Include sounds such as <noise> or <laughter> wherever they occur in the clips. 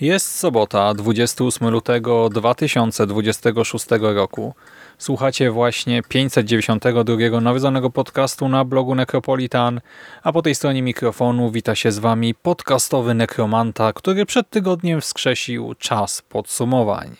Jest sobota, 28 lutego 2026 roku. Słuchacie właśnie 592 nawiedzonego podcastu na blogu Necropolitan, a po tej stronie mikrofonu wita się z Wami podcastowy nekromanta, który przed tygodniem wskrzesił czas podsumowań.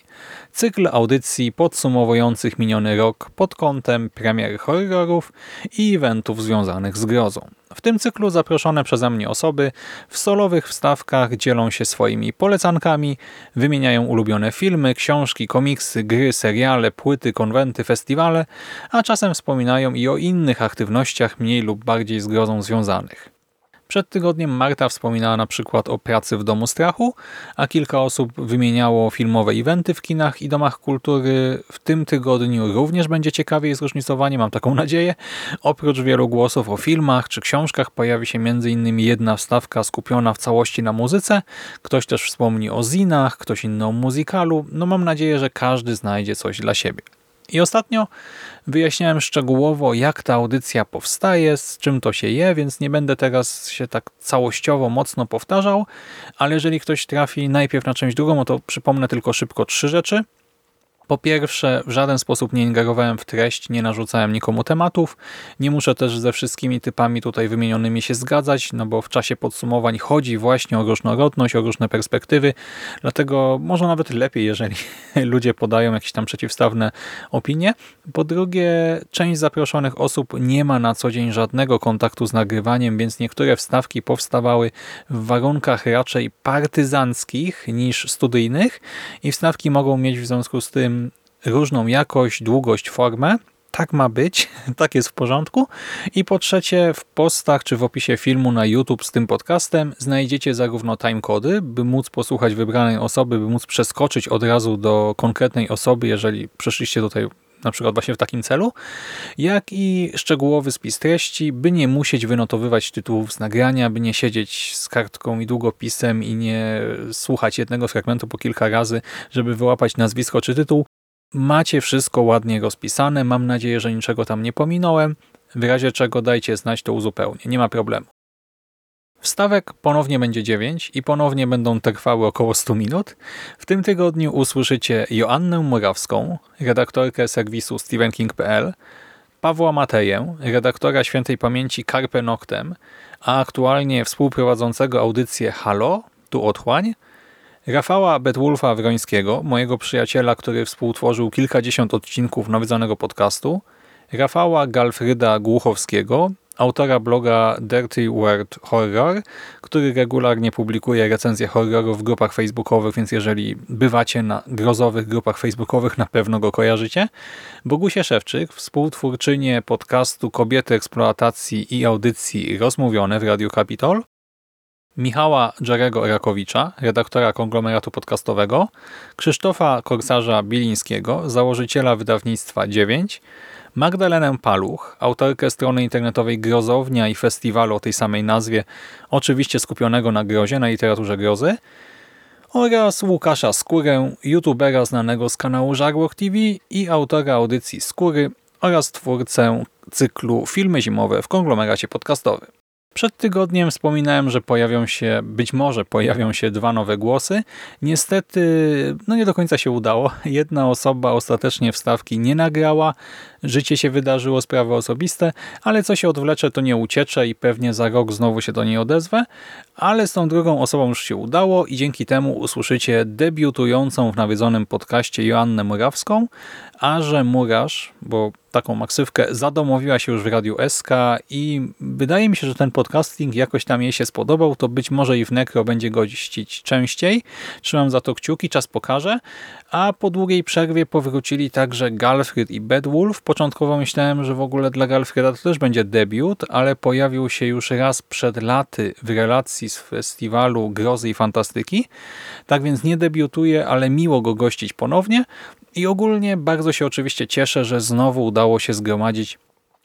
Cykl audycji podsumowujących miniony rok pod kątem premier horrorów i eventów związanych z grozą. W tym cyklu zaproszone przeze mnie osoby w solowych wstawkach dzielą się swoimi polecankami, wymieniają ulubione filmy, książki, komiksy, gry, seriale, płyty, konwenty, festiwale, a czasem wspominają i o innych aktywnościach mniej lub bardziej z grozą związanych. Przed tygodniem Marta wspominała na przykład o pracy w Domu Strachu, a kilka osób wymieniało filmowe eventy w kinach i domach kultury. W tym tygodniu również będzie ciekawie i zróżnicowanie, mam taką nadzieję. Oprócz wielu głosów o filmach czy książkach pojawi się m.in. jedna wstawka skupiona w całości na muzyce. Ktoś też wspomni o zinach, ktoś inny o muzykalu. No mam nadzieję, że każdy znajdzie coś dla siebie. I ostatnio wyjaśniałem szczegółowo, jak ta audycja powstaje, z czym to się je, więc nie będę teraz się tak całościowo mocno powtarzał, ale jeżeli ktoś trafi najpierw na część drugą, no to przypomnę tylko szybko trzy rzeczy. Po pierwsze, w żaden sposób nie ingerowałem w treść, nie narzucałem nikomu tematów. Nie muszę też ze wszystkimi typami tutaj wymienionymi się zgadzać, no bo w czasie podsumowań chodzi właśnie o różnorodność, o różne perspektywy, dlatego może nawet lepiej, jeżeli <laughs> ludzie podają jakieś tam przeciwstawne opinie. Po drugie, część zaproszonych osób nie ma na co dzień żadnego kontaktu z nagrywaniem, więc niektóre wstawki powstawały w warunkach raczej partyzanckich niż studyjnych i wstawki mogą mieć w związku z tym różną jakość, długość, formę. Tak ma być, <laughs> tak jest w porządku. I po trzecie, w postach czy w opisie filmu na YouTube z tym podcastem znajdziecie zarówno timecody, by móc posłuchać wybranej osoby, by móc przeskoczyć od razu do konkretnej osoby, jeżeli przyszliście tutaj na przykład właśnie w takim celu, jak i szczegółowy spis treści, by nie musieć wynotowywać tytułów z nagrania, by nie siedzieć z kartką i długopisem i nie słuchać jednego fragmentu po kilka razy, żeby wyłapać nazwisko czy tytuł. Macie wszystko ładnie rozpisane, mam nadzieję, że niczego tam nie pominąłem. W razie czego dajcie znać, to uzupełnię, nie ma problemu. Wstawek ponownie będzie 9 i ponownie będą trwały około 100 minut. W tym tygodniu usłyszycie Joannę Murawską, redaktorkę serwisu StephenKing.pl, Pawła Mateję, redaktora świętej pamięci Carpe Noctem, a aktualnie współprowadzącego audycję Halo, tu otchłań, Rafała Betwulfa Wrońskiego, mojego przyjaciela, który współtworzył kilkadziesiąt odcinków nawiedzonego podcastu, Rafała Galfryda Głuchowskiego, autora bloga Dirty Word Horror, który regularnie publikuje recenzje horrorów w grupach facebookowych, więc jeżeli bywacie na grozowych grupach facebookowych, na pewno go kojarzycie. Bogusie Szewczyk, współtwórczynię podcastu Kobiety Eksploatacji i Audycji Rozmówione w Radiu Kapitol, Michała Dżerego Rakowicza, redaktora konglomeratu podcastowego, Krzysztofa Korsarza Bilińskiego, założyciela wydawnictwa 9, Magdalenę Paluch, autorkę strony internetowej Grozownia i festiwalu o tej samej nazwie, oczywiście skupionego na grozie, na literaturze grozy, oraz Łukasza Skórę, youtubera znanego z kanału Żarłok TV i autora audycji Skóry oraz twórcę cyklu Filmy Zimowe w konglomeracie podcastowym. Przed tygodniem wspominałem, że pojawią się, być może pojawią się dwa nowe głosy. Niestety, no nie do końca się udało. Jedna osoba ostatecznie wstawki nie nagrała. Życie się wydarzyło, sprawy osobiste, ale co się odwlecze, to nie uciecze i pewnie za rok znowu się do niej odezwę. Ale z tą drugą osobą już się udało i dzięki temu usłyszycie debiutującą w nawiedzonym podcaście Joannę Murawską, a że Murasz, bo taką maksywkę, zadomowiła się już w Radiu SK i wydaje mi się, że ten podcasting jakoś tam jej się spodobał, to być może i w Nekro będzie gościć częściej. Trzymam za to kciuki, czas pokaże. A po długiej przerwie powrócili także Galfrid i Bedwulf. Początkowo myślałem, że w ogóle dla Galfrida to też będzie debiut, ale pojawił się już raz przed laty w relacji z festiwalu Grozy i Fantastyki. Tak więc nie debiutuje, ale miło go gościć ponownie. I ogólnie bardzo się oczywiście cieszę, że znowu udało się zgromadzić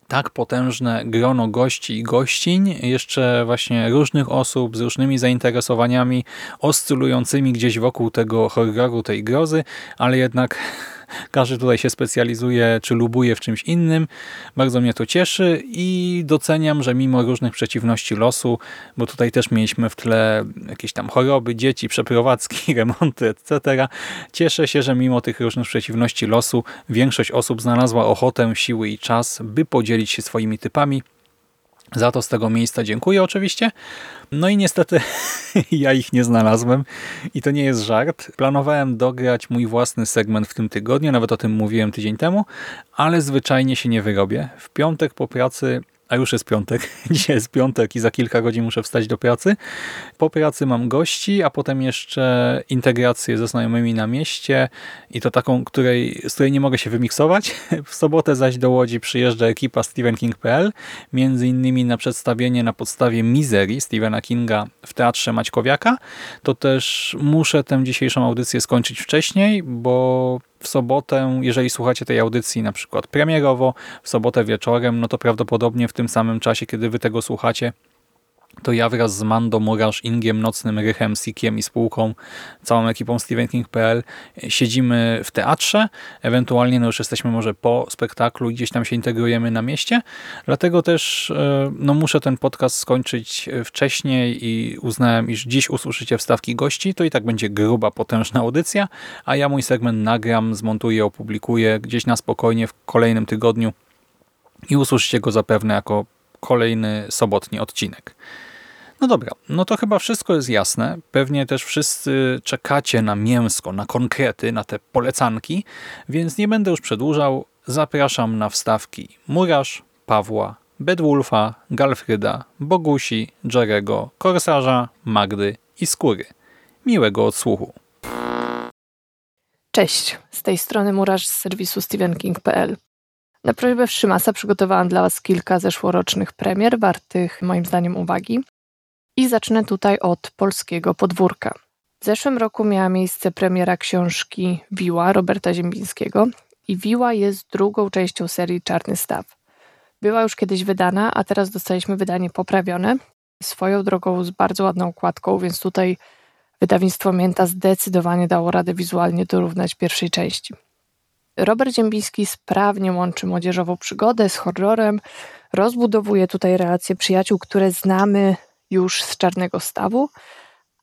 tak potężne grono gości i gościń, jeszcze właśnie różnych osób z różnymi zainteresowaniami, oscylującymi gdzieś wokół tego horroru, tej grozy, ale jednak każdy tutaj się specjalizuje czy lubuje w czymś innym. Bardzo mnie to cieszy i doceniam, że mimo różnych przeciwności losu, bo tutaj też mieliśmy w tle jakieś tam choroby, dzieci, przeprowadzki, <laughs> remonty, etc. Cieszę się, że mimo tych różnych przeciwności losu większość osób znalazła ochotę, siły i czas, by podzielić się swoimi typami za to z tego miejsca dziękuję oczywiście. No i niestety <laughs> ja ich nie znalazłem i to nie jest żart. Planowałem dograć mój własny segment w tym tygodniu, nawet o tym mówiłem tydzień temu, ale zwyczajnie się nie wyrobię. W piątek po pracy a już jest piątek, <laughs> dzisiaj jest piątek i za kilka godzin muszę wstać do pracy. Po pracy mam gości, a potem jeszcze integrację ze znajomymi na mieście i to taką, której, z której nie mogę się wymiksować. <laughs> W sobotę zaś do Łodzi przyjeżdża ekipa StephenKing.pl, między innymi na przedstawienie na podstawie Misery Stephena Kinga w Teatrze Maćkowiaka. To też muszę tę dzisiejszą audycję skończyć wcześniej, bo w sobotę, jeżeli słuchacie tej audycji na przykład premierowo, w sobotę wieczorem, no to prawdopodobnie w tym samym czasie, kiedy wy tego słuchacie, to ja wraz z Mando, Murasz, Ingiem, Nocnym Rychem, Sikiem i spółką, całą ekipą StephenKing.pl siedzimy w teatrze, ewentualnie no już jesteśmy może po spektaklu i gdzieś tam się integrujemy na mieście, dlatego też e, no muszę ten podcast skończyć wcześniej i uznałem, iż dziś usłyszycie wstawki gości, to i tak będzie gruba, potężna audycja, a ja mój segment nagram, zmontuję, opublikuję gdzieś na spokojnie w kolejnym tygodniu i usłyszycie go zapewne jako kolejny sobotni odcinek. No dobra, no to chyba wszystko jest jasne. Pewnie też wszyscy czekacie na mięsko, na konkrety, na te polecanki, więc nie będę już przedłużał. Zapraszam na wstawki Murasz, Pawła, Bedwulfa, Galfryda, Bogusi, Jerego, Korsarza, Magdy i Skóry. Miłego odsłuchu. Cześć, z tej strony Murasz z serwisu stevenking.pl. Na prośbę Szymasa przygotowałam dla Was kilka zeszłorocznych premier, wartych moim zdaniem uwagi. I zacznę tutaj od polskiego podwórka. W zeszłym roku miała miejsce premiera książki Wiła Roberta Ziembińskiego i Wiła jest drugą częścią serii Czarny Staw. Była już kiedyś wydana, a teraz dostaliśmy wydanie poprawione, swoją drogą z bardzo ładną okładką, więc tutaj wydawnictwo Mięta zdecydowanie dało radę wizualnie dorównać pierwszej części. Robert Ziembiński sprawnie łączy młodzieżową przygodę z horrorem, rozbudowuje tutaj relacje przyjaciół, które znamy już z Czarnego Stawu,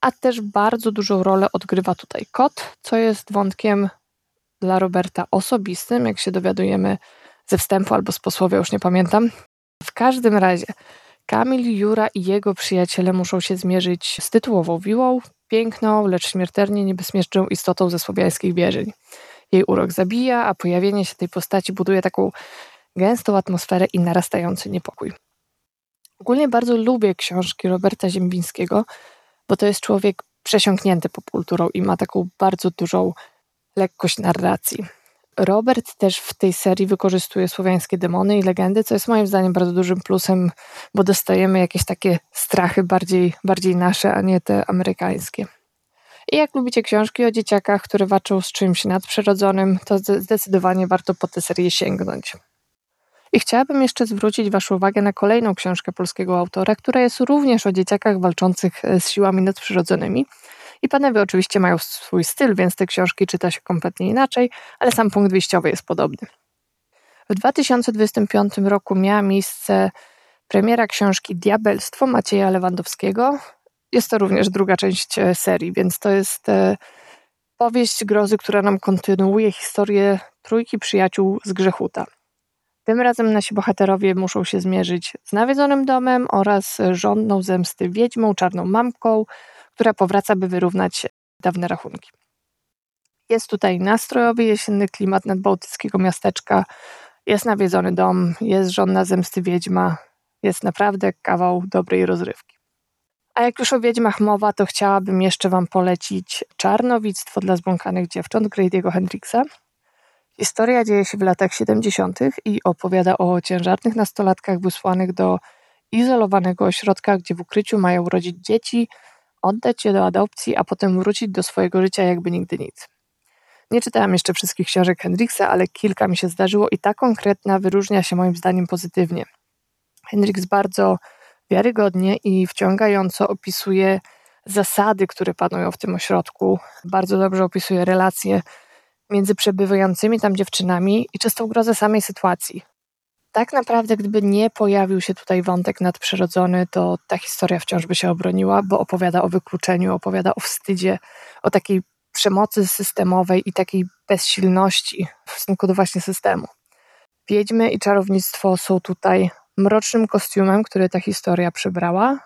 a też bardzo dużą rolę odgrywa tutaj kot, co jest wątkiem dla Roberta osobistym, jak się dowiadujemy ze wstępu albo z posłowie, już nie pamiętam. W każdym razie Kamil, Jura i jego przyjaciele muszą się zmierzyć z tytułową wiłą, piękną, lecz śmiertelnie niebezpieczną istotą ze słowiańskich wierzeń. Jej urok zabija, a pojawienie się tej postaci buduje taką gęstą atmosferę i narastający niepokój. Ogólnie bardzo lubię książki Roberta Ziembińskiego, bo to jest człowiek przesiąknięty popkulturą i ma taką bardzo dużą lekkość narracji. Robert też w tej serii wykorzystuje słowiańskie demony i legendy, co jest moim zdaniem bardzo dużym plusem, bo dostajemy jakieś takie strachy bardziej, bardziej nasze, a nie te amerykańskie. I jak lubicie książki o dzieciakach, które walczą z czymś nadprzyrodzonym, to zdecydowanie warto po tę serię sięgnąć. I chciałabym jeszcze zwrócić Waszą uwagę na kolejną książkę polskiego autora, która jest również o dzieciakach walczących e, z siłami nadprzyrodzonymi. I panowie oczywiście mają swój styl, więc te książki czyta się kompletnie inaczej, ale sam punkt wyjściowy jest podobny. W 2025 roku miała miejsce premiera książki Diabelstwo Macieja Lewandowskiego, jest to również druga część e, serii, więc to jest e, powieść grozy, która nam kontynuuje historię trójki przyjaciół z Grzechuta. Tym razem nasi bohaterowie muszą się zmierzyć z nawiedzonym domem oraz żądną zemsty wiedźmą, czarną mamką, która powraca, by wyrównać dawne rachunki. Jest tutaj nastrojowy jesienny klimat nadbałtyckiego miasteczka Jest nawiedzony dom, jest żonna zemsty wiedźma, jest naprawdę kawał dobrej rozrywki. A jak już o wiedźmach mowa, to chciałabym jeszcze Wam polecić Czarnowictwo dla zbłąkanych dziewcząt Grady'ego Hendrixa. Historia dzieje się w latach 70. i opowiada o ciężarnych nastolatkach wysłanych do izolowanego ośrodka, gdzie w ukryciu mają urodzić dzieci, oddać je do adopcji, a potem wrócić do swojego życia jakby nigdy nic. Nie czytałam jeszcze wszystkich książek Hendrixa, ale kilka mi się zdarzyło i ta konkretna wyróżnia się moim zdaniem pozytywnie. Hendrix bardzo wiarygodnie i wciągająco opisuje zasady, które panują w tym ośrodku. Bardzo dobrze opisuje relacje między przebywającymi tam dziewczynami i czystą grozę samej sytuacji. Tak naprawdę, gdyby nie pojawił się tutaj wątek nadprzyrodzony, to ta historia wciąż by się obroniła, bo opowiada o wykluczeniu, opowiada o wstydzie, o takiej przemocy systemowej i takiej bezsilności w stosunku do właśnie systemu. Wiedźmy i czarownictwo są tutaj mrocznym kostiumem, który ta historia przybrała.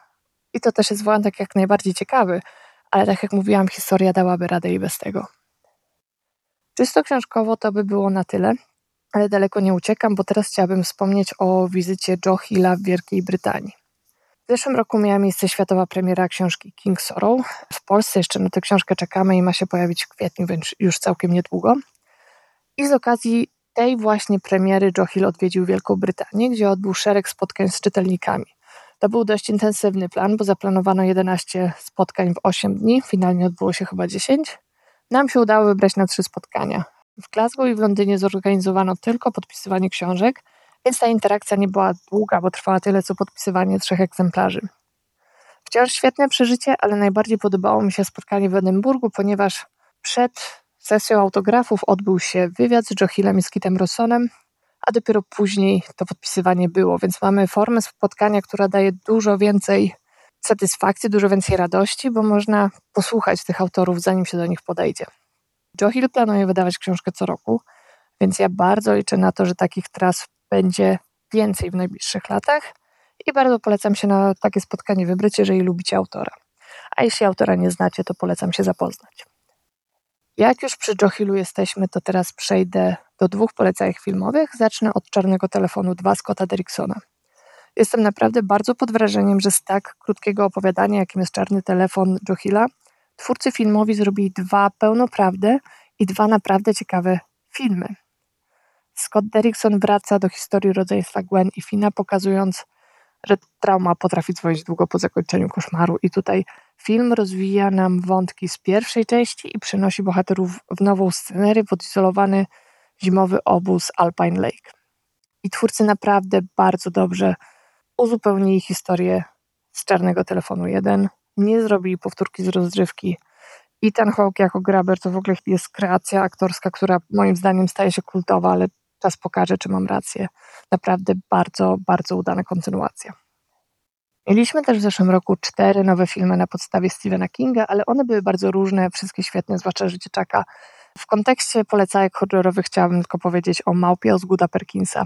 I to też jest wątek jak najbardziej ciekawy, ale tak jak mówiłam, historia dałaby radę i bez tego. Czysto książkowo to by było na tyle, ale daleko nie uciekam, bo teraz chciałabym wspomnieć o wizycie Joe Hilla w Wielkiej Brytanii. W zeszłym roku miała miejsce światowa premiera książki King Sorrow. W Polsce jeszcze na tę książkę czekamy i ma się pojawić w kwietniu, więc już całkiem niedługo. I z okazji tej właśnie premiery Joe Hill odwiedził Wielką Brytanię, gdzie odbył szereg spotkań z czytelnikami. To był dość intensywny plan, bo zaplanowano 11 spotkań w 8 dni, finalnie odbyło się chyba 10. Nam się udało wybrać na trzy spotkania. W Glasgow i w Londynie zorganizowano tylko podpisywanie książek, więc ta interakcja nie była długa, bo trwała tyle co podpisywanie trzech egzemplarzy. Wciąż świetne przeżycie, ale najbardziej podobało mi się spotkanie w Edynburgu, ponieważ przed sesją autografów odbył się wywiad z Joachimem i z Kitem Rossonem, a dopiero później to podpisywanie było, więc mamy formę spotkania, która daje dużo więcej satysfakcji, dużo więcej radości, bo można posłuchać tych autorów, zanim się do nich podejdzie. Joe Hill planuje wydawać książkę co roku, więc ja bardzo liczę na to, że takich tras będzie więcej w najbliższych latach i bardzo polecam się na takie spotkanie wybrać, jeżeli lubicie autora. A jeśli autora nie znacie, to polecam się zapoznać. Jak już przy Joe Hillu jesteśmy, to teraz przejdę do dwóch polecajek filmowych. Zacznę od Czarnego Telefonu 2 Scotta Derricksona. Jestem naprawdę bardzo pod wrażeniem, że z tak krótkiego opowiadania, jakim jest Czarny Telefon Joe Hilla, twórcy filmowi zrobili dwa pełnoprawde i dwa naprawdę ciekawe filmy. Scott Derrickson wraca do historii rodzeństwa Gwen i Fina, pokazując, że trauma potrafi dzwonić długo po zakończeniu koszmaru. I tutaj film rozwija nam wątki z pierwszej części i przenosi bohaterów w nową scenerię, w odizolowany zimowy obóz Alpine Lake. I twórcy naprawdę bardzo dobrze uzupełnili historię z Czarnego Telefonu 1. Nie zrobili powtórki z rozrywki. Ten Hawke jako Graber to w ogóle jest kreacja aktorska, która moim zdaniem staje się kultowa, ale czas pokaże, czy mam rację. Naprawdę bardzo, bardzo udana kontynuacja. Mieliśmy też w zeszłym roku cztery nowe filmy na podstawie Stephena Kinga, ale one były bardzo różne, wszystkie świetne, zwłaszcza Życie Czaka. W kontekście polecajek horrorowych chciałabym tylko powiedzieć o Małpie Osguda Perkinsa.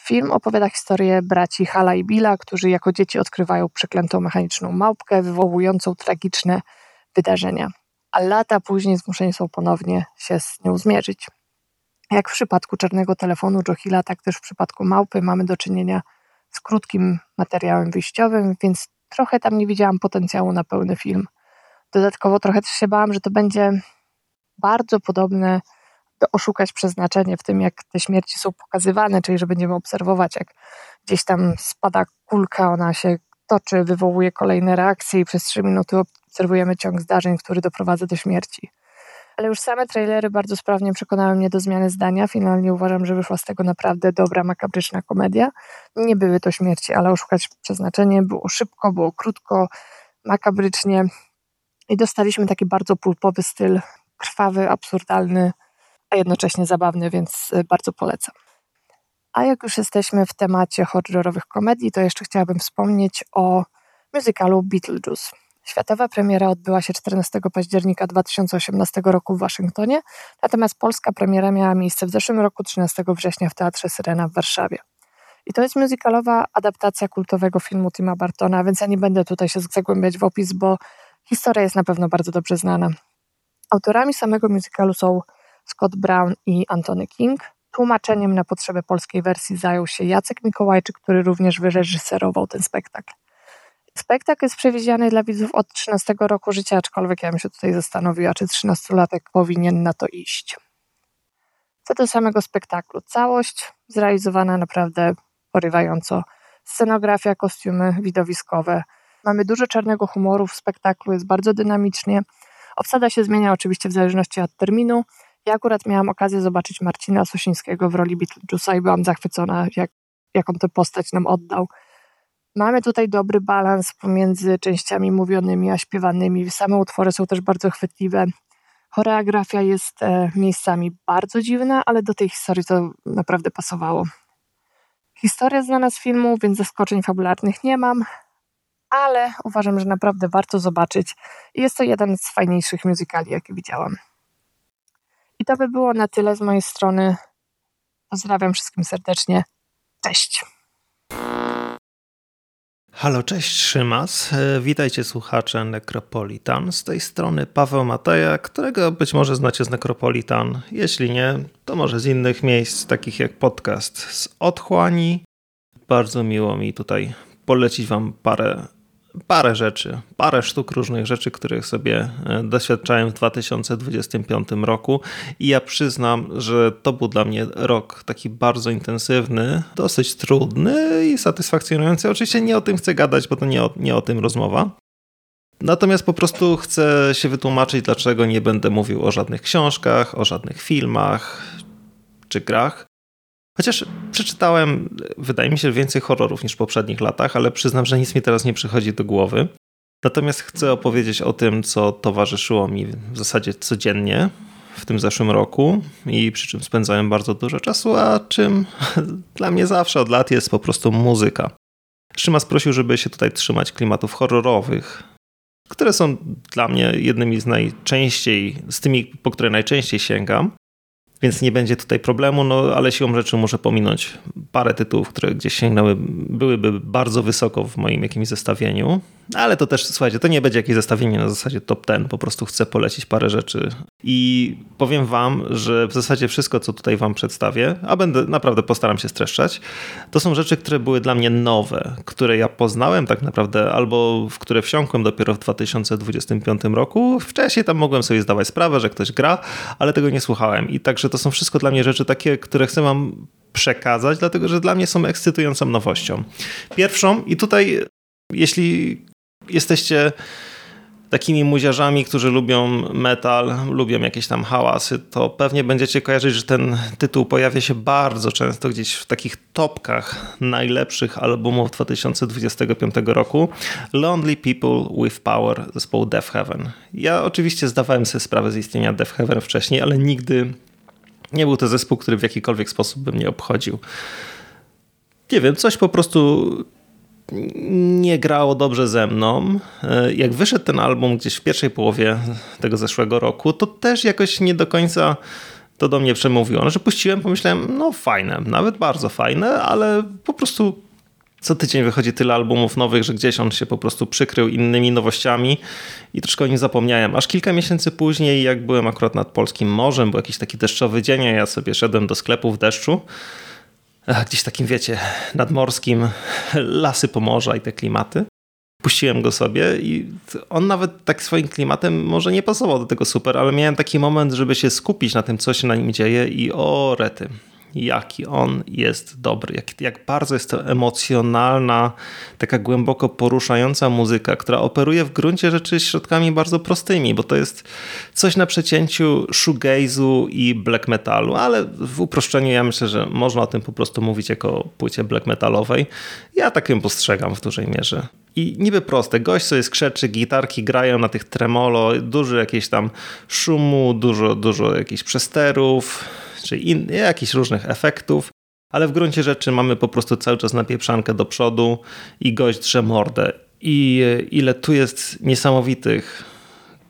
Film opowiada historię braci Hala i Billa, którzy jako dzieci odkrywają przeklętą mechaniczną małpkę, wywołującą tragiczne wydarzenia. A lata później zmuszeni są ponownie się z nią zmierzyć. Jak w przypadku czarnego telefonu Johila, tak też w przypadku małpy mamy do czynienia z krótkim materiałem wyjściowym, więc trochę tam nie widziałam potencjału na pełny film. Dodatkowo trochę też się bałam, że to będzie bardzo podobne do oszukać przeznaczenie w tym, jak te śmierci są pokazywane, czyli że będziemy obserwować, jak gdzieś tam spada kulka, ona się toczy, wywołuje kolejne reakcje i przez trzy minuty obserwujemy ciąg zdarzeń, który doprowadza do śmierci. Ale już same trailery bardzo sprawnie przekonały mnie do zmiany zdania. Finalnie uważam, że wyszła z tego naprawdę dobra, makabryczna komedia. Nie były to śmierci, ale oszukać przeznaczenie. Było szybko, było krótko, makabrycznie. I dostaliśmy taki bardzo pulpowy styl, krwawy, absurdalny, a jednocześnie zabawny, więc y, bardzo polecam. A jak już jesteśmy w temacie horrorowych komedii, to jeszcze chciałabym wspomnieć o muzykalu Beetlejuice. Światowa premiera odbyła się 14 października 2018 roku w Waszyngtonie, natomiast polska premiera miała miejsce w zeszłym roku 13 września w Teatrze Syrena w Warszawie. I to jest muzykalowa adaptacja kultowego filmu Tima Bartona, więc ja nie będę tutaj się zagłębiać w opis, bo historia jest na pewno bardzo dobrze znana. Autorami samego musicalu są Scott Brown i Anthony King. Tłumaczeniem na potrzeby polskiej wersji zajął się Jacek Mikołajczyk, który również wyreżyserował ten spektakl. Spektakl jest przewidziany dla widzów od 13 roku życia, aczkolwiek ja bym się tutaj zastanowiła, czy 13-latek powinien na to iść. Co do samego spektaklu, całość zrealizowana naprawdę porywająco. Scenografia, kostiumy widowiskowe. Mamy dużo czarnego humoru w spektaklu, jest bardzo dynamicznie. Obsada się zmienia oczywiście w zależności od terminu. Ja akurat miałam okazję zobaczyć Marcina Sosińskiego w roli Beetlejuice'a i byłam zachwycona, jak, jaką tę postać nam oddał. Mamy tutaj dobry balans pomiędzy częściami mówionymi a śpiewanymi. Same utwory są też bardzo chwytliwe. Choreografia jest e, miejscami bardzo dziwna, ale do tej historii to naprawdę pasowało. Historia znana z filmu, więc zaskoczeń fabularnych nie mam, ale uważam, że naprawdę warto zobaczyć. Jest to jeden z fajniejszych musicali, jakie widziałam. I to by było na tyle z mojej strony. Pozdrawiam wszystkim serdecznie. Cześć. Halo, cześć Szymas. E, Witajcie słuchacze Necropolitan. Z tej strony Paweł Mateja, którego być może znacie z Necropolitan. Jeśli nie, to może z innych miejsc, takich jak podcast z Otchłani. Bardzo miło mi tutaj polecić wam parę parę rzeczy, parę sztuk różnych rzeczy, których sobie e, doświadczałem w 2025 roku i ja przyznam, że to był dla mnie rok taki bardzo intensywny, dosyć trudny i satysfakcjonujący. Oczywiście nie o tym chcę gadać, bo to nie o, nie o tym rozmowa. Natomiast po prostu chcę się wytłumaczyć, dlaczego nie będę mówił o żadnych książkach, o żadnych filmach czy grach. Chociaż przeczytałem, wydaje mi się, więcej horrorów niż w poprzednich latach, ale przyznam, że nic mi teraz nie przychodzi do głowy. Natomiast chcę opowiedzieć o tym, co towarzyszyło mi w zasadzie codziennie w tym zeszłym roku i przy czym spędzałem bardzo dużo czasu, a czym <laughs> dla mnie zawsze od lat jest po prostu muzyka. Szymas prosił, żeby się tutaj trzymać klimatów horrorowych, które są dla mnie jednymi z najczęściej, z tymi, po które najczęściej sięgam więc nie będzie tutaj problemu, no ale siłą rzeczy muszę pominąć parę tytułów, które gdzieś sięgnęły, byłyby bardzo wysoko w moim jakimś zestawieniu, ale to też, słuchajcie, to nie będzie jakieś zestawienie na zasadzie top ten, po prostu chcę polecić parę rzeczy. I powiem wam, że w zasadzie wszystko, co tutaj wam przedstawię, a będę naprawdę postaram się streszczać, to są rzeczy, które były dla mnie nowe, które ja poznałem tak naprawdę, albo w które wsiąkłem dopiero w 2025 roku. Wcześniej tam mogłem sobie zdawać sprawę, że ktoś gra, ale tego nie słuchałem. I także to są wszystko dla mnie rzeczy takie, które chcę wam przekazać, dlatego że dla mnie są ekscytującą nowością. Pierwszą, i tutaj, jeśli jesteście takimi muziarzami, którzy lubią metal, lubią jakieś tam hałasy, to pewnie będziecie kojarzyć, że ten tytuł pojawia się bardzo często gdzieś w takich topkach najlepszych albumów 2025 roku. Lonely People with Power zespołu Death Heaven. Ja oczywiście zdawałem sobie sprawę z istnienia Death Heaven wcześniej, ale nigdy nie był to zespół, który w jakikolwiek sposób by mnie obchodził. Nie wiem, coś po prostu nie grało dobrze ze mną. E, jak wyszedł ten album gdzieś w pierwszej połowie tego zeszłego roku, to też jakoś nie do końca to do mnie przemówiło. No, że puściłem, pomyślałem, no fajne, nawet bardzo fajne, ale po prostu co tydzień wychodzi tyle albumów nowych, że gdzieś on się po prostu przykrył innymi nowościami i troszkę o nim zapomniałem. Aż kilka miesięcy później, jak byłem akurat nad polskim morzem, był jakiś taki deszczowy dzień, a ja sobie szedłem do sklepu w deszczu, gdzieś takim, wiecie, nadmorskim, lasy Pomorza i te klimaty. Puściłem go sobie i on nawet tak swoim klimatem może nie pasował do tego super, ale miałem taki moment, żeby się skupić na tym, co się na nim dzieje i o rety jaki on jest dobry, jak, jak bardzo jest to emocjonalna, taka głęboko poruszająca muzyka, która operuje w gruncie rzeczy środkami bardzo prostymi, bo to jest coś na przecięciu shoegaze'u i black metalu, ale w uproszczeniu ja myślę, że można o tym po prostu mówić jako płycie black metalowej. Ja tak ją postrzegam w dużej mierze. I niby proste, gość sobie skrzeczy, gitarki grają na tych tremolo, dużo jakieś tam szumu, dużo, dużo jakichś przesterów, czy in, jakichś różnych efektów, ale w gruncie rzeczy mamy po prostu cały czas napieprzankę do przodu i gość drze mordę. I ile tu jest niesamowitych,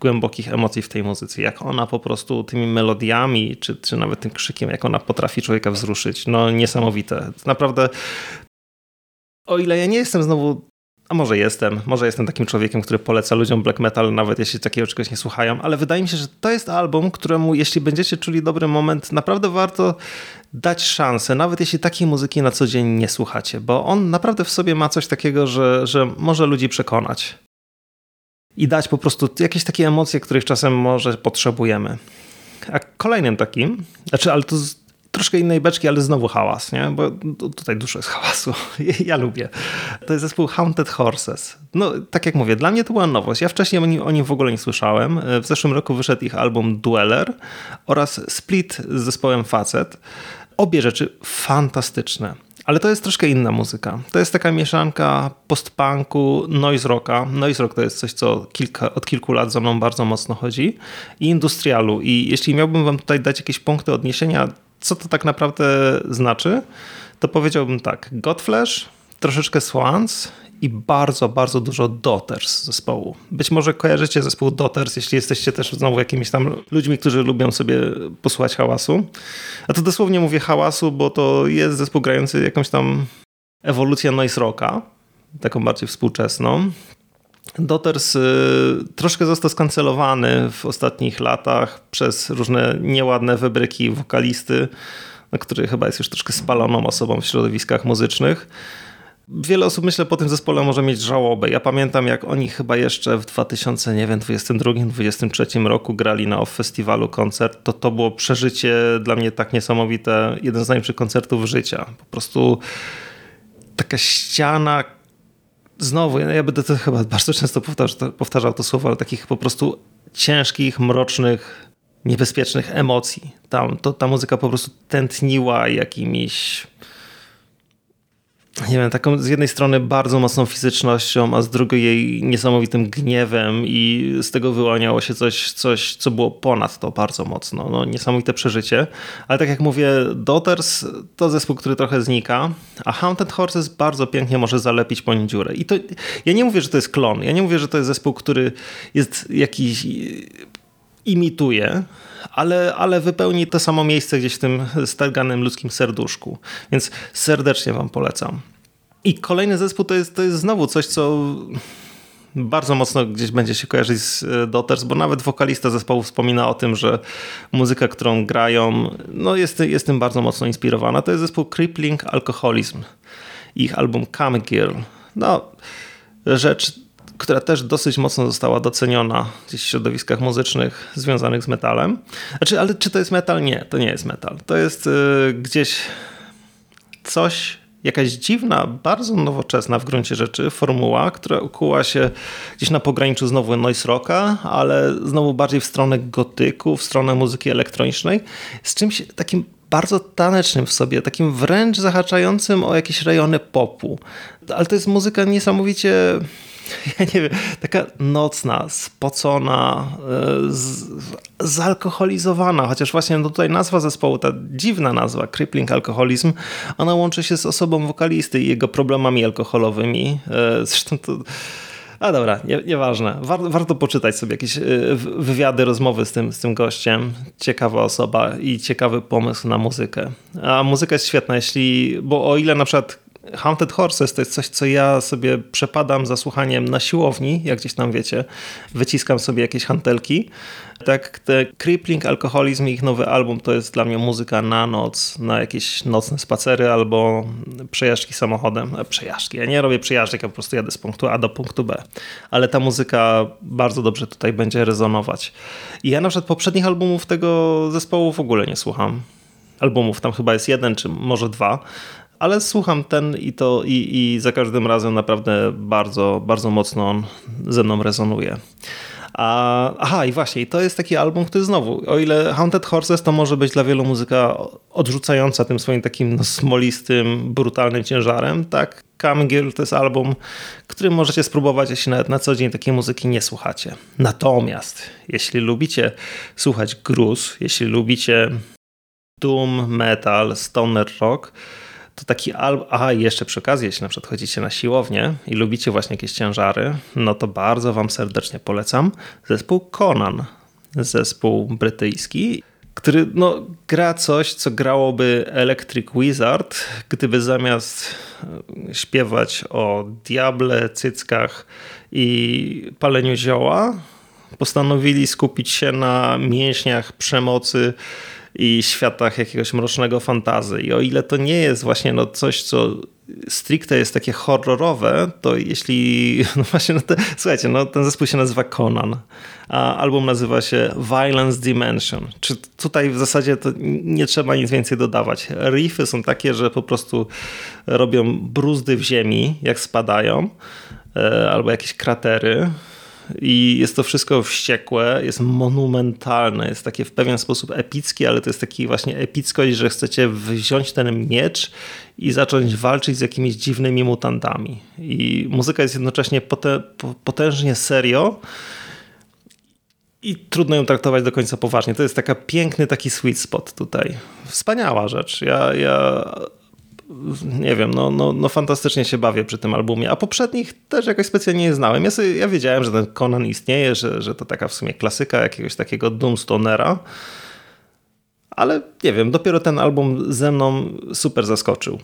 głębokich emocji w tej muzyce, jak ona po prostu tymi melodiami, czy, czy nawet tym krzykiem, jak ona potrafi człowieka wzruszyć. No niesamowite. Naprawdę o ile ja nie jestem znowu a może jestem, może jestem takim człowiekiem, który poleca ludziom black metal, nawet jeśli takiego czegoś nie słuchają, ale wydaje mi się, że to jest album, któremu jeśli będziecie czuli dobry moment, naprawdę warto dać szansę, nawet jeśli takiej muzyki na co dzień nie słuchacie, bo on naprawdę w sobie ma coś takiego, że, że może ludzi przekonać. I dać po prostu jakieś takie emocje, których czasem może potrzebujemy. A kolejnym takim, znaczy, ale to troszkę innej beczki, ale znowu hałas, nie? Bo tutaj dużo jest hałasu. <laughs> Ja lubię. To jest zespół Haunted Horses. No, tak jak mówię, dla mnie to była nowość. Ja wcześniej o nim, w ogóle nie słyszałem. W zeszłym roku wyszedł ich album Dweller oraz Split z zespołem Facet. Obie rzeczy fantastyczne. Ale to jest troszkę inna muzyka. To jest taka mieszanka postpunku, noise rocka. Noise rock to jest coś, co kilka, od kilku lat za mną bardzo mocno chodzi. I industrialu. I jeśli miałbym wam tutaj dać jakieś punkty odniesienia, co to tak naprawdę znaczy, to powiedziałbym tak. Godflesh, troszeczkę Swans i bardzo, bardzo dużo Daughters zespołu. Być może kojarzycie zespół Daughters, jeśli jesteście też znowu jakimiś tam ludźmi, którzy lubią sobie posłuchać hałasu. A to dosłownie mówię hałasu, bo to jest zespół grający jakąś tam ewolucję noise rocka, taką bardziej współczesną. Daughters y, troszkę został skancelowany w ostatnich latach przez różne nieładne wybryki wokalisty, który chyba jest już troszkę spaloną osobą w środowiskach muzycznych. Wiele osób, myślę, po tym zespole może mieć żałobę. Ja pamiętam, jak oni chyba jeszcze w 2022-2023 roku grali na Festiwalu koncert. To to było przeżycie dla mnie tak niesamowite. Jeden z najlepszych koncertów życia. Po prostu taka ściana znowu, ja będę to chyba bardzo często powtarzał, powtarzał to słowo, ale takich po prostu ciężkich, mrocznych, niebezpiecznych emocji. Tam, to, ta muzyka po prostu tętniła jakimiś nie wiem, taką z jednej strony bardzo mocną fizycznością, a z drugiej jej niesamowitym gniewem i z tego wyłaniało się coś, coś co było ponad to bardzo mocno. No, niesamowite przeżycie. Ale tak jak mówię, Daughters to zespół, który trochę znika, a Haunted Horses bardzo pięknie może zalepić po nim dziurę. I to, ja nie mówię, że to jest klon. Ja nie mówię, że to jest zespół, który jest jakiś imituje, ale, ale wypełni to samo miejsce gdzieś w tym starganym ludzkim serduszku. Więc serdecznie Wam polecam. I kolejny zespół to jest, to jest znowu coś, co bardzo mocno gdzieś będzie się kojarzyć z e, Daughters, bo nawet wokalista zespołu wspomina o tym, że muzyka, którą grają, no jest, jest tym bardzo mocno inspirowana. To jest zespół Crippling Alcoholism. Ich album Come Girl. No, rzecz która też dosyć mocno została doceniona gdzieś w środowiskach muzycznych związanych z metalem. Znaczy, ale czy to jest metal? Nie, to nie jest metal. To jest y, gdzieś coś, jakaś dziwna, bardzo nowoczesna w gruncie rzeczy formuła, która ukuła się gdzieś na pograniczu znowu noise rocka, ale znowu bardziej w stronę gotyku, w stronę muzyki elektronicznej, z czymś takim bardzo tanecznym w sobie, takim wręcz zahaczającym o jakieś rejony popu. Ale to jest muzyka niesamowicie <laughs> ja nie wiem, taka nocna, spocona, e, zalkoholizowana, chociaż właśnie no tutaj nazwa zespołu, ta dziwna nazwa, Crippling Alkoholizm, ona łączy się z osobą wokalisty i jego problemami alkoholowymi. E, zresztą to... A dobra, nie, nieważne. War, warto poczytać sobie jakieś e, wywiady, rozmowy z tym, z tym gościem. Ciekawa osoba i ciekawy pomysł na muzykę. A muzyka jest świetna, jeśli, bo o ile na przykład Haunted Horses to jest coś, co ja sobie przepadam za słuchaniem na siłowni, jak gdzieś tam wiecie, wyciskam sobie jakieś hantelki. Tak, te Crippling Alkoholizm i ich nowy album to jest dla mnie muzyka na noc, na jakieś nocne spacery albo przejażdżki samochodem. E, przejażdżki, ja nie robię przejażdżek, ja po prostu jadę z punktu A do punktu B. Ale ta muzyka bardzo dobrze tutaj będzie rezonować. I ja na przykład poprzednich albumów tego zespołu w ogóle nie słucham albumów, tam chyba jest jeden czy może dwa, ale słucham ten i to i, i za każdym razem naprawdę bardzo, bardzo mocno on ze mną rezonuje. A, aha, i właśnie, to jest taki album, który znowu, o ile Haunted Horses to może być dla wielu muzyka odrzucająca tym swoim takim no, smolistym, brutalnym ciężarem, tak Come Girl to jest album, który możecie spróbować, jeśli nawet na co dzień takiej muzyki nie słuchacie. Natomiast, jeśli lubicie słuchać gruz, jeśli lubicie doom, metal, stoner rock, to taki album, a jeszcze przy okazji, jeśli na przykład chodzicie na siłownię i lubicie właśnie jakieś ciężary, no to bardzo wam serdecznie polecam zespół Conan, zespół brytyjski. który no, gra coś, co grałoby Electric Wizard, gdyby zamiast e, śpiewać o diable, cyckach i paleniu zioła, postanowili skupić się na mięśniach przemocy i światach jakiegoś mrocznego fantazy. I o ile to nie jest właśnie no coś, co stricte jest takie horrorowe, to jeśli, <laughs> no właśnie, no te, słuchajcie, no ten zespół się nazywa Conan, a album nazywa się Violence Dimension. Czy tutaj w zasadzie to nie trzeba nic więcej dodawać. Riffy są takie, że po prostu robią bruzdy w ziemi, jak spadają, e, albo jakieś kratery i jest to wszystko wściekłe, jest monumentalne, jest takie w pewien sposób epickie, ale to jest taki właśnie epickość, że chcecie wziąć ten miecz i zacząć walczyć z jakimiś dziwnymi mutantami. I muzyka jest jednocześnie potężnie serio i trudno ją traktować do końca poważnie. To jest taka piękny taki sweet spot tutaj. Wspaniała rzecz. Ja, ja nie wiem, no, no, no fantastycznie się bawię przy tym albumie, a poprzednich też jakoś specjalnie nie znałem. Ja, sobie, ja wiedziałem, że ten Conan istnieje, że, że to taka w sumie klasyka jakiegoś takiego Doomstonera, ale nie wiem, dopiero ten album ze mną super zaskoczył.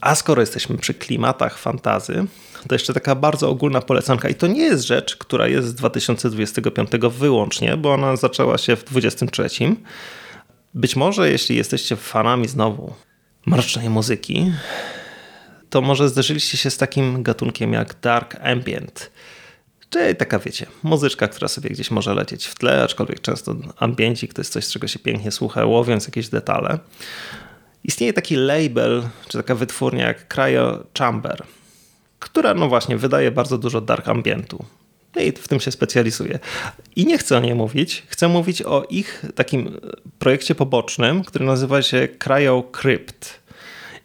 A skoro jesteśmy przy klimatach fantazy, to jeszcze taka bardzo ogólna polecanka i to nie jest rzecz, która jest z 2025 wyłącznie, bo ona zaczęła się w 2023. Być może jeśli jesteście fanami znowu mrocznej muzyki, to może zderzyliście się z takim gatunkiem jak dark ambient. Czyli taka, wiecie, muzyczka, która sobie gdzieś może lecieć w tle, aczkolwiek często ambiencik to jest coś, z czego się pięknie słucha, łowiąc jakieś detale. Istnieje taki label, czy taka wytwórnia jak Cryo Chamber, która no właśnie wydaje bardzo dużo dark ambientu. No i w tym się specjalizuje. I nie chcę o niej mówić. Chcę mówić o ich takim projekcie pobocznym, który nazywa się Cryo Crypt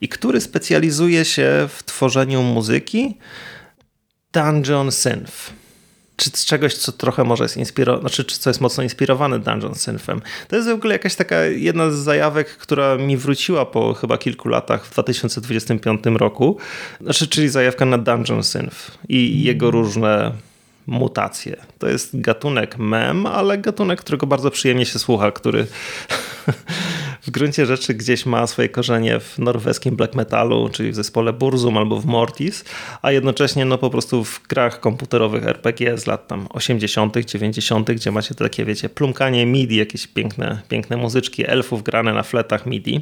i który specjalizuje się w tworzeniu muzyki Dungeon Synth czy z czegoś, co trochę może jest inspirowane, znaczy, czy co jest mocno inspirowane Dungeon Synthem. To jest w ogóle jakaś taka jedna z zajawek, która mi wróciła po chyba kilku latach w 2025 roku. Znaczy, czyli zajawka na Dungeon Synth i jego różne mutacje. To jest gatunek mem, ale gatunek, którego bardzo przyjemnie się słucha, który <laughs> w gruncie rzeczy gdzieś ma swoje korzenie w norweskim black metalu, czyli w zespole Burzum albo w Mortis, a jednocześnie no po prostu w grach komputerowych RPG z lat tam 80., 90., gdzie macie takie, wiecie, plumkanie MIDI, jakieś piękne, piękne muzyczki elfów grane na fletach MIDI.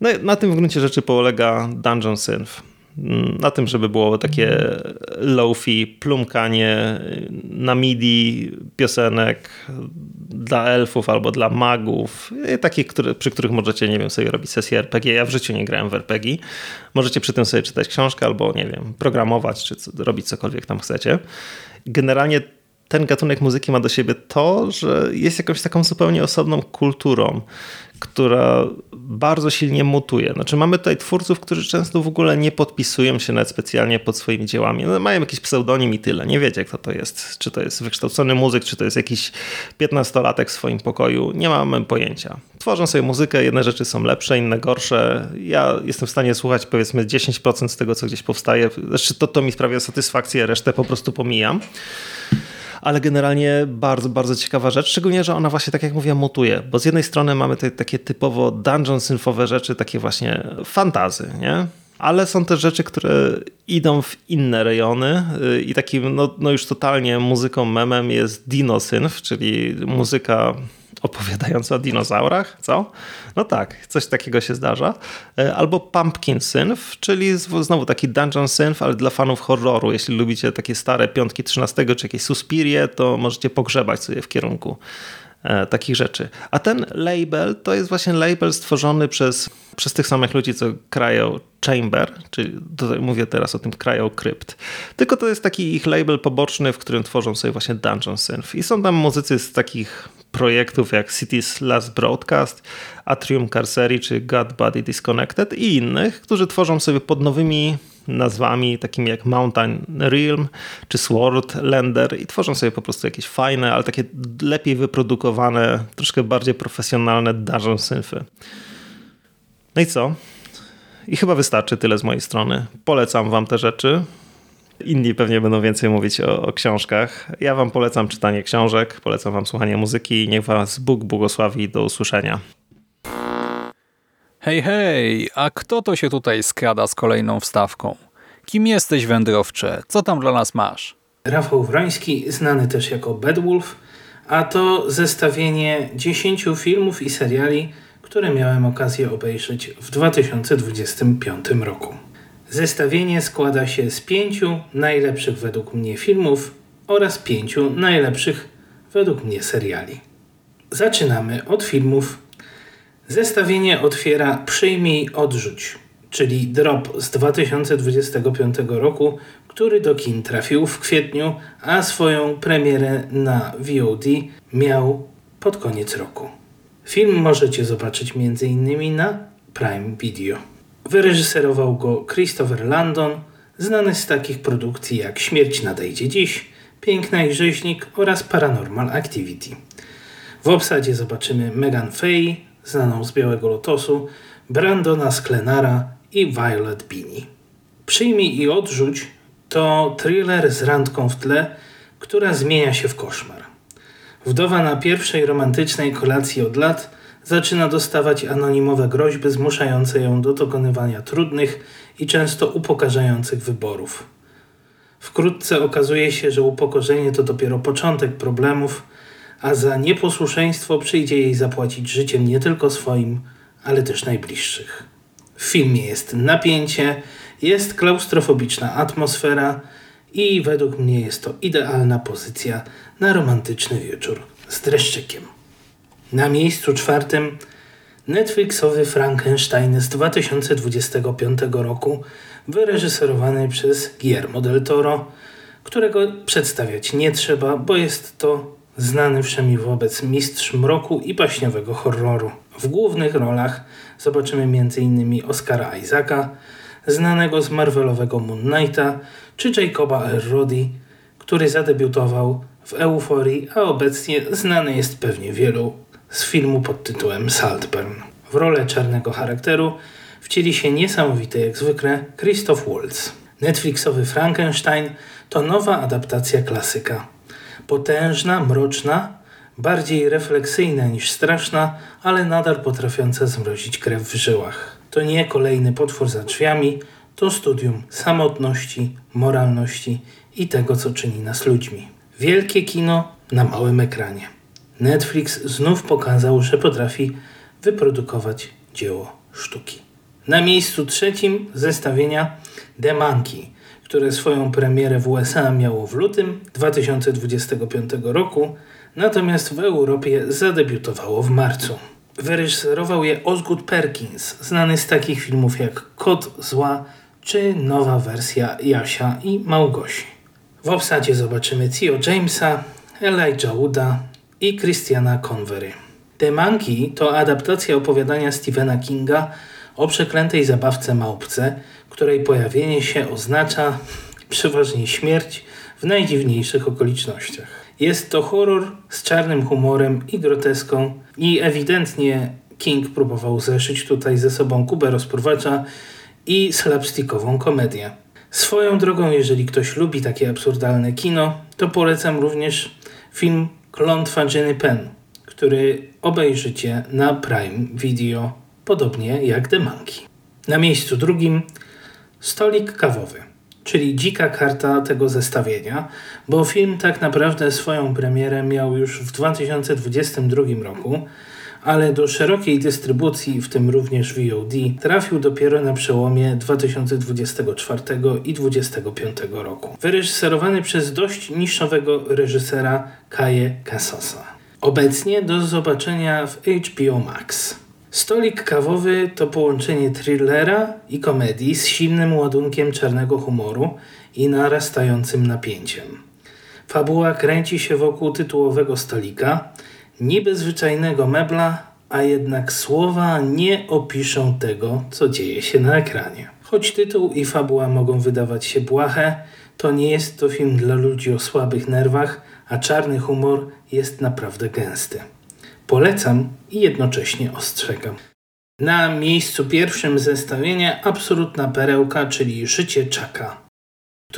No, na tym w gruncie rzeczy polega Dungeon Synth na tym, żeby było takie low-fi plumkanie na MIDI piosenek dla elfów albo dla magów, takich, które, przy których możecie, nie wiem, sobie robić sesję RPG. Ja w życiu nie grałem w RPG. Możecie przy tym sobie czytać książkę albo, nie wiem, programować czy robić cokolwiek tam chcecie. Generalnie ten gatunek muzyki ma do siebie to, że jest jakąś taką zupełnie osobną kulturą, która bardzo silnie mutuje. Znaczy mamy tutaj twórców, którzy często w ogóle nie podpisują się nawet specjalnie pod swoimi dziełami. No, mają jakiś pseudonim i tyle. Nie wiecie, kto to jest. Czy to jest wykształcony muzyk, czy to jest jakiś piętnastolatek w swoim pokoju. Nie mamy pojęcia. Tworzą sobie muzykę, jedne rzeczy są lepsze, inne gorsze. Ja jestem w stanie słuchać powiedzmy 10% z tego, co gdzieś powstaje. Znaczy to, to mi sprawia satysfakcję, resztę po prostu pomijam ale generalnie bardzo, bardzo ciekawa rzecz, szczególnie, że ona właśnie, tak jak mówiłem, mutuje, bo z jednej strony mamy te, takie typowo dungeon synfowe rzeczy, takie właśnie fantazy, nie? ale są też rzeczy, które idą w inne rejony y, i takim no, no już totalnie muzyką memem jest Dinosynth, czyli muzyka opowiadająca o dinozaurach, co? No tak, coś takiego się zdarza. E, albo Pumpkin Synth, czyli znowu taki Dungeon Synth, ale dla fanów horroru. Jeśli lubicie takie stare piątki 13 czy jakieś Suspirie, to możecie pogrzebać sobie w kierunku e, takich rzeczy. A ten label to jest właśnie label stworzony przez, przez tych samych ludzi, co Cryo Chamber, czyli tutaj mówię teraz o tym Cryo Crypt. Tylko to jest taki ich label poboczny, w którym tworzą sobie właśnie Dungeon Synth. I są tam muzycy z takich projektów jak City's Last Broadcast, Atrium Carcery czy God Body Disconnected i innych, którzy tworzą sobie pod nowymi nazwami, takimi jak Mountain Realm czy Sword Lender i tworzą sobie po prostu jakieś fajne, ale takie lepiej wyprodukowane, troszkę bardziej profesjonalne dungeon synthy. No i co? I chyba wystarczy tyle z mojej strony. Polecam wam te rzeczy. Inni pewnie będą więcej mówić o, o, książkach. Ja wam polecam czytanie książek, polecam wam słuchanie muzyki i niech was Bóg błogosławi do usłyszenia. Hej, hej, a kto to się tutaj skrada z kolejną wstawką? Kim jesteś wędrowcze? Co tam dla nas masz? Rafał Wroński, znany też jako Bedwulf, a to zestawienie 10 filmów i seriali, które miałem okazję obejrzeć w 2025 roku. Zestawienie składa się z pięciu najlepszych według mnie filmów oraz pięciu najlepszych według mnie seriali. Zaczynamy od filmów. Zestawienie otwiera Przyjmij, odrzuć, czyli drop z 2025 roku, który do kin trafił w kwietniu, a swoją premierę na VOD miał pod koniec roku. Film możecie zobaczyć m.in. na Prime Video. Wyreżyserował go Christopher Landon, znany z takich produkcji jak Śmierć nadejdzie dziś, Piękna i Rzeźnik oraz Paranormal Activity. W obsadzie zobaczymy Megan Fay, znaną z Białego Lotosu, Brandona Sklenara i Violet Beanie. Przyjmij i odrzuć to thriller z randką w tle, która zmienia się w koszmar. Wdowa na pierwszej romantycznej kolacji od lat zaczyna dostawać anonimowe groźby zmuszające ją do dokonywania trudnych i często upokarzających wyborów. Wkrótce okazuje się, że upokorzenie to dopiero początek problemów, a za nieposłuszeństwo przyjdzie jej zapłacić życiem nie tylko swoim, ale też najbliższych. W filmie jest napięcie, jest klaustrofobiczna atmosfera i według mnie jest to idealna pozycja na romantyczny wieczór z dreszczykiem. Na miejscu czwartym Netflixowy Frankenstein z 2025 roku, wyreżyserowany przez Guillermo del Toro, którego przedstawiać nie trzeba, bo jest to znany wszemi wobec mistrz mroku i baśniowego horroru. W głównych rolach zobaczymy m.in. Oscara Isaaca, znanego z Marvelowego Moon Knighta, czy Jacoba Elrodi, który zadebiutował w Euforii, a obecnie znany jest pewnie wielu z filmu pod tytułem Saltburn. W rolę czarnego charakteru wcieli się niesamowity jak zwykle Christoph Waltz. Netflixowy Frankenstein to nowa adaptacja klasyka. Potężna, mroczna, bardziej refleksyjna niż straszna, ale nadal potrafiąca zmrozić krew w żyłach. To nie kolejny potwór za drzwiami, to studium samotności, moralności i tego, co czyni nas ludźmi. Wielkie kino na małym ekranie. Netflix znów pokazał, że potrafi wyprodukować dzieło sztuki. Na miejscu trzecim zestawienia The Monkey, które swoją premierę w USA miało w lutym 2025 roku, natomiast w Europie zadebiutowało w marcu. Wyreżyserował je Osgood Perkins, znany z takich filmów jak Kot Zła czy nowa wersja Jasia i Małgosi. W obsadzie zobaczymy Theo Jamesa, Elijah Wooda i Christiana Convery. The Monkey to adaptacja opowiadania Stephena Kinga o przeklętej zabawce małpce, której pojawienie się oznacza przeważnie śmierć w najdziwniejszych okolicznościach. Jest to horror z czarnym humorem i groteską i ewidentnie King próbował zeszyć tutaj ze sobą Kubę rozpruwacza i slapstickową komedię. Swoją drogą, jeżeli ktoś lubi takie absurdalne kino, to polecam również film Klątwa Jenny Penn, który obejrzycie na Prime Video, podobnie jak The Monkey. Na miejscu drugim stolik kawowy czyli dzika karta tego zestawienia, bo film tak naprawdę swoją premierę miał już w 2022 roku, ale do szerokiej dystrybucji, w tym również VOD, trafił dopiero na przełomie 2024 i 2025 roku. Wyreżyserowany przez dość niszowego reżysera Kaje Casasa. Obecnie do zobaczenia w HBO Max. Stolik kawowy to połączenie thrillera i komedii z silnym ładunkiem czarnego humoru i narastającym napięciem. Fabuła kręci się wokół tytułowego stolika, niby zwyczajnego mebla, a jednak słowa nie opiszą tego, co dzieje się na ekranie. Choć tytuł i fabuła mogą wydawać się błahe, to nie jest to film dla ludzi o słabych nerwach, a czarny humor jest naprawdę gęsty. Polecam i jednocześnie ostrzegam. Na miejscu pierwszym zestawienia absolutna perełka, czyli Życie Czaka,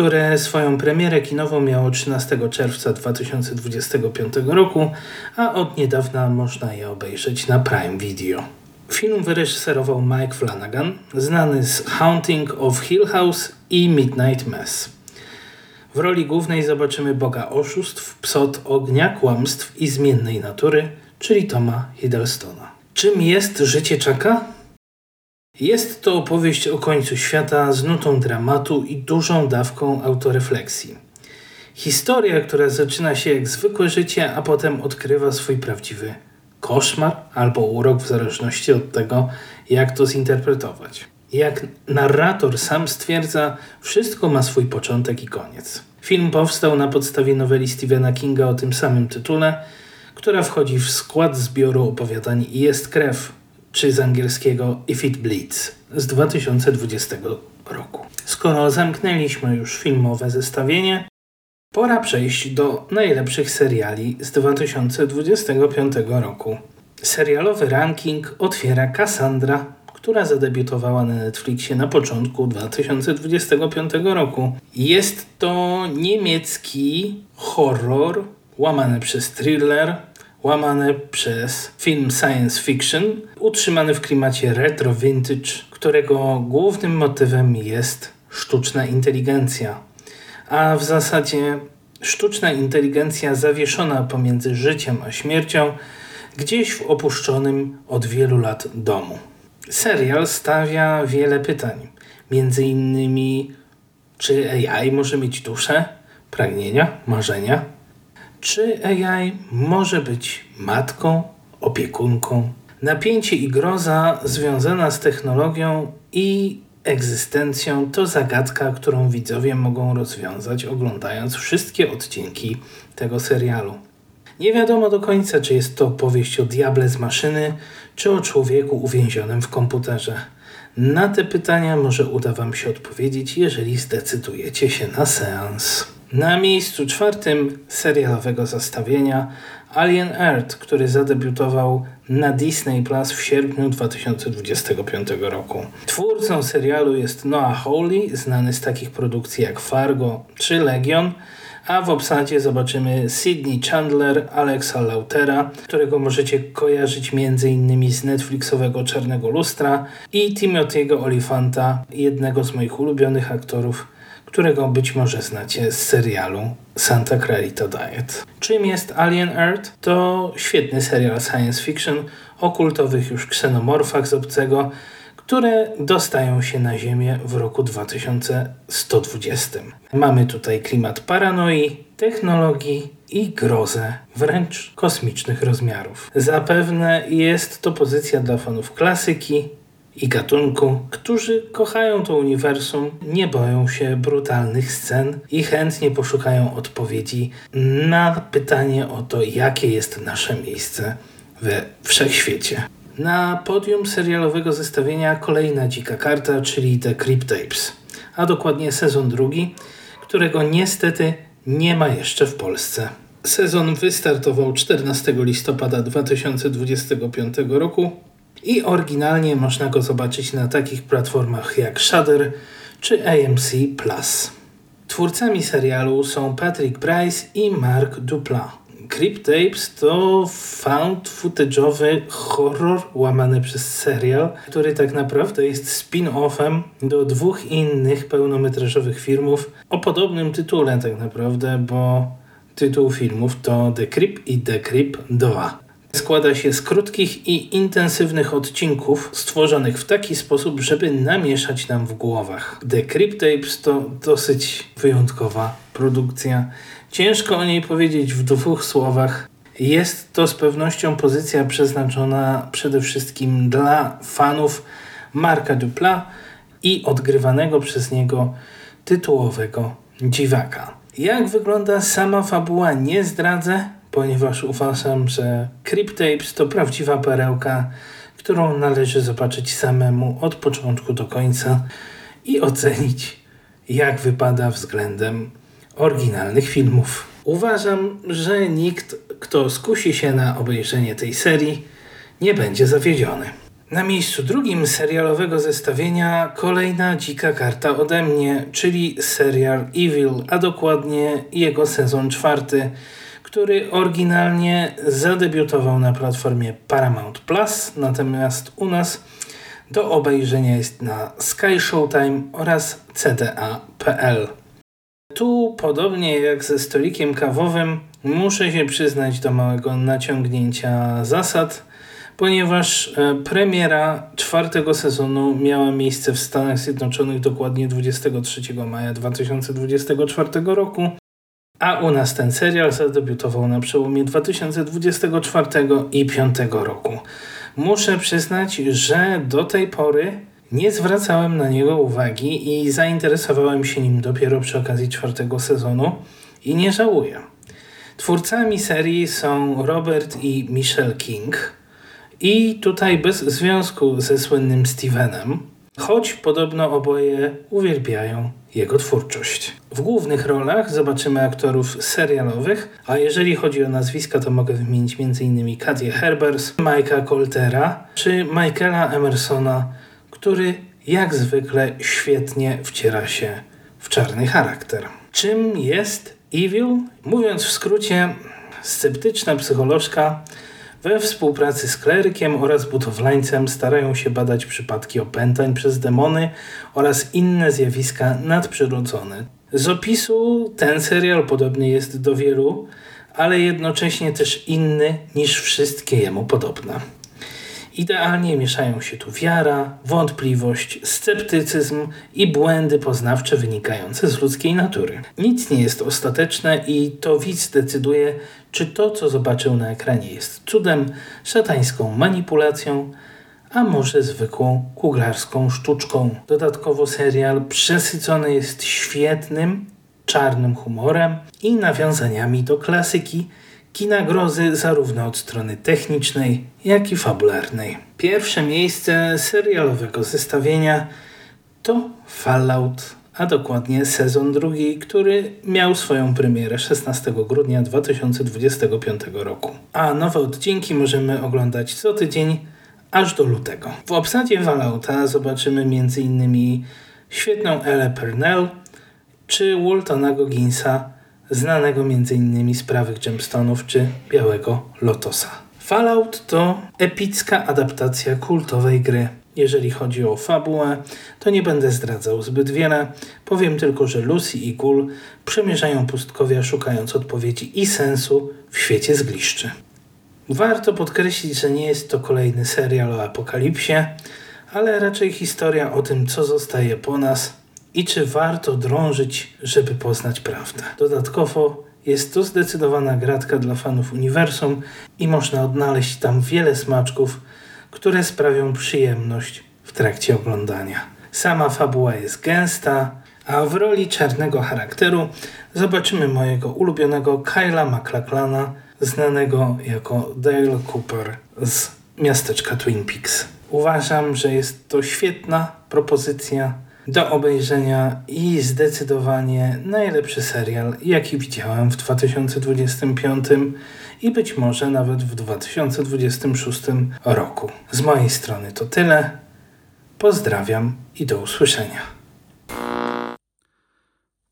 które swoją premierę kinową miało 13 czerwca 2025 roku, a od niedawna można je obejrzeć na Prime Video. Film wyreżyserował Mike Flanagan, znany z Haunting of Hill House i Midnight Mass. W roli głównej zobaczymy boga oszustw, psot ognia, kłamstw i zmiennej natury, czyli Toma Hiddlestona. Czym jest życie Chucka? Jest to opowieść o końcu świata z nutą dramatu i dużą dawką autorefleksji. Historia, która zaczyna się jak zwykłe życie, a potem odkrywa swój prawdziwy koszmar albo urok w zależności od tego, jak to zinterpretować. Jak narrator sam stwierdza, wszystko ma swój początek i koniec. Film powstał na podstawie noweli Stephena Kinga o tym samym tytule, która wchodzi w skład zbioru opowiadań Jest krew, czy z angielskiego If It Bleeds z 2020 roku. Skoro zamknęliśmy już filmowe zestawienie, pora przejść do najlepszych seriali z 2025 roku. Serialowy ranking otwiera Cassandra, która zadebiutowała na Netflixie na początku 2025 roku. Jest to niemiecki horror łamany przez thriller, łamany przez film science fiction, utrzymany w klimacie retro vintage, którego głównym motywem jest sztuczna inteligencja. A w zasadzie sztuczna inteligencja zawieszona pomiędzy życiem a śmiercią, gdzieś w opuszczonym od wielu lat domu. Serial stawia wiele pytań, między innymi czy AI może mieć duszę, pragnienia, marzenia? Czy AI może być matką, opiekunką? Napięcie i groza związana z technologią i egzystencją to zagadka, którą widzowie mogą rozwiązać oglądając wszystkie odcinki tego serialu. Nie wiadomo do końca, czy jest to powieść o diable z maszyny, czy o człowieku uwięzionym w komputerze. Na te pytania może uda Wam się odpowiedzieć, jeżeli zdecydujecie się na seans. Na miejscu czwartym serialowego zestawienia Alien Earth, który zadebiutował na Disney Plus w sierpniu 2025 roku. Twórcą serialu jest Noah Hawley, znany z takich produkcji jak Fargo czy Legion, a w obsadzie zobaczymy Sydney Chandler, Alexa Lautera, którego możecie kojarzyć m.in. z Netflixowego Czarnego Lustra i Timothy'ego Olifanta, jednego z moich ulubionych aktorów, którego być może znacie z serialu Santa Clarita Diet. Czym jest Alien Earth? To świetny serial science fiction o kultowych już ksenomorfach z obcego, które dostają się na Ziemię w roku 2120. Mamy tutaj klimat paranoi, technologii i grozę, wręcz kosmicznych rozmiarów. Zapewne jest to pozycja dla fanów klasyki i gatunku, którzy kochają to uniwersum, nie boją się brutalnych scen i chętnie poszukają odpowiedzi na pytanie o to, jakie jest nasze miejsce we wszechświecie. Na podium serialowego zestawienia kolejna dzika karta, czyli The Cryptapes, a dokładnie sezon drugi, którego niestety nie ma jeszcze w Polsce. Sezon wystartował 14 listopada 2025 roku i oryginalnie można go zobaczyć na takich platformach jak Shudder czy AMC. Twórcami serialu są Patrick Bryce i Mark Dupla. Cryptapes to found footage'owy horror łamany przez serial, który tak naprawdę jest spin-offem do dwóch innych pełnometrażowych filmów o podobnym tytule tak naprawdę, bo tytuł filmów to The Crypt i The Crypt 2. Składa się z krótkich i intensywnych odcinków stworzonych w taki sposób, żeby namieszać nam w głowach. The Cryptapes to dosyć wyjątkowa produkcja Ciężko o niej powiedzieć w dwóch słowach. Jest to z pewnością pozycja przeznaczona przede wszystkim dla fanów Marka Dupla i odgrywanego przez niego tytułowego dziwaka. Jak wygląda sama fabuła nie zdradzę, ponieważ uważam, że Cryptapes to prawdziwa perełka, którą należy zobaczyć samemu od początku do końca i ocenić, jak wypada względem oryginalnych filmów. Uważam, że nikt, kto skusi się na obejrzenie tej serii, nie będzie zawiedziony. Na miejscu drugim serialowego zestawienia kolejna dzika karta ode mnie, czyli serial Evil, a dokładnie jego sezon czwarty, który oryginalnie zadebiutował na platformie Paramount Plus, natomiast u nas do obejrzenia jest na Sky Showtime oraz CDA.pl. Tu, podobnie jak ze stolikiem kawowym, muszę się przyznać do małego naciągnięcia zasad, ponieważ e, premiera czwartego sezonu miała miejsce w Stanach Zjednoczonych dokładnie 23 maja 2024 roku, a u nas ten serial zadebiutował na przełomie 2024 i 2025 roku. Muszę przyznać, że do tej pory nie zwracałem na niego uwagi i zainteresowałem się nim dopiero przy okazji czwartego sezonu i nie żałuję. Twórcami serii są Robert i Michelle King i tutaj bez związku ze słynnym Stevenem, choć podobno oboje uwielbiają jego twórczość. W głównych rolach zobaczymy aktorów serialowych, a jeżeli chodzi o nazwiska, to mogę wymienić m.in. Katię Herbers, Mike'a Coltera czy Michaela Emersona, który jak zwykle świetnie wciera się w czarny charakter. Czym jest Evil? Mówiąc w skrócie, sceptyczna psycholożka we współpracy z klerykiem oraz budowlańcem starają się badać przypadki opętań przez demony oraz inne zjawiska nadprzyrodzone. Z opisu ten serial podobny jest do wielu, ale jednocześnie też inny niż wszystkie jemu podobne. Idealnie mieszają się tu wiara, wątpliwość, sceptycyzm i błędy poznawcze wynikające z ludzkiej natury. Nic nie jest ostateczne i to widz decyduje, czy to, co zobaczył na ekranie, jest cudem, szatańską manipulacją, a może zwykłą kuglarską sztuczką. Dodatkowo serial przesycony jest świetnym, czarnym humorem i nawiązaniami do klasyki kina grozy zarówno od strony technicznej, jak i fabularnej. Pierwsze miejsce serialowego zestawienia to Fallout, a dokładnie sezon drugi, który miał swoją premierę 16 grudnia 2025 roku. A nowe odcinki możemy oglądać co tydzień aż do lutego. W obsadzie Fallouta zobaczymy m.in. świetną Elę Pernell czy Waltona Gogginsa, znanego m.in. z prawych gemstonów czy Białego Lotosa. Fallout to epicka adaptacja kultowej gry. Jeżeli chodzi o fabułę, to nie będę zdradzał zbyt wiele. Powiem tylko, że Lucy i Gul przemierzają pustkowia szukając odpowiedzi i sensu w świecie zgliszczy. Warto podkreślić, że nie jest to kolejny serial o apokalipsie, ale raczej historia o tym, co zostaje po nas i czy warto drążyć, żeby poznać prawdę. Dodatkowo jest to zdecydowana gratka dla fanów uniwersum i można odnaleźć tam wiele smaczków, które sprawią przyjemność w trakcie oglądania. Sama fabuła jest gęsta, a w roli czarnego charakteru zobaczymy mojego ulubionego Kyla MacLachlana, znanego jako Dale Cooper z miasteczka Twin Peaks. Uważam, że jest to świetna propozycja do obejrzenia i zdecydowanie najlepszy serial, jaki widziałem w 2025 i być może nawet w 2026 roku. Z mojej strony to tyle. Pozdrawiam i do usłyszenia.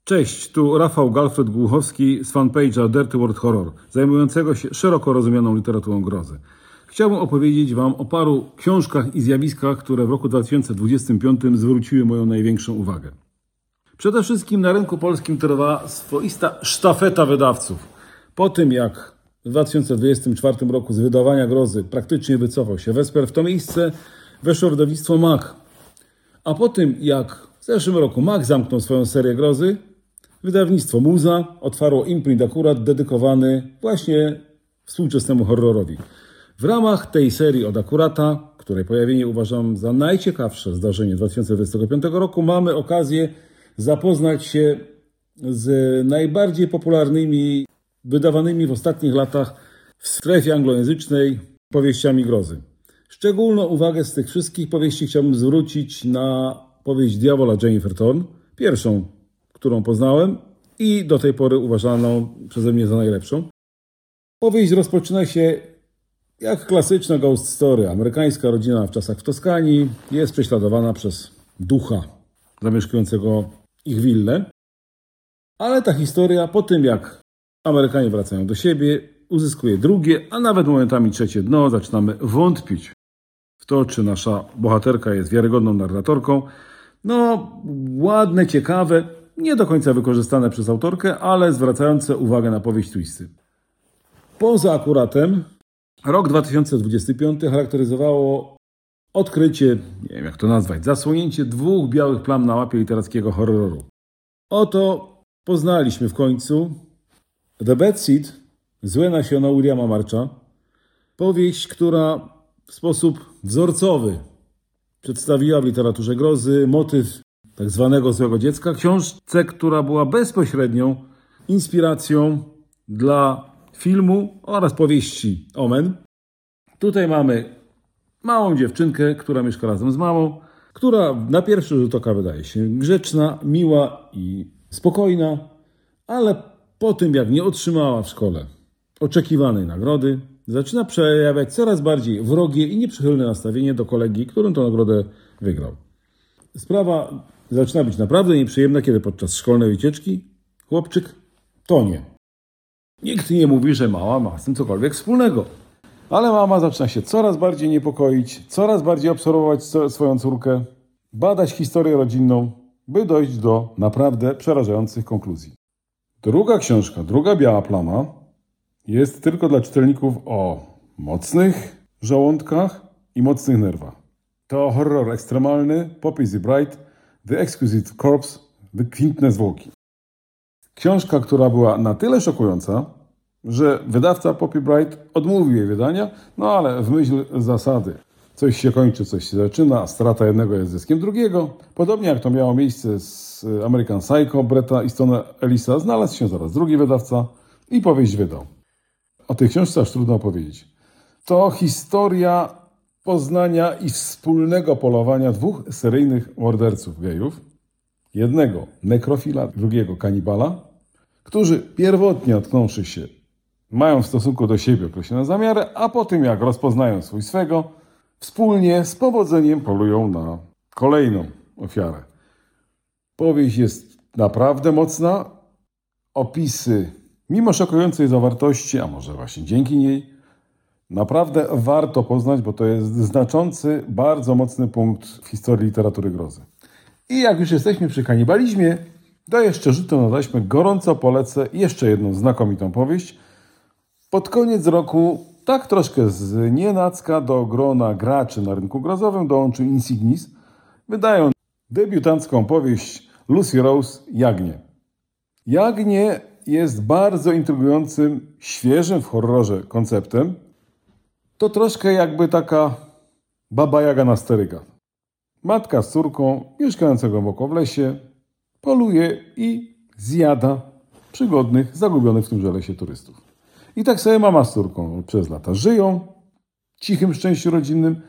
Cześć, tu Rafał Galfred Głuchowski z fanpage'a Dirty World Horror, zajmującego się szeroko rozumianą literaturą grozy. Chciałbym opowiedzieć Wam o paru książkach i zjawiskach, które w roku 2025 zwróciły moją największą uwagę. Przede wszystkim na rynku polskim trwa swoista sztafeta wydawców. Po tym jak w 2024 roku z wydawania grozy praktycznie wycofał się Wesper, w to miejsce weszło wydawnictwo MAK. A po tym jak w zeszłym roku MAK zamknął swoją serię grozy, wydawnictwo Muza otwarło imprint akurat dedykowany właśnie współczesnemu horrorowi. W ramach tej serii od Akurata, której pojawienie uważam za najciekawsze zdarzenie 2025 roku, mamy okazję zapoznać się z najbardziej popularnymi, wydawanymi w ostatnich latach w strefie anglojęzycznej powieściami grozy. Szczególną uwagę z tych wszystkich powieści chciałbym zwrócić na powieść Diabola Jennifer Thorne, pierwszą, którą poznałem i do tej pory uważaną przeze mnie za najlepszą. Powieść rozpoczyna się Jak klasyczna ghost story, amerykańska rodzina w czasach w Toskanii jest prześladowana przez ducha zamieszkującego ich willę. Ale ta historia po tym, jak Amerykanie wracają do siebie, uzyskuje drugie, a nawet momentami trzecie dno. Zaczynamy wątpić w to, czy nasza bohaterka jest wiarygodną narratorką. No, ładne, ciekawe, nie do końca wykorzystane przez autorkę, ale zwracające uwagę na powieść twisty. Poza akuratem, rok 2025 charakteryzowało odkrycie, nie wiem jak to nazwać, zasłonięcie dwóch białych plam na mapie literackiego horroru. Oto poznaliśmy w końcu The Bad Seed, Złe nasiona Williama Marcha, powieść, która w sposób wzorcowy przedstawiła w literaturze grozy motyw tak zwanego złego dziecka, książce, która była bezpośrednią inspiracją dla filmu oraz powieści Omen. Tutaj mamy małą dziewczynkę, która mieszka razem z mamą, która na pierwszy rzut oka wydaje się grzeczna, miła i spokojna, ale po tym jak nie otrzymała w szkole oczekiwanej nagrody, zaczyna przejawiać coraz bardziej wrogie i nieprzychylne nastawienie do kolegi, którym tę nagrodę wygrał. Sprawa zaczyna być naprawdę nieprzyjemna, kiedy podczas szkolnej wycieczki chłopczyk tonie. Nikt nie mówi, że mała ma z tym cokolwiek wspólnego. Ale mama zaczyna się coraz bardziej niepokoić, coraz bardziej obserwować swoją córkę, badać historię rodzinną, by dojść do naprawdę przerażających konkluzji. Druga książka, druga biała plama, jest tylko dla czytelników o mocnych żołądkach i mocnych nerwach. To horror ekstremalny Poppy the Bride, The Exquisite Corpse, wykwintne zwłoki. Książka, która była na tyle szokująca, że wydawca Poppy Bride odmówił jej wydania, no ale w myśl zasady coś się kończy, coś się zaczyna, strata jednego jest zyskiem drugiego. Podobnie jak to miało miejsce z American Psycho Bretta Eastona Ellisa, znalazł się zaraz drugi wydawca i powieść wydał. O tej książce aż trudno opowiedzieć. To historia poznania i wspólnego polowania dwóch seryjnych morderców gejów. Jednego nekrofila, drugiego kanibala, którzy pierwotnie otknąwszy się mają w stosunku do siebie określone zamiary, a po tym jak rozpoznają swój swego, wspólnie z powodzeniem polują na kolejną ofiarę. Powieść jest naprawdę mocna. Opisy, mimo szokującej zawartości, a może właśnie dzięki niej, naprawdę warto poznać, bo to jest znaczący, bardzo mocny punkt w historii literatury grozy. I jak już jesteśmy przy kanibalizmie, to jeszcze rzutem na taśmę gorąco polecę jeszcze jedną znakomitą powieść. Pod koniec roku, tak troszkę z nienacka do grona graczy na rynku grozowym dołączył Insignis, wydają debiutancką powieść Lucy Rose Jagnie. Jagnie jest bardzo intrygującym, świeżym w horrorze konceptem. To troszkę jakby taka baba Jaga na steryka. Matka z córką, mieszkająca głęboko w lesie, poluje i zjada przygodnych, zagubionych w tymże lesie turystów. I tak sobie mama z córką przez lata żyją w cichym szczęściu rodzinnym,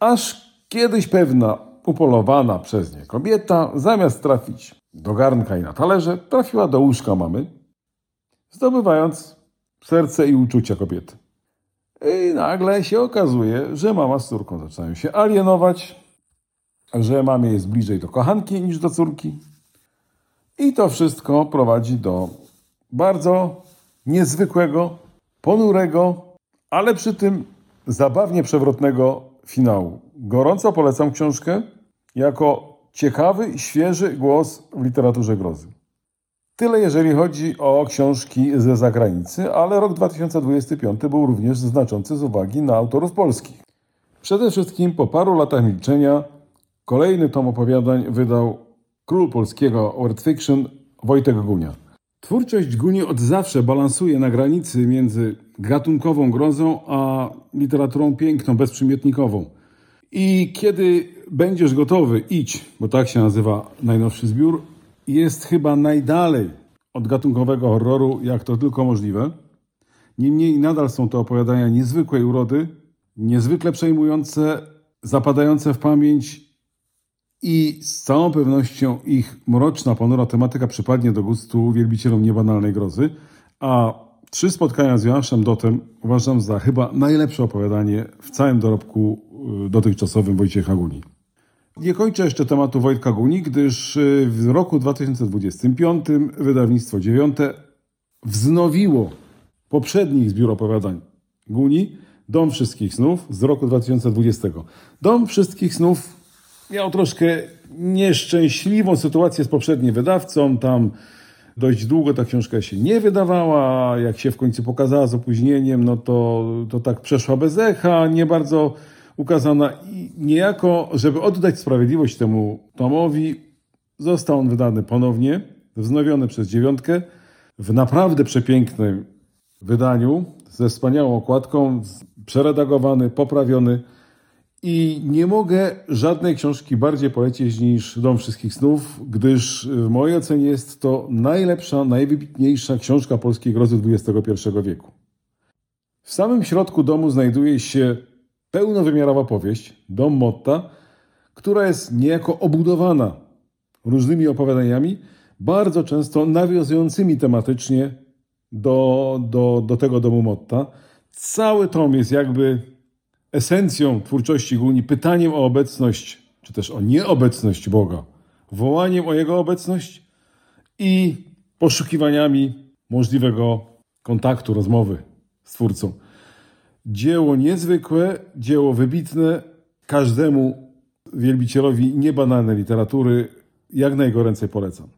aż kiedyś pewna upolowana przez nie kobieta, zamiast trafić do garnka i na talerze, trafiła do łóżka mamy, zdobywając serce i uczucia kobiety. I nagle się okazuje, że mama z córką zaczynają się alienować, że mamie jest bliżej do kochanki niż do córki. I to wszystko prowadzi do bardzo niezwykłego, ponurego, ale przy tym zabawnie przewrotnego finału. Gorąco polecam książkę jako ciekawy, świeży głos w literaturze grozy. Tyle jeżeli chodzi o książki ze zagranicy, ale rok 2025 był również znaczący z uwagi na autorów polskich. Przede wszystkim po paru latach milczenia kolejny tom opowiadań wydał król polskiego word fiction Wojtek Gunia. Twórczość Guni od zawsze balansuje na granicy między gatunkową grozą a literaturą piękną, bezprzymiotnikową. I kiedy będziesz gotowy, idź, bo tak się nazywa najnowszy zbiór, jest chyba najdalej od gatunkowego horroru, jak to tylko możliwe. Niemniej nadal są to opowiadania niezwykłej urody, niezwykle przejmujące, zapadające w pamięć i z całą pewnością ich mroczna, ponura tematyka przypadnie do gustu wielbicielom niebanalnej grozy, a Trzy spotkania z Joaszem Dotem uważam za chyba najlepsze opowiadanie w całym dorobku y, dotychczasowym Wojciecha Guni. Nie kończę jeszcze tematu Wojtka Guni, gdyż y, w roku 2025 wydawnictwo dziewiąte wznowiło poprzedni zbiór opowiadań Guni, Dom Wszystkich Snów z roku 2020. Dom Wszystkich Snów miał troszkę nieszczęśliwą sytuację z poprzednim wydawcą. Tam dość długo ta książka się nie wydawała. Jak się w końcu pokazała z opóźnieniem, no to, to tak przeszła bez echa, nie bardzo ukazana. I niejako, żeby oddać sprawiedliwość temu tomowi, został on wydany ponownie, wznowiony przez dziewiątkę, w naprawdę przepięknym wydaniu, ze wspaniałą okładką, przeredagowany, poprawiony. I nie mogę żadnej książki bardziej polecić niż Dom Wszystkich Snów, gdyż w mojej ocenie jest to najlepsza, najwybitniejsza książka polskiej grozy XXI wieku. W samym środku domu znajduje się pełnowymiarowa powieść, Dom Motta, która jest niejako obudowana różnymi opowiadaniami, bardzo często nawiązującymi tematycznie do, do, do tego domu Motta. Cały tom jest jakby esencją twórczości Guni, pytaniem o obecność, czy też o nieobecność Boga, wołaniem o Jego obecność i poszukiwaniami możliwego kontaktu, rozmowy z Twórcą. Dzieło niezwykłe, dzieło wybitne, każdemu wielbicielowi niebanalnej literatury jak najgoręcej polecam.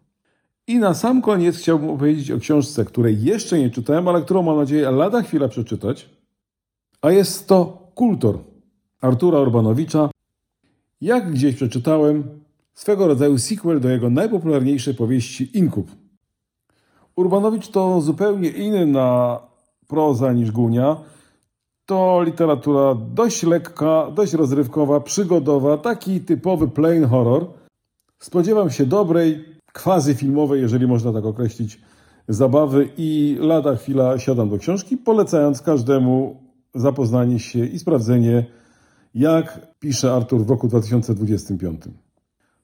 I na sam koniec chciałbym opowiedzieć o książce, której jeszcze nie czytałem, ale którą mam nadzieję lada chwila przeczytać. A jest to Kultor Artura Urbanowicza. Jak gdzieś przeczytałem, swego rodzaju sequel do jego najpopularniejszej powieści Inkub. Urbanowicz to zupełnie inna proza niż Gunia. To literatura dość lekka, dość rozrywkowa, przygodowa, taki typowy plain horror. Spodziewam się dobrej, quasi filmowej, jeżeli można tak określić, zabawy i lada chwila siadam do książki, polecając każdemu zapoznanie się i sprawdzenie, jak pisze Artur w roku 2025.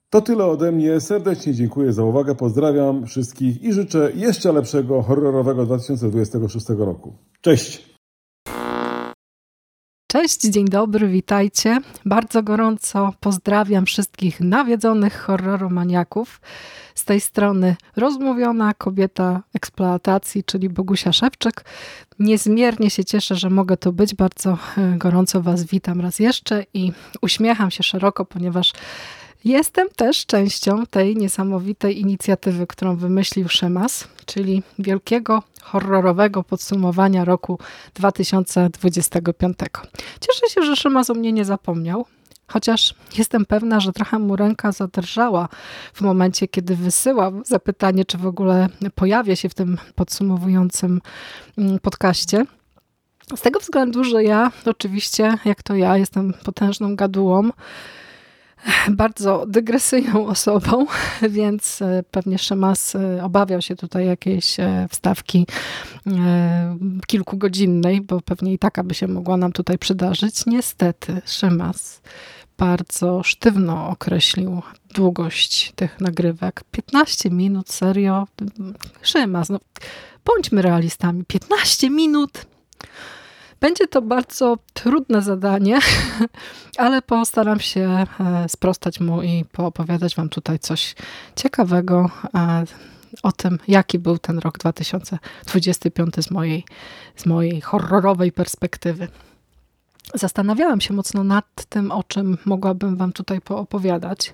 To tyle ode mnie. Serdecznie dziękuję za uwagę, pozdrawiam wszystkich i życzę jeszcze lepszego horrorowego 2026 roku. Cześć! Cześć, dzień dobry, witajcie. Bardzo gorąco pozdrawiam wszystkich nawiedzonych horroromaniaków. Z tej strony rozmówiona kobieta eksploatacji, czyli Bogusia Szewczyk. Niezmiernie się cieszę, że mogę tu być. Bardzo e, gorąco Was witam raz jeszcze i uśmiecham się szeroko, ponieważ Jestem też częścią tej niesamowitej inicjatywy, którą wymyślił Szymas, czyli wielkiego horrorowego podsumowania roku 2025. Cieszę się, że Szymas o mnie nie zapomniał, chociaż jestem pewna, że trochę mu ręka zadrżała w momencie, kiedy wysyłał zapytanie, czy w ogóle pojawia się w tym podsumowującym mm, podcaście. Z tego względu, że ja oczywiście, jak to ja, jestem potężną gadułą, bardzo dygresyjną <laughs> osobą, więc e, pewnie Szymas e, obawiał się tutaj jakiejś e, wstawki kilkugodzinnej, bo pewnie i taka by się mogła nam tutaj przydarzyć. Niestety Szymas bardzo sztywno określił długość tych nagrywek. 15 minut, serio? Szymas, no bądźmy realistami. 15 minut będzie to bardzo trudne zadanie, <laughs> ale postaram się e, sprostać mu i poopowiadać Wam tutaj coś ciekawego e, o tym, jaki był ten rok 2025 z mojej, z mojej horrorowej perspektywy. Zastanawiałam się mocno nad tym, o czym mogłabym Wam tutaj poopowiadać.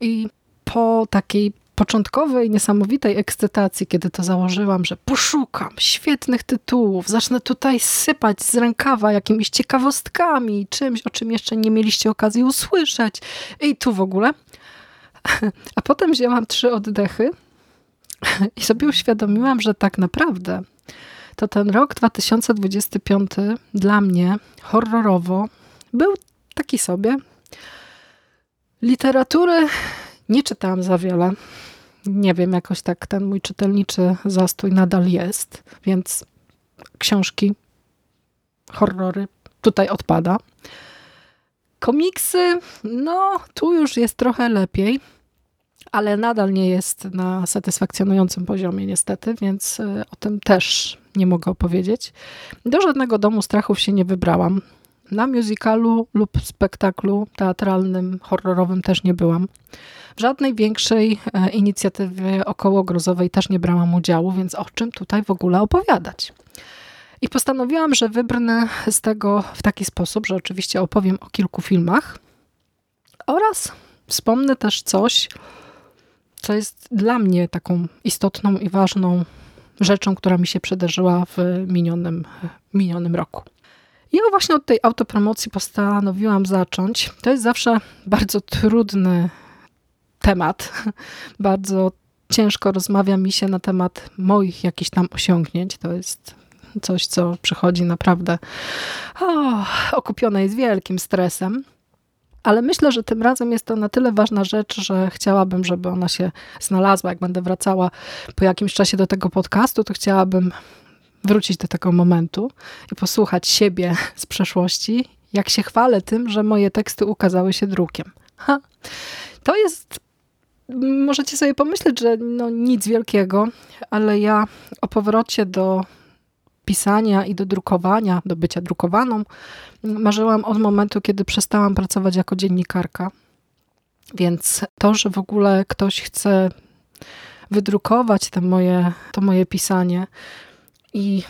I po takiej początkowej, niesamowitej ekscytacji, kiedy to założyłam, że poszukam świetnych tytułów, zacznę tutaj sypać z rękawa jakimiś ciekawostkami, czymś, o czym jeszcze nie mieliście okazji usłyszeć. I tu w ogóle. <laughs> A potem wzięłam trzy oddechy <laughs> i sobie uświadomiłam, że tak naprawdę to ten rok 2025 dla mnie horrorowo był taki sobie. Literatury nie czytałam za wiele nie wiem, jakoś tak ten mój czytelniczy zastój nadal jest, więc książki, horrory tutaj odpada. Komiksy, no tu już jest trochę lepiej, ale nadal nie jest na satysfakcjonującym poziomie niestety, więc e, o tym też nie mogę opowiedzieć. Do żadnego domu strachów się nie wybrałam. Na musicalu lub spektaklu teatralnym, horrorowym też nie byłam. W żadnej większej e, inicjatywie okołogrozowej też nie brałam udziału, więc o czym tutaj w ogóle opowiadać? I postanowiłam, że wybrnę z tego w taki sposób, że oczywiście opowiem o kilku filmach oraz wspomnę też coś, co jest dla mnie taką istotną i ważną rzeczą, która mi się przydarzyła w minionym, minionym roku. Ja właśnie od tej autopromocji postanowiłam zacząć. To jest zawsze bardzo trudny temat. <laughs> Bardzo ciężko rozmawia mi się na temat moich jakichś tam osiągnięć. To jest coś, co przychodzi naprawdę o, okupione jest wielkim stresem. Ale myślę, że tym razem jest to na tyle ważna rzecz, że chciałabym, żeby ona się znalazła. Jak będę wracała po jakimś czasie do tego podcastu, to chciałabym wrócić do tego momentu i posłuchać siebie <laughs> z przeszłości, jak się chwalę tym, że moje teksty ukazały się drukiem. Ha. To jest, możecie sobie pomyśleć, że no nic wielkiego, ale ja o powrocie do pisania i do drukowania, do bycia drukowaną, marzyłam od momentu, kiedy przestałam pracować jako dziennikarka. Więc to, że w ogóle ktoś chce wydrukować te moje, to moje pisanie i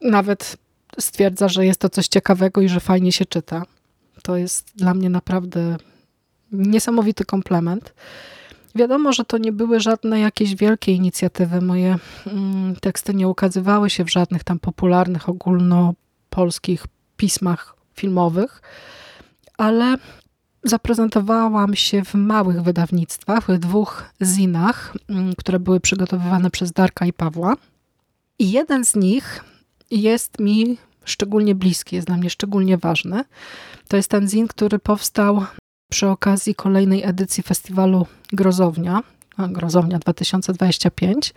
nawet stwierdza, że jest to coś ciekawego i że fajnie się czyta, to jest dla mnie naprawdę niesamowity komplement. Wiadomo, że to nie były żadne jakieś wielkie inicjatywy. Moje mm, teksty nie ukazywały się w żadnych tam popularnych, ogólnopolskich pismach filmowych, ale zaprezentowałam się w małych wydawnictwach, w dwóch zinach, mm, które były przygotowywane przez Darka i Pawła. I jeden z nich jest mi szczególnie bliski, jest dla mnie szczególnie ważny. To jest ten zin, który powstał przy okazji kolejnej edycji festiwalu Grozownia, Grozownia 2025.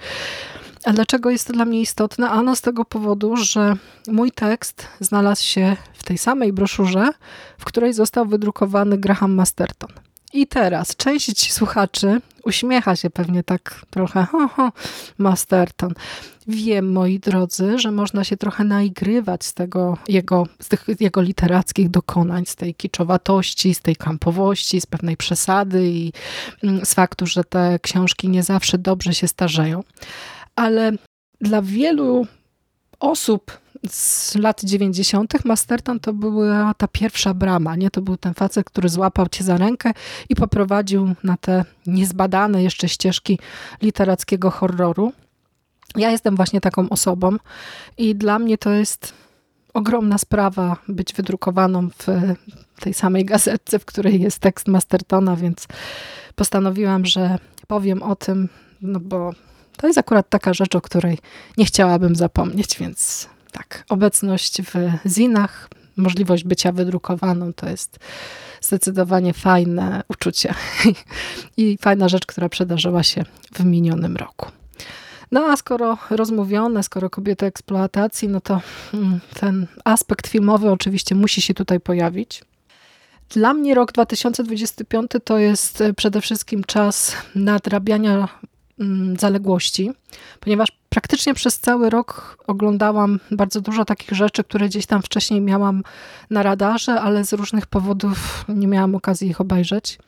A dlaczego jest to dla mnie istotne? Ano z tego powodu, że mój tekst znalazł się w tej samej broszurze, w której został wydrukowany Graham Masterton. I teraz część słuchaczy uśmiecha się pewnie tak trochę, ho, ho, Masterton. Wiem, moi drodzy, że można się trochę naigrywać z tego jego, z tych jego literackich dokonań, z tej kiczowatości, z tej kampowości, z pewnej przesady i mm, z faktu, że te książki nie zawsze dobrze się starzeją. Ale dla wielu osób z lat 90. Masterton to była ta pierwsza brama, nie? To był ten facet, który złapał cię za rękę i poprowadził na te niezbadane jeszcze ścieżki literackiego horroru. Ja jestem właśnie taką osobą i dla mnie to jest ogromna sprawa być wydrukowaną w tej samej gazetce, w której jest tekst Mastertona, więc postanowiłam, że powiem o tym, no bo to jest akurat taka rzecz, o której nie chciałabym zapomnieć, więc tak, obecność w zinach, możliwość bycia wydrukowaną to jest zdecydowanie fajne uczucie <laughs> i fajna rzecz, która przydarzyła się w minionym roku. No a skoro rozmówione, skoro kobiety eksploatacji, no to mm, ten aspekt filmowy oczywiście musi się tutaj pojawić. Dla mnie rok 2025 to jest przede wszystkim czas nadrabiania zaległości, ponieważ praktycznie przez cały rok oglądałam bardzo dużo takich rzeczy, które gdzieś tam wcześniej miałam na radarze, ale z różnych powodów nie miałam okazji ich obejrzeć.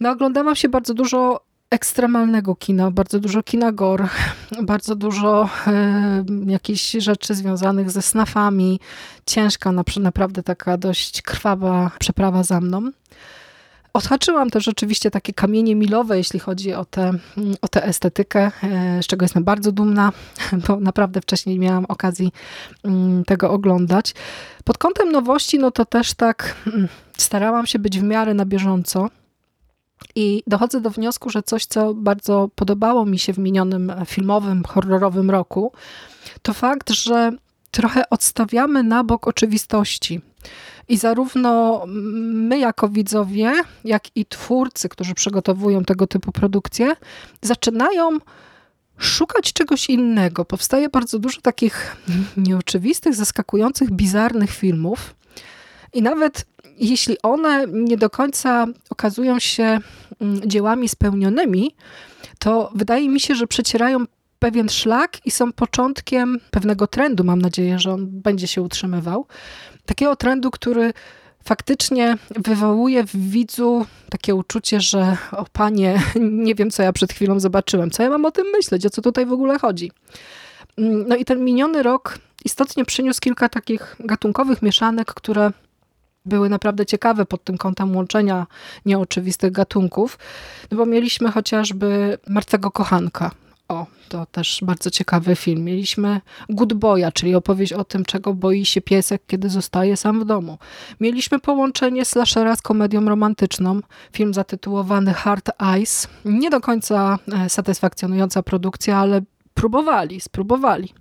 No, oglądałam się bardzo dużo ekstremalnego kina, bardzo dużo kina gore, <laughs> bardzo dużo e, jakichś rzeczy związanych ze snafami. Ciężka, naprawdę taka dość krwawa przeprawa za mną. Odhaczyłam też rzeczywiście takie kamienie milowe, jeśli chodzi o tę o tę estetykę, e, z czego jestem bardzo dumna, <laughs> bo naprawdę wcześniej miałam okazji mm, tego oglądać. Pod kątem nowości, no to też tak mm, starałam się być w miarę na bieżąco. I dochodzę do wniosku, że coś, co bardzo podobało mi się w minionym filmowym, horrorowym roku, to fakt, że trochę odstawiamy na bok oczywistości. I zarówno my jako widzowie, jak i twórcy, którzy przygotowują tego typu produkcje, zaczynają szukać czegoś innego. Powstaje bardzo dużo takich nieoczywistych, zaskakujących, bizarnych filmów. I nawet jeśli one nie do końca okazują się mm, dziełami spełnionymi, to wydaje mi się, że przecierają pewien szlak i są początkiem pewnego trendu. Mam nadzieję, że on będzie się utrzymywał. Takiego trendu, który faktycznie wywołuje w widzu takie uczucie, że o panie, <laughs> nie wiem co ja przed chwilą zobaczyłem, co ja mam o tym myśleć, o co tutaj w ogóle chodzi. Mm, no i ten miniony rok istotnie przyniósł kilka takich gatunkowych mieszanek, które były naprawdę ciekawe pod tym kątem łączenia nieoczywistych gatunków, no bo mieliśmy chociażby Martwego Kochanka, o, to też bardzo ciekawy film. Mieliśmy Good Boya, czyli opowieść o tym, czego boi się piesek, kiedy zostaje sam w domu. Mieliśmy połączenie slashera z komedią romantyczną. Film zatytułowany Hard Eyes. Nie do końca e, satysfakcjonująca produkcja, ale próbowali, spróbowali.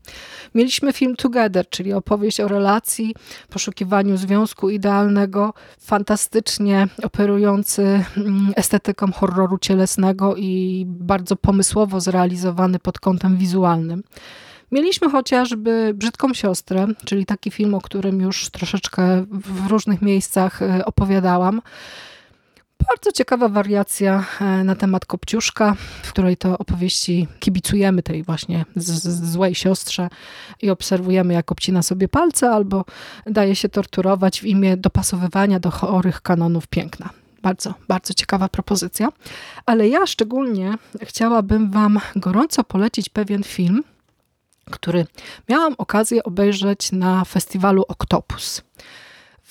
Mieliśmy film Together, czyli opowieść o relacji, poszukiwaniu związku idealnego, fantastycznie operujący mm, estetyką horroru cielesnego i bardzo pomysłowo zrealizowany pod kątem wizualnym. Mieliśmy chociażby Brzydką Siostrę, czyli taki film, o którym już troszeczkę w różnych miejscach e, opowiadałam. Bardzo ciekawa wariacja e, na temat Kopciuszka, w której to opowieści kibicujemy tej właśnie złej siostrze i obserwujemy, jak obcina sobie palce albo daje się torturować w imię dopasowywania do chorych kanonów piękna. Bardzo, bardzo ciekawa propozycja. Ale ja szczególnie chciałabym Wam gorąco polecić pewien film, który miałam okazję obejrzeć na festiwalu Octopus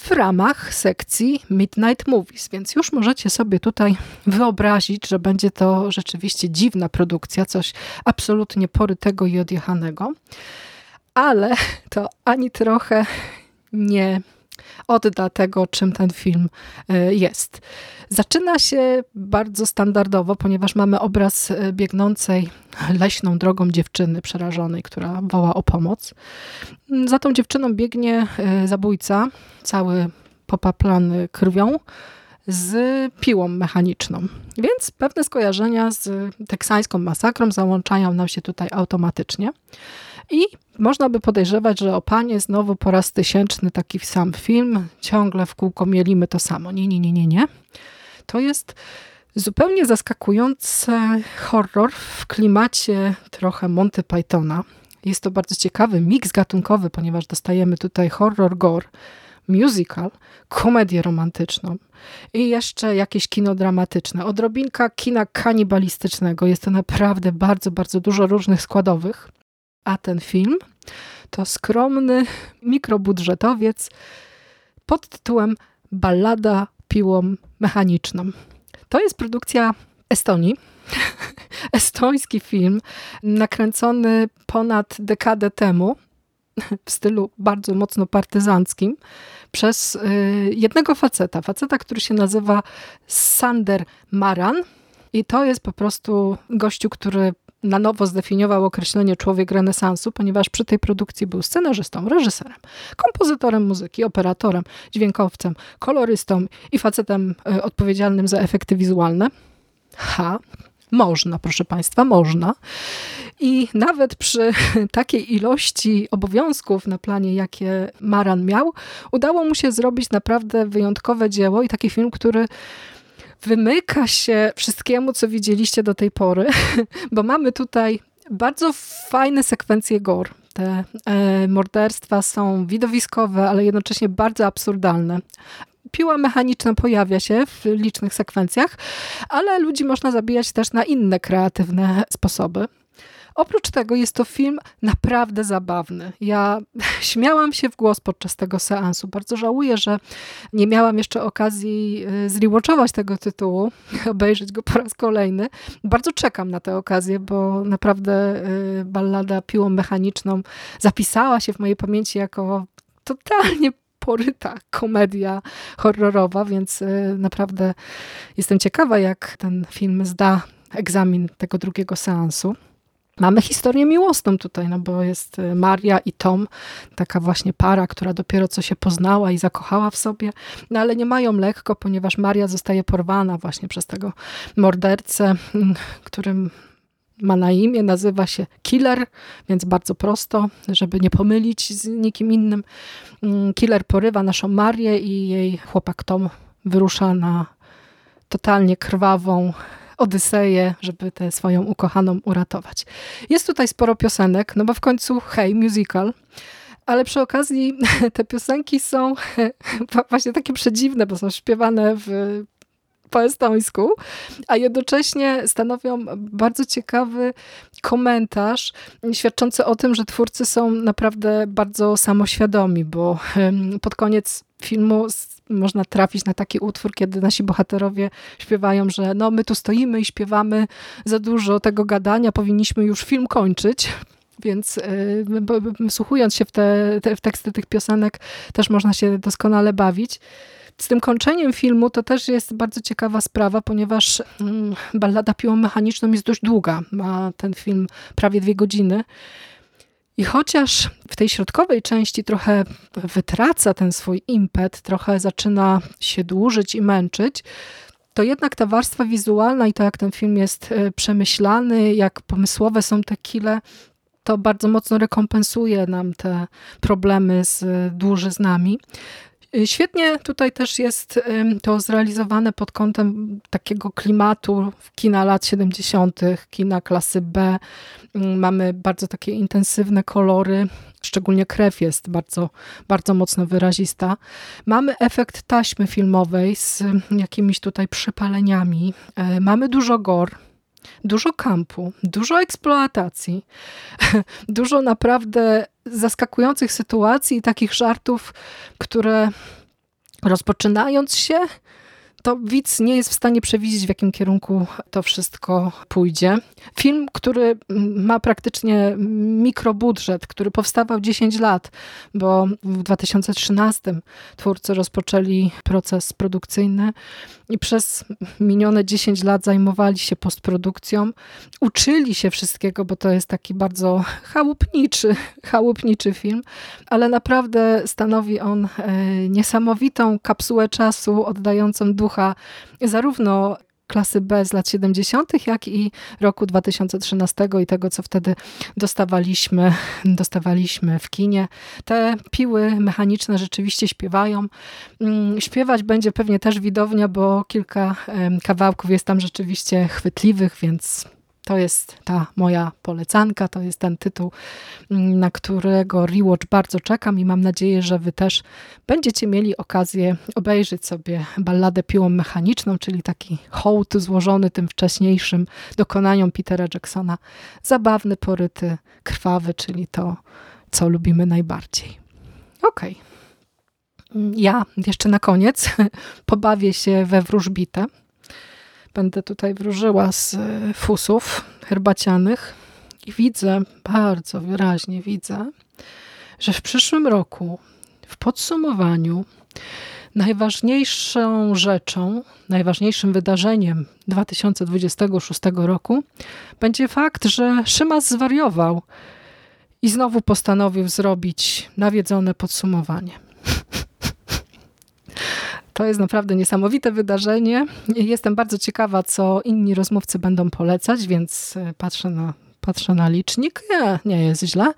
w ramach sekcji Midnight Movies, więc już możecie sobie tutaj wyobrazić, że będzie to rzeczywiście dziwna produkcja, coś absolutnie porytego i odjechanego, ale to ani trochę nie odda tego, czym ten film e, jest. Zaczyna się bardzo standardowo, ponieważ mamy obraz e, biegnącej leśną drogą dziewczyny przerażonej, która woła o pomoc. Za tą dziewczyną biegnie e, zabójca, cały popaplany krwią, z piłą mechaniczną. Więc pewne skojarzenia z teksańską masakrą załączają nam się tutaj automatycznie. I można by podejrzewać, że o Panie znowu po raz tysięczny taki sam film, ciągle w kółko mielimy to samo. Nie, nie, nie, nie, nie. To jest zupełnie zaskakujący horror w klimacie trochę Monty Pythona. Jest to bardzo ciekawy miks gatunkowy, ponieważ dostajemy tutaj horror, gore, musical, komedię romantyczną i jeszcze jakieś kino dramatyczne. Odrobinka kina kanibalistycznego. Jest to naprawdę bardzo, bardzo dużo różnych składowych. A ten film to skromny <laughs> mikrobudżetowiec pod tytułem Ballada piłą mechaniczną. To jest produkcja Estonii. <laughs> Estoński film nakręcony ponad dekadę temu w stylu bardzo mocno partyzanckim przez y, jednego faceta. Faceta, który się nazywa Sander Maran. I to jest po prostu gościu, który na nowo zdefiniował określenie człowiek renesansu, ponieważ przy tej produkcji był scenarzystą, reżyserem, kompozytorem muzyki, operatorem, dźwiękowcem, kolorystą i facetem e, odpowiedzialnym za efekty wizualne. Ha, można, proszę Państwa, można. I nawet przy <laughs> takiej ilości obowiązków na planie, jakie Maran miał, udało mu się zrobić naprawdę wyjątkowe dzieło i taki film, który wymyka się wszystkiemu, co widzieliście do tej pory, <laughs> bo mamy tutaj bardzo fajne sekwencje gore. Te e, morderstwa są widowiskowe, ale jednocześnie bardzo absurdalne. Piła mechaniczna pojawia się w licznych sekwencjach, ale ludzi można zabijać też na inne kreatywne sposoby. Oprócz tego jest to film naprawdę zabawny. Ja <laughs> śmiałam się w głos podczas tego seansu. Bardzo żałuję, że nie miałam jeszcze okazji y, zrewatchować tego tytułu, <laughs> obejrzeć go po raz kolejny. Bardzo czekam na tę okazję, bo naprawdę y, ballada piłą mechaniczną zapisała się w mojej pamięci jako totalnie poryta komedia horrorowa, więc y, naprawdę jestem ciekawa, jak ten film zda egzamin tego drugiego seansu. Mamy historię miłosną tutaj, no bo jest y, Maria i Tom, taka właśnie para, która dopiero co się poznała i zakochała w sobie, no ale nie mają lekko, ponieważ Maria zostaje porwana właśnie przez tego mordercę, <laughs> którym ma na imię, nazywa się Killer, więc bardzo prosto, żeby nie pomylić z nikim innym. Mm, Killer porywa naszą Marię i jej chłopak Tom wyrusza na totalnie krwawą odyseję, żeby tę swoją ukochaną uratować. Jest tutaj sporo piosenek, no bo w końcu hej, musical. Ale przy okazji <laughs> te piosenki są <laughs> właśnie takie przedziwne, bo są śpiewane w po estońsku, a jednocześnie stanowią bardzo ciekawy komentarz świadczący o tym, że twórcy są naprawdę bardzo samoświadomi, bo pod koniec filmu można trafić na taki utwór, kiedy nasi bohaterowie śpiewają, że no my tu stoimy i śpiewamy za dużo tego gadania, powinniśmy już film kończyć. <laughs> Więc y, słuchując się w, te, te, w teksty tych piosenek też można się doskonale bawić. Z tym kończeniem filmu to też jest bardzo ciekawa sprawa, ponieważ mm, ballada piłą mechaniczną jest dość długa. Ma ten film prawie dwie godziny. I chociaż w tej środkowej części trochę wytraca ten swój impet, trochę zaczyna się dłużyć i męczyć, to jednak ta warstwa wizualna i to, jak ten film jest e, przemyślany, jak pomysłowe są te kile, to bardzo mocno rekompensuje nam te problemy z dłużyznami. Y, świetnie tutaj też jest to zrealizowane pod kątem takiego klimatu kina lat 70., kina klasy B. Mamy bardzo takie intensywne kolory, szczególnie krew jest bardzo, bardzo mocno wyrazista. Mamy efekt taśmy filmowej z jakimiś tutaj przypaleniami. E, mamy dużo gor, dużo kampu, dużo eksploatacji, <laughs> dużo naprawdę zaskakujących sytuacji i takich żartów, które rozpoczynając się to widz nie jest w stanie przewidzieć, w jakim kierunku to wszystko pójdzie. Film, który ma praktycznie mikrobudżet, który powstawał 10 lat, bo w 2013 twórcy rozpoczęli proces produkcyjny i przez minione 10 lat zajmowali się postprodukcją, uczyli się wszystkiego, bo to jest taki bardzo chałupniczy, chałupniczy film, ale naprawdę stanowi on e, niesamowitą kapsułę czasu oddającą duch ducha zarówno klasy B z lat 70., jak i roku 2013 i tego, co wtedy dostawaliśmy, <laughs> dostawaliśmy w kinie. Te piły mechaniczne rzeczywiście śpiewają. Mm, śpiewać będzie pewnie też widownia, bo kilka kawałków jest tam rzeczywiście chwytliwych, więc to jest ta moja polecanka, to jest ten tytuł, mm, na którego rewatch bardzo czekam i mam nadzieję, że wy też będziecie mieli okazję obejrzeć sobie balladę piłą mechaniczną, czyli taki hołd złożony tym wcześniejszym dokonaniom Petera Jacksona. Zabawny, poryty, krwawy, czyli to, co lubimy najbardziej. Okej. Okay. Ja jeszcze na koniec <laughs> pobawię się we wróżbitę będę tutaj wróżyła z e, fusów herbacianych i widzę, bardzo wyraźnie widzę, że w przyszłym roku w podsumowaniu najważniejszą rzeczą, najważniejszym wydarzeniem 2026 roku będzie fakt, że Szymas zwariował i znowu postanowił zrobić nawiedzone podsumowanie. To jest naprawdę niesamowite wydarzenie. Jestem bardzo ciekawa, co inni rozmówcy będą polecać, więc e, patrzę na, patrzę na licznik. Nie, nie jest źle.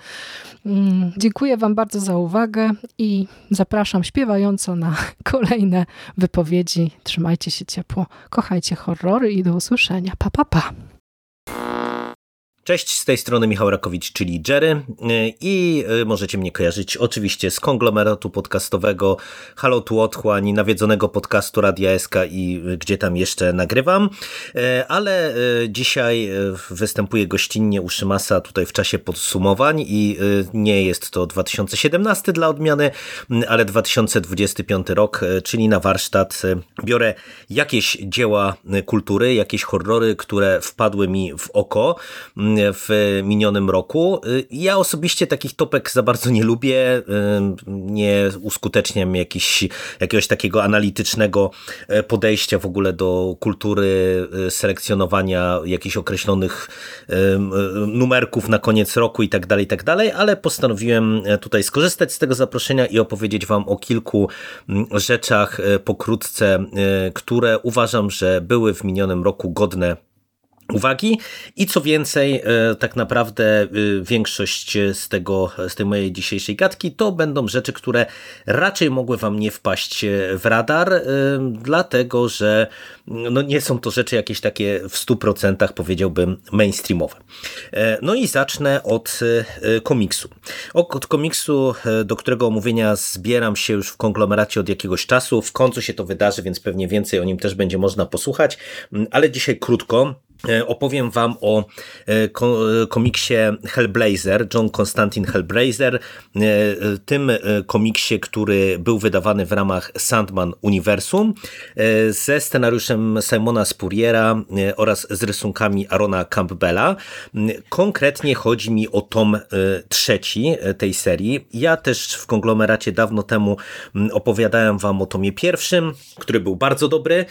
Mm, dziękuję Wam bardzo za uwagę i zapraszam śpiewająco na <laughs> kolejne wypowiedzi. Trzymajcie się ciepło, kochajcie horrory i do usłyszenia. Pa, pa, pa. Cześć, z tej strony Michał Rakowicz, czyli Jerry. Y, i y, możecie mnie kojarzyć oczywiście z konglomeratu podcastowego Halo Tu Otchłań, nawiedzonego podcastu Radia SK i y, gdzie tam jeszcze nagrywam, ale dzisiaj występuję gościnnie u Szymasa tutaj w czasie podsumowań i nie jest to 2017 dla odmiany, ale 2025 rok, czyli na warsztat biorę jakieś dzieła kultury, jakieś horrory, które wpadły mi w oko, w minionym roku. Ja osobiście takich topek za bardzo nie lubię, nie uskuteczniam jakiś, jakiegoś takiego analitycznego e, podejścia w ogóle do kultury, e, selekcjonowania jakichś określonych numerków na koniec roku i tak dalej, tak dalej, ale postanowiłem e, tutaj skorzystać z tego zaproszenia i opowiedzieć Wam o kilku rzeczach pokrótce, które uważam, że były w minionym roku godne uwagi i co więcej, e, tak naprawdę e, większość z tego, z tej mojej dzisiejszej gadki to będą rzeczy, które raczej mogły wam nie wpaść w radar, e, dlatego że no nie są to rzeczy jakieś takie w 100% powiedziałbym mainstreamowe. No i zacznę od komiksu. Od komiksu, do którego omówienia zbieram się już w konglomeracie od jakiegoś czasu, w końcu się to wydarzy, więc pewnie więcej o nim też będzie można posłuchać, ale dzisiaj krótko. E, opowiem Wam o e, e, komiksie Hellblazer, John Constantine Hellblazer, tym komiksie, który był wydawany w ramach Sandman Uniwersum, ze scenariuszem Simona Spurriera oraz z rysunkami Arona Campbella. Konkretnie chodzi mi o tom trzeci tej serii. Ja też w konglomeracie dawno temu opowiadałem Wam o tomie pierwszym, który był bardzo dobry,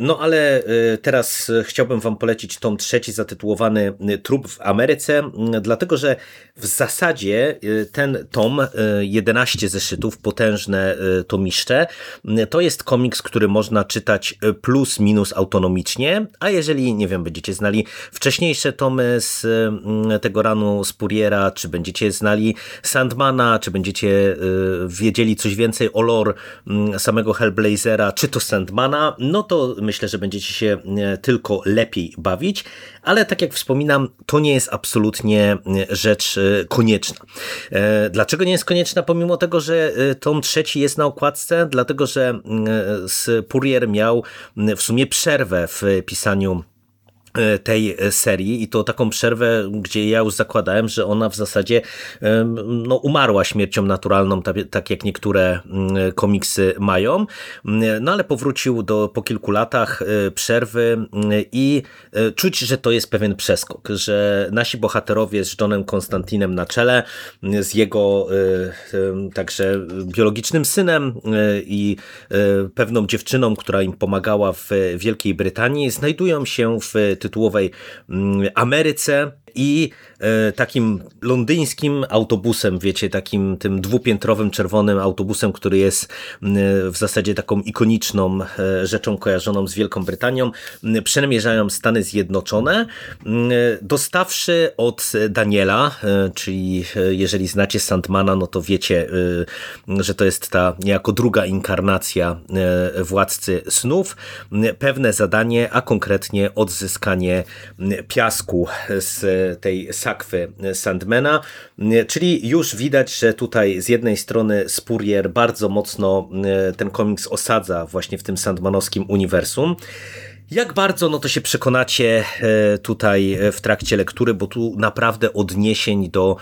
no ale teraz chciałbym Wam polecić polecić tom trzeci zatytułowany y, Trup w Ameryce, y, dlatego że w zasadzie y, ten tom, 11 zeszytów, potężne tomiszcze, to jest komiks, który można czytać plus minus autonomicznie, a jeżeli, nie wiem, będziecie znali wcześniejsze tomy z tego ranu Spuriera, czy będziecie znali Sandmana, czy będziecie wiedzieli coś więcej o lore samego Hellblazera, czy to Sandmana, no to myślę, że będziecie się tylko lepiej bawić, ale tak jak wspominam, to nie jest absolutnie rzecz konieczna. E, dlaczego nie jest konieczna, pomimo tego, że tom trzeci jest na okładce? Dlatego, że Spurrier miał w sumie przerwę w pisaniu E, tej serii i to taką przerwę, gdzie ja już zakładałem, że ona w zasadzie no, umarła śmiercią naturalną, tak, tak jak niektóre mm, komiksy mają, mm, no ale powrócił do, po kilku latach e, przerwy mm, i e, czuć, że to jest pewien przeskok, że nasi bohaterowie z Johnem Konstantinem na czele, z jego także biologicznym synem i pewną dziewczyną, która im pomagała w Wielkiej Brytanii, znajdują się w tytułowej mm, Ameryce i takim londyńskim autobusem, wiecie, takim tym dwupiętrowym czerwonym autobusem, który jest w zasadzie taką ikoniczną e, rzeczą kojarzoną z Wielką Brytanią, przemierzają Stany Zjednoczone, dostawszy od Daniela, e, czyli jeżeli znacie Sandmana, no to wiecie, że to jest ta niejako druga inkarnacja władcy snów, pewne zadanie, a konkretnie odzyskanie piasku z tej sakwy Sandmana, czyli już widać, że tutaj z jednej strony Spurrier bardzo mocno e, ten komiks osadza właśnie w tym Sandmanowskim uniwersum, jak bardzo, no to się przekonacie e, tutaj e, w trakcie lektury, bo tu naprawdę odniesień do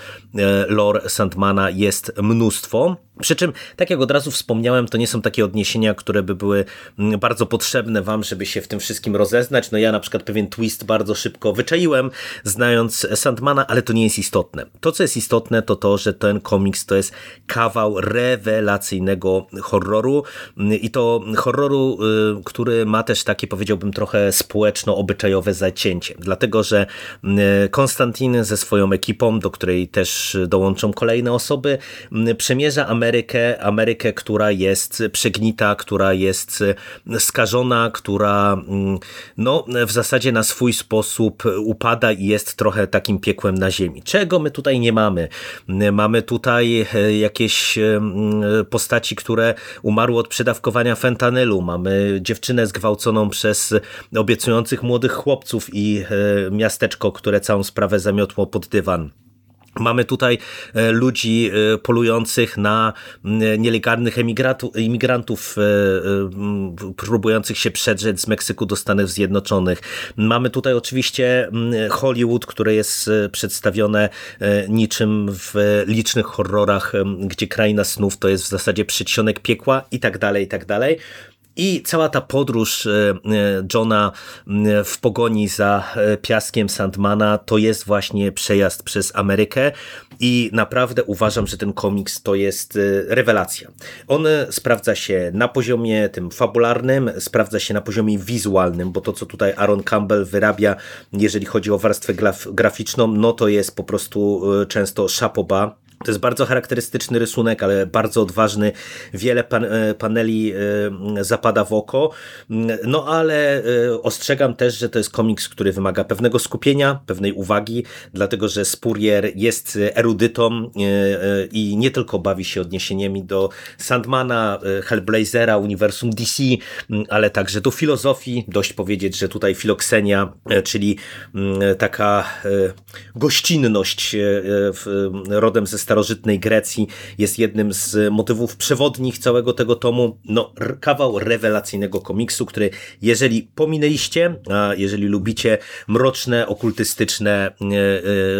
lore Sandmana jest mnóstwo. Przy czym, tak jak od razu wspomniałem, to nie są takie odniesienia, które by były mm, bardzo potrzebne wam, żeby się w tym wszystkim rozeznać. No ja na przykład pewien twist bardzo szybko wyczaiłem, znając Sandmana, ale to nie jest istotne. To, co jest istotne, to to, że ten komiks to jest kawał rewelacyjnego horroru mm, i to horroru, y, który ma też takie, powiedziałbym, trochę społeczno-obyczajowe zacięcie. Dlatego, że mm, Konstantin ze swoją ekipą, do której też dołączą kolejne osoby, przemierza Amerykę Amerykę, Amerykę, która jest przegnita, która jest skażona, która mm, no, w zasadzie na swój sposób upada i jest trochę takim piekłem na ziemi. Czego my tutaj nie mamy? Mamy tutaj e, jakieś e, postaci, które umarły od przedawkowania fentanylu. Mamy dziewczynę zgwałconą przez obiecujących młodych chłopców i e, miasteczko, które całą sprawę zamiotło pod dywan. Mamy tutaj e, ludzi e, polujących na nielegalnych imigrantów e, próbujących się przedrzeć z Meksyku do Stanów Zjednoczonych. Mamy tutaj oczywiście Hollywood, które jest przedstawione niczym w licznych horrorach, gdzie kraina snów to jest w zasadzie przedsionek piekła i tak dalej, i tak dalej. I cała ta podróż e, e, Johna w pogoni za e, piaskiem Sandmana to jest właśnie przejazd przez Amerykę i naprawdę uważam, że ten komiks to jest rewelacja. On sprawdza się na poziomie tym fabularnym, sprawdza się na poziomie wizualnym, bo to co tutaj Aaron Campbell wyrabia, jeżeli chodzi o warstwę graf graficzną, no to jest po prostu często szapoba To jest bardzo charakterystyczny rysunek, ale bardzo odważny. Wiele pan, e, paneli e, zapada w oko. No ale e, ostrzegam też, że to jest komiks, który wymaga pewnego skupienia, pewnej uwagi, dlatego że Spurrier jest erudytą i nie tylko bawi się odniesieniami do Sandmana, Hellblazera, uniwersum DC, ale także do filozofii. Dość powiedzieć, że tutaj filoksenia, czyli taka gościnność rodem ze starożytnej Grecji jest jednym z motywów przewodnich całego tego tomu. No, kawał rewelacyjnego komiksu, który jeżeli pominęliście, a jeżeli lubicie mroczne, okultystyczne e,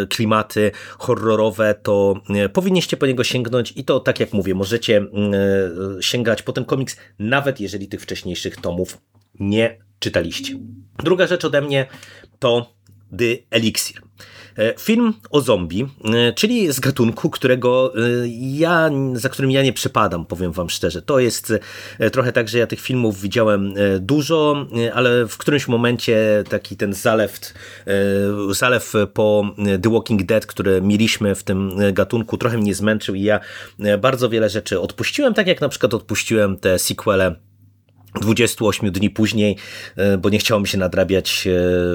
e, klimaty horrorowe, to e, powinniście po niego sięgnąć i to, tak jak mówię, możecie sięgać po ten komiks, nawet jeżeli tych wcześniejszych tomów nie czytaliście. Druga rzecz ode mnie to The Elixir. E, film o zombie, e, czyli z gatunku, którego e, ja, za którym ja nie przypadam, powiem wam szczerze. To jest trochę tak, że ja tych filmów widziałem dużo, ale w którymś momencie taki ten zalew, zalew po The Walking Dead, który mieliśmy w tym gatunku, trochę mnie zmęczył i ja bardzo wiele rzeczy odpuściłem, tak jak na przykład odpuściłem te sequele 28 dni później, e, bo nie chciało mi się nadrabiać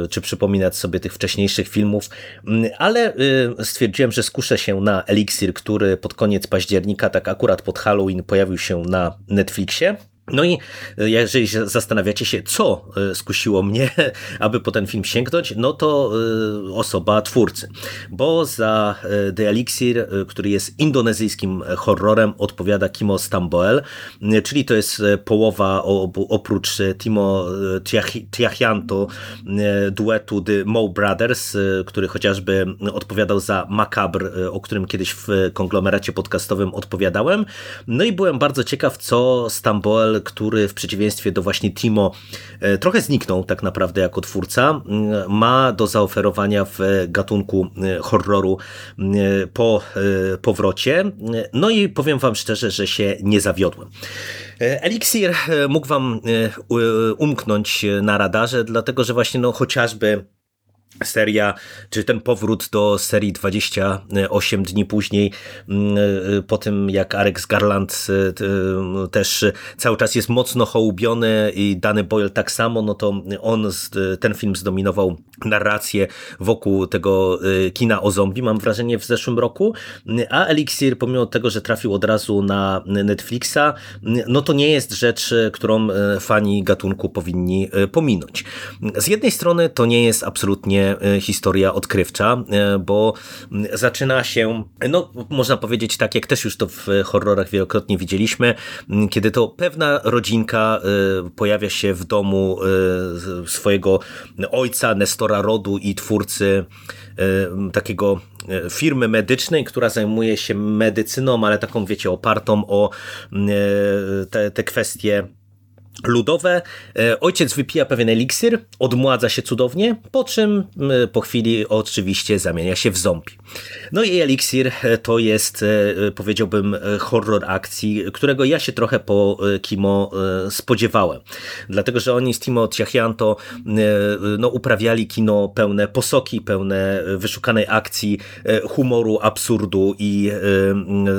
e, czy przypominać sobie tych wcześniejszych filmów, mm, ale e, stwierdziłem, że skuszę się na Elixir, który pod koniec października, tak akurat pod Halloween, pojawił się na Netflixie. No i e, jeżeli zastanawiacie się, co e, skusiło mnie, <laughs> aby po ten film sięgnąć, no to e, osoba twórcy. Bo za The Elixir, który jest indonezyjskim horrorem, odpowiada Kimo Stamboel, czyli to jest połowa oprócz Timo Tiachianto duetu The Mo Brothers, który chociażby odpowiadał za Macabre, o którym kiedyś w konglomeracie podcastowym odpowiadałem. No i byłem bardzo ciekaw, co Stamboel który w przeciwieństwie do właśnie Timo e, trochę zniknął tak naprawdę jako twórca, ma do zaoferowania w gatunku e, horroru po e, powrocie. No i powiem wam szczerze, że się nie zawiodłem. Elixir mógł wam umknąć na radarze, dlatego że właśnie no chociażby seria, czy ten powrót do serii 28 dni później, mm, y, po tym jak Alex Garland y, y, też cały czas jest mocno hołubiony i Danny Boyle tak samo, no to on, ten film zdominował narrację wokół tego kina o zombie, mam wrażenie, w zeszłym roku, a Elixir, pomimo tego, że trafił od razu na Netflixa, no to nie jest rzecz, którą fani gatunku powinni pominąć. Z jednej strony to nie jest absolutnie E, historia odkrywcza, e, bo zaczyna się, no można powiedzieć tak, jak też już to w horrorach wielokrotnie widzieliśmy, kiedy to pewna rodzinka e, pojawia się w domu swojego ojca, Nestora Rodu i twórcy takiego firmy medycznej, która zajmuje się medycyną, ale taką, wiecie, opartą o te, te kwestie ludowe. E, ojciec wypija pewien eliksir, odmładza się cudownie, po czym po chwili oczywiście zamienia się w zombie. No i eliksir e, to jest, e, powiedziałbym, horror akcji, którego ja się trochę po Kimo spodziewałem. Dlatego, że oni z Timo Ciachianto no, uprawiali kino pełne posoki, pełne wyszukanej akcji, humoru, absurdu i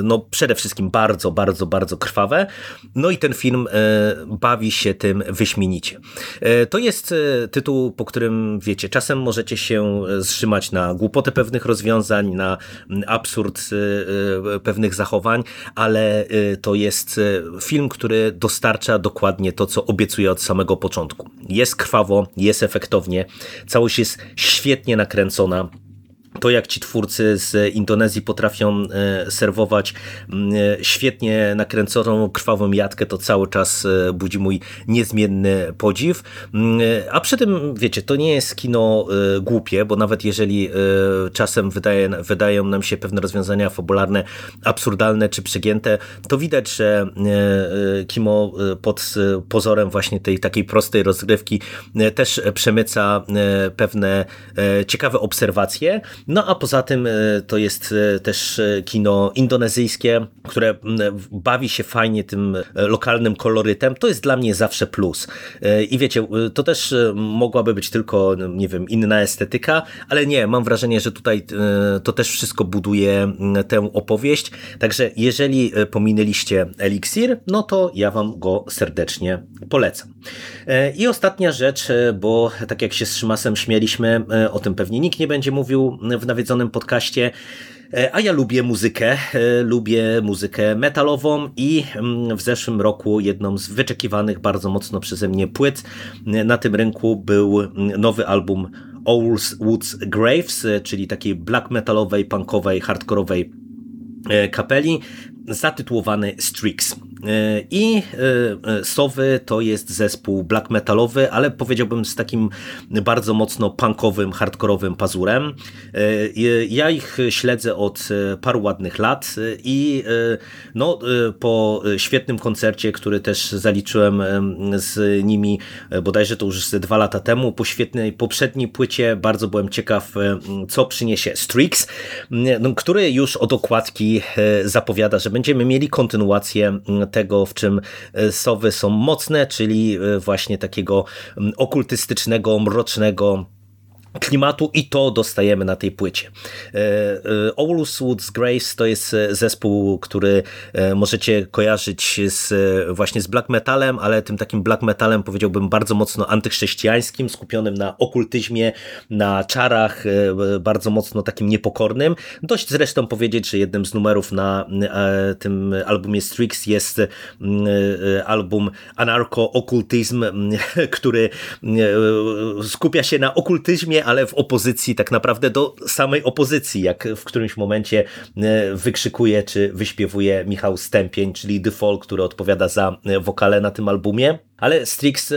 no, przede wszystkim bardzo, bardzo, bardzo krwawe. No i ten film bawi się tym wyśmienicie. E, to jest e, tytuł, po którym wiecie, czasem możecie się e, ztrzymać na głupotę pewnych rozwiązań, na absurd pewnych zachowań, ale to jest film, który dostarcza dokładnie to, co obiecuje od samego początku. Jest krwawo, jest efektownie, całość jest świetnie nakręcona to, jak ci twórcy z Indonezji potrafią e, serwować e, świetnie nakręconą krwawą jatkę, to cały czas e, budzi mój niezmienny podziw. A przy tym, wiecie, to nie jest kino głupie, bo nawet jeżeli czasem wydaje, wydają nam się pewne rozwiązania fabularne absurdalne czy przegięte, to widać, że kino pod pozorem właśnie tej takiej prostej rozgrywki też przemyca pewne ciekawe obserwacje, No a poza tym to jest też kino indonezyjskie, które bawi się fajnie tym lokalnym kolorytem. To jest dla mnie zawsze plus. I wiecie, to też mogłaby być tylko, nie wiem, inna estetyka, ale nie, mam wrażenie, że tutaj to też wszystko buduje tę opowieść. Także jeżeli pominęliście Elixir, no to ja wam go serdecznie polecam. E, I ostatnia rzecz, e, bo tak jak się z Szymasem śmieliśmy, e, o tym pewnie nikt nie będzie mówił w nawiedzonym podcaście, a ja lubię muzykę, lubię muzykę metalową i mm, w zeszłym roku jedną z wyczekiwanych bardzo mocno przeze mnie płyt na tym rynku był mm, nowy album Owl's Woods Graves, czyli takiej black metalowej, punkowej, hardkorowej kapeli zatytułowany Strix. E, I e, e, Sowy to jest zespół black metalowy, ale powiedziałbym z takim bardzo mocno punkowym, hardkorowym pazurem. Ja ich śledzę od paru ładnych lat i no, po świetnym koncercie, który też zaliczyłem z nimi bodajże to już dwa lata temu, po świetnej poprzedniej płycie bardzo byłem ciekaw, co przyniesie Strix, no, który już od okładki zapowiada, że będziemy mieli kontynuację tego, w czym e, sowy są mocne, czyli e, właśnie takiego okultystycznego, mrocznego klimatu i to dostajemy na tej płycie. Oulus e, Woods Grace to jest zespół, który możecie kojarzyć z, właśnie z black metalem, ale tym takim black metalem powiedziałbym bardzo mocno antychrześcijańskim, skupionym na okultyzmie, na czarach, bardzo mocno takim niepokornym. Dość zresztą powiedzieć, że jednym z numerów na tym albumie Strix jest album Anarcho-Okultyzm, <laughs> który skupia się na okultyzmie, ale w opozycji tak naprawdę do samej opozycji, jak w którymś momencie e, wykrzykuje czy wyśpiewuje Michał Stępień, czyli The Fall, który odpowiada za e, wokale na tym albumie ale Strix e,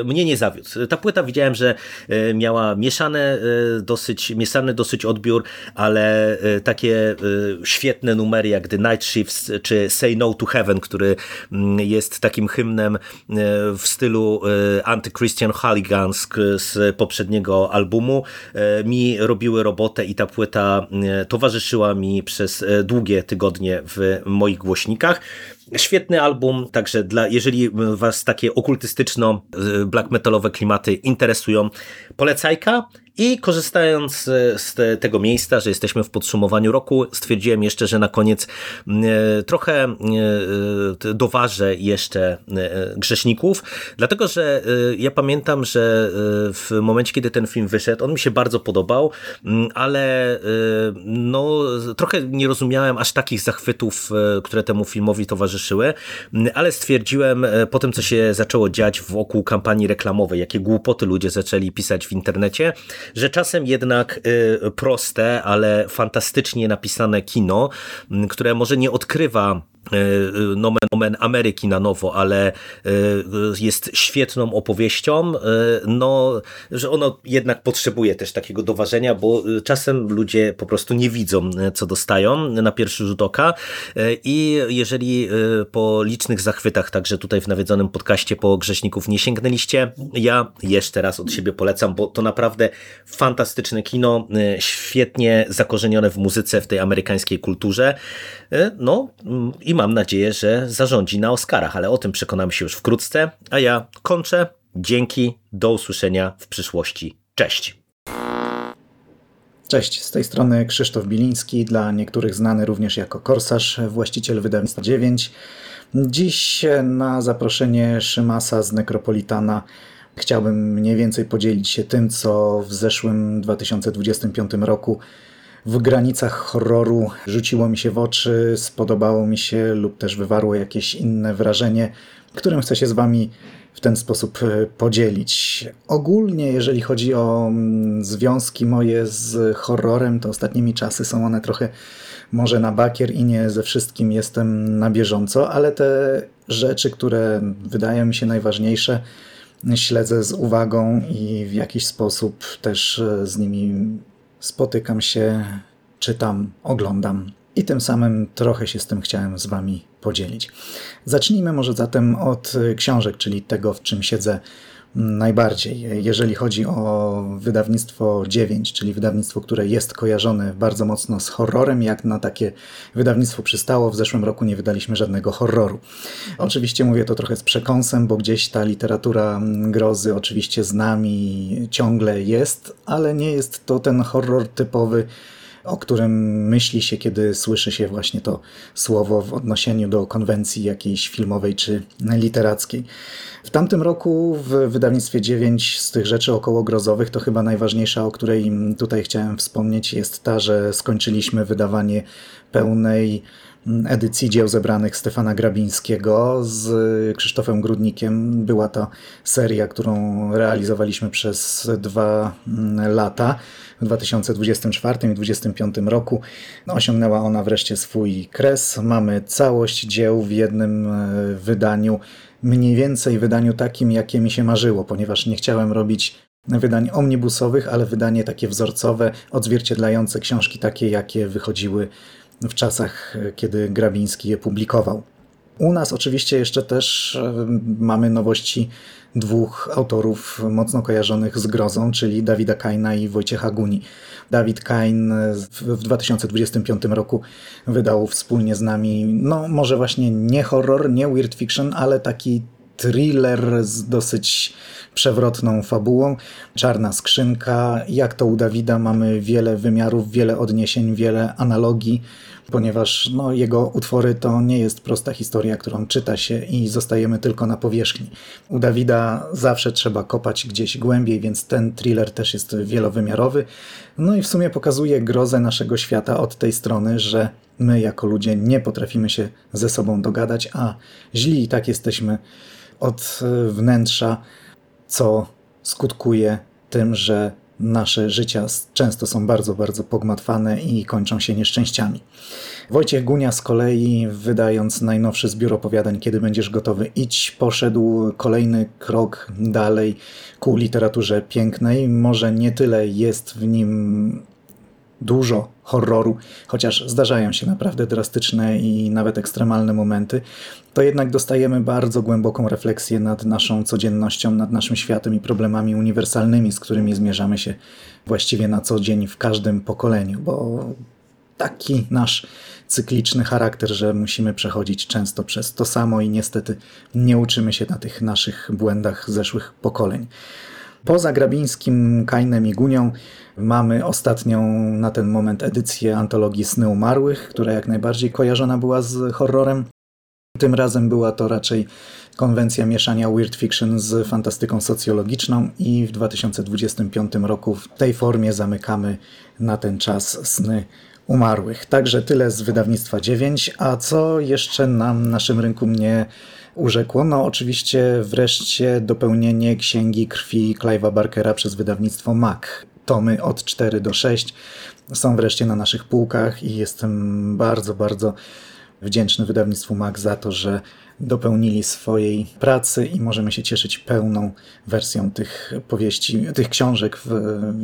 e, mnie nie zawiódł. Ta płyta widziałem, że e, miała mieszane dosyć, mieszany dosyć odbiór, ale takie świetne numery jak The Night Shifts czy Say No to Heaven, który mm, jest takim hymnem w stylu anty-Christian Hooligans z poprzedniego albumu, mi robiły robotę i ta płyta towarzyszyła mi przez długie tygodnie w moich głośnikach. Świetny album, także dla, jeżeli was takie okultystyczno black metalowe klimaty interesują, polecajka. I korzystając z tego miejsca, że jesteśmy w podsumowaniu roku, stwierdziłem jeszcze, że na koniec e, trochę e, doważę jeszcze e, grzeszników, dlatego że ja pamiętam, że w momencie, kiedy ten film wyszedł, on mi się bardzo podobał, ale no, trochę nie rozumiałem aż takich zachwytów, które temu filmowi towarzyszyły, ale stwierdziłem po tym, co się zaczęło dziać wokół kampanii reklamowej, jakie głupoty ludzie zaczęli pisać w internecie, że czasem jednak y, proste, ale fantastycznie napisane kino, które może nie odkrywa nomen omen Ameryki na nowo, ale e, jest świetną opowieścią, no, że ono jednak potrzebuje też takiego doważenia, bo czasem ludzie po prostu nie widzą, co dostają na pierwszy rzut oka. I jeżeli po licznych zachwytach, także tutaj w nawiedzonym podcaście po Grześników nie sięgnęliście, ja jeszcze raz od siebie polecam, bo to naprawdę fantastyczne kino, świetnie zakorzenione w muzyce, w tej amerykańskiej kulturze, no i mam nadzieję, że zarządzi na Oscarach, ale o tym przekonamy się już wkrótce. A ja kończę. Dzięki, do usłyszenia w przyszłości. Cześć. Cześć, z tej strony Krzysztof Biliński, dla niektórych znany również jako Korsarz, właściciel wydawnictwa 9. Dziś na zaproszenie Szymasa z Nekropolitana chciałbym mniej więcej podzielić się tym, co w zeszłym 2025 roku w granicach horroru rzuciło mi się w oczy, spodobało mi się lub też wywarło jakieś inne wrażenie, którym chcę się z Wami w ten sposób e, podzielić. Ogólnie, jeżeli chodzi o mm, związki moje z horrorem, to ostatnimi czasy są one trochę może na bakier i nie ze wszystkim jestem na bieżąco, ale te rzeczy, które wydają mi się najważniejsze, śledzę z uwagą i w jakiś sposób też e, z nimi spotykam się, czytam, oglądam i tym samym trochę się z tym chciałem z Wami podzielić. Zacznijmy może zatem od książek, czyli tego, w czym siedzę najbardziej. Jeżeli chodzi o wydawnictwo 9, czyli wydawnictwo, które jest kojarzone bardzo mocno z horrorem, jak na takie wydawnictwo przystało, w zeszłym roku nie wydaliśmy żadnego horroru. Oczywiście mówię to trochę z przekąsem, bo gdzieś ta literatura grozy oczywiście z nami ciągle jest, ale nie jest to ten horror typowy, o którym myśli się, kiedy słyszy się właśnie to słowo w odniesieniu do konwencji jakiejś filmowej czy literackiej. W tamtym roku w wydawnictwie 9 z tych rzeczy okołogrozowych to chyba najważniejsza, o której tutaj chciałem wspomnieć, jest ta, że skończyliśmy wydawanie pełnej edycji dzieł zebranych Stefana Grabińskiego z Krzysztofem Grudnikiem. Była to seria, którą realizowaliśmy przez dwa lata. W 2024 i 2025 roku osiągnęła ona wreszcie swój kres. Mamy całość dzieł w jednym e, wydaniu, mniej więcej wydaniu takim, jakie mi się marzyło, ponieważ nie chciałem robić wydań omnibusowych, ale wydanie takie wzorcowe, odzwierciedlające książki takie, jakie wychodziły w czasach, kiedy Grabiński je publikował. U nas oczywiście jeszcze też e, mamy nowości dwóch autorów mocno kojarzonych z grozą, czyli Dawida Kaina i Wojciecha Guni. Dawid Kain w 2025 roku wydał wspólnie z nami, no może właśnie nie horror, nie weird fiction, ale taki thriller z dosyć przewrotną fabułą. Czarna skrzynka. Jak to u Dawida mamy wiele wymiarów, wiele odniesień, wiele analogii, ponieważ no, jego utwory to nie jest prosta historia, którą czyta się i zostajemy tylko na powierzchni. U Dawida zawsze trzeba kopać gdzieś głębiej, więc ten thriller też jest wielowymiarowy. No i w sumie pokazuje grozę naszego świata od tej strony, że my jako ludzie nie potrafimy się ze sobą dogadać, a źli i tak jesteśmy od wnętrza, co skutkuje tym, że nasze życia często są bardzo, bardzo pogmatwane i kończą się nieszczęściami. Wojciech Gunia z kolei, wydając najnowszy zbiór opowiadań Kiedy będziesz gotowy idź, poszedł kolejny krok dalej ku literaturze pięknej. Może nie tyle jest w nim dużo horroru, chociaż zdarzają się naprawdę drastyczne i nawet ekstremalne momenty, to jednak dostajemy bardzo głęboką refleksję nad naszą codziennością, nad naszym światem i problemami uniwersalnymi, z którymi zmierzamy się właściwie na co dzień w każdym pokoleniu, bo taki nasz cykliczny charakter, że musimy przechodzić często przez to samo i niestety nie uczymy się na tych naszych błędach zeszłych pokoleń. Poza Grabińskim, Kainem i Gunią mamy ostatnią na ten moment edycję antologii Sny Umarłych, która jak najbardziej kojarzona była z horrorem. Tym razem była to raczej konwencja mieszania weird fiction z fantastyką socjologiczną i w 2025 roku w tej formie zamykamy na ten czas Sny Umarłych. Także tyle z wydawnictwa 9, a co jeszcze nam naszym rynku mnie urzekło. No oczywiście wreszcie dopełnienie Księgi Krwi Clive'a Barkera przez wydawnictwo MAC. Tomy od 4 do 6 są wreszcie na naszych półkach i jestem bardzo, bardzo wdzięczny wydawnictwu MAC za to, że dopełnili swojej pracy i możemy się cieszyć pełną wersją tych powieści, tych książek w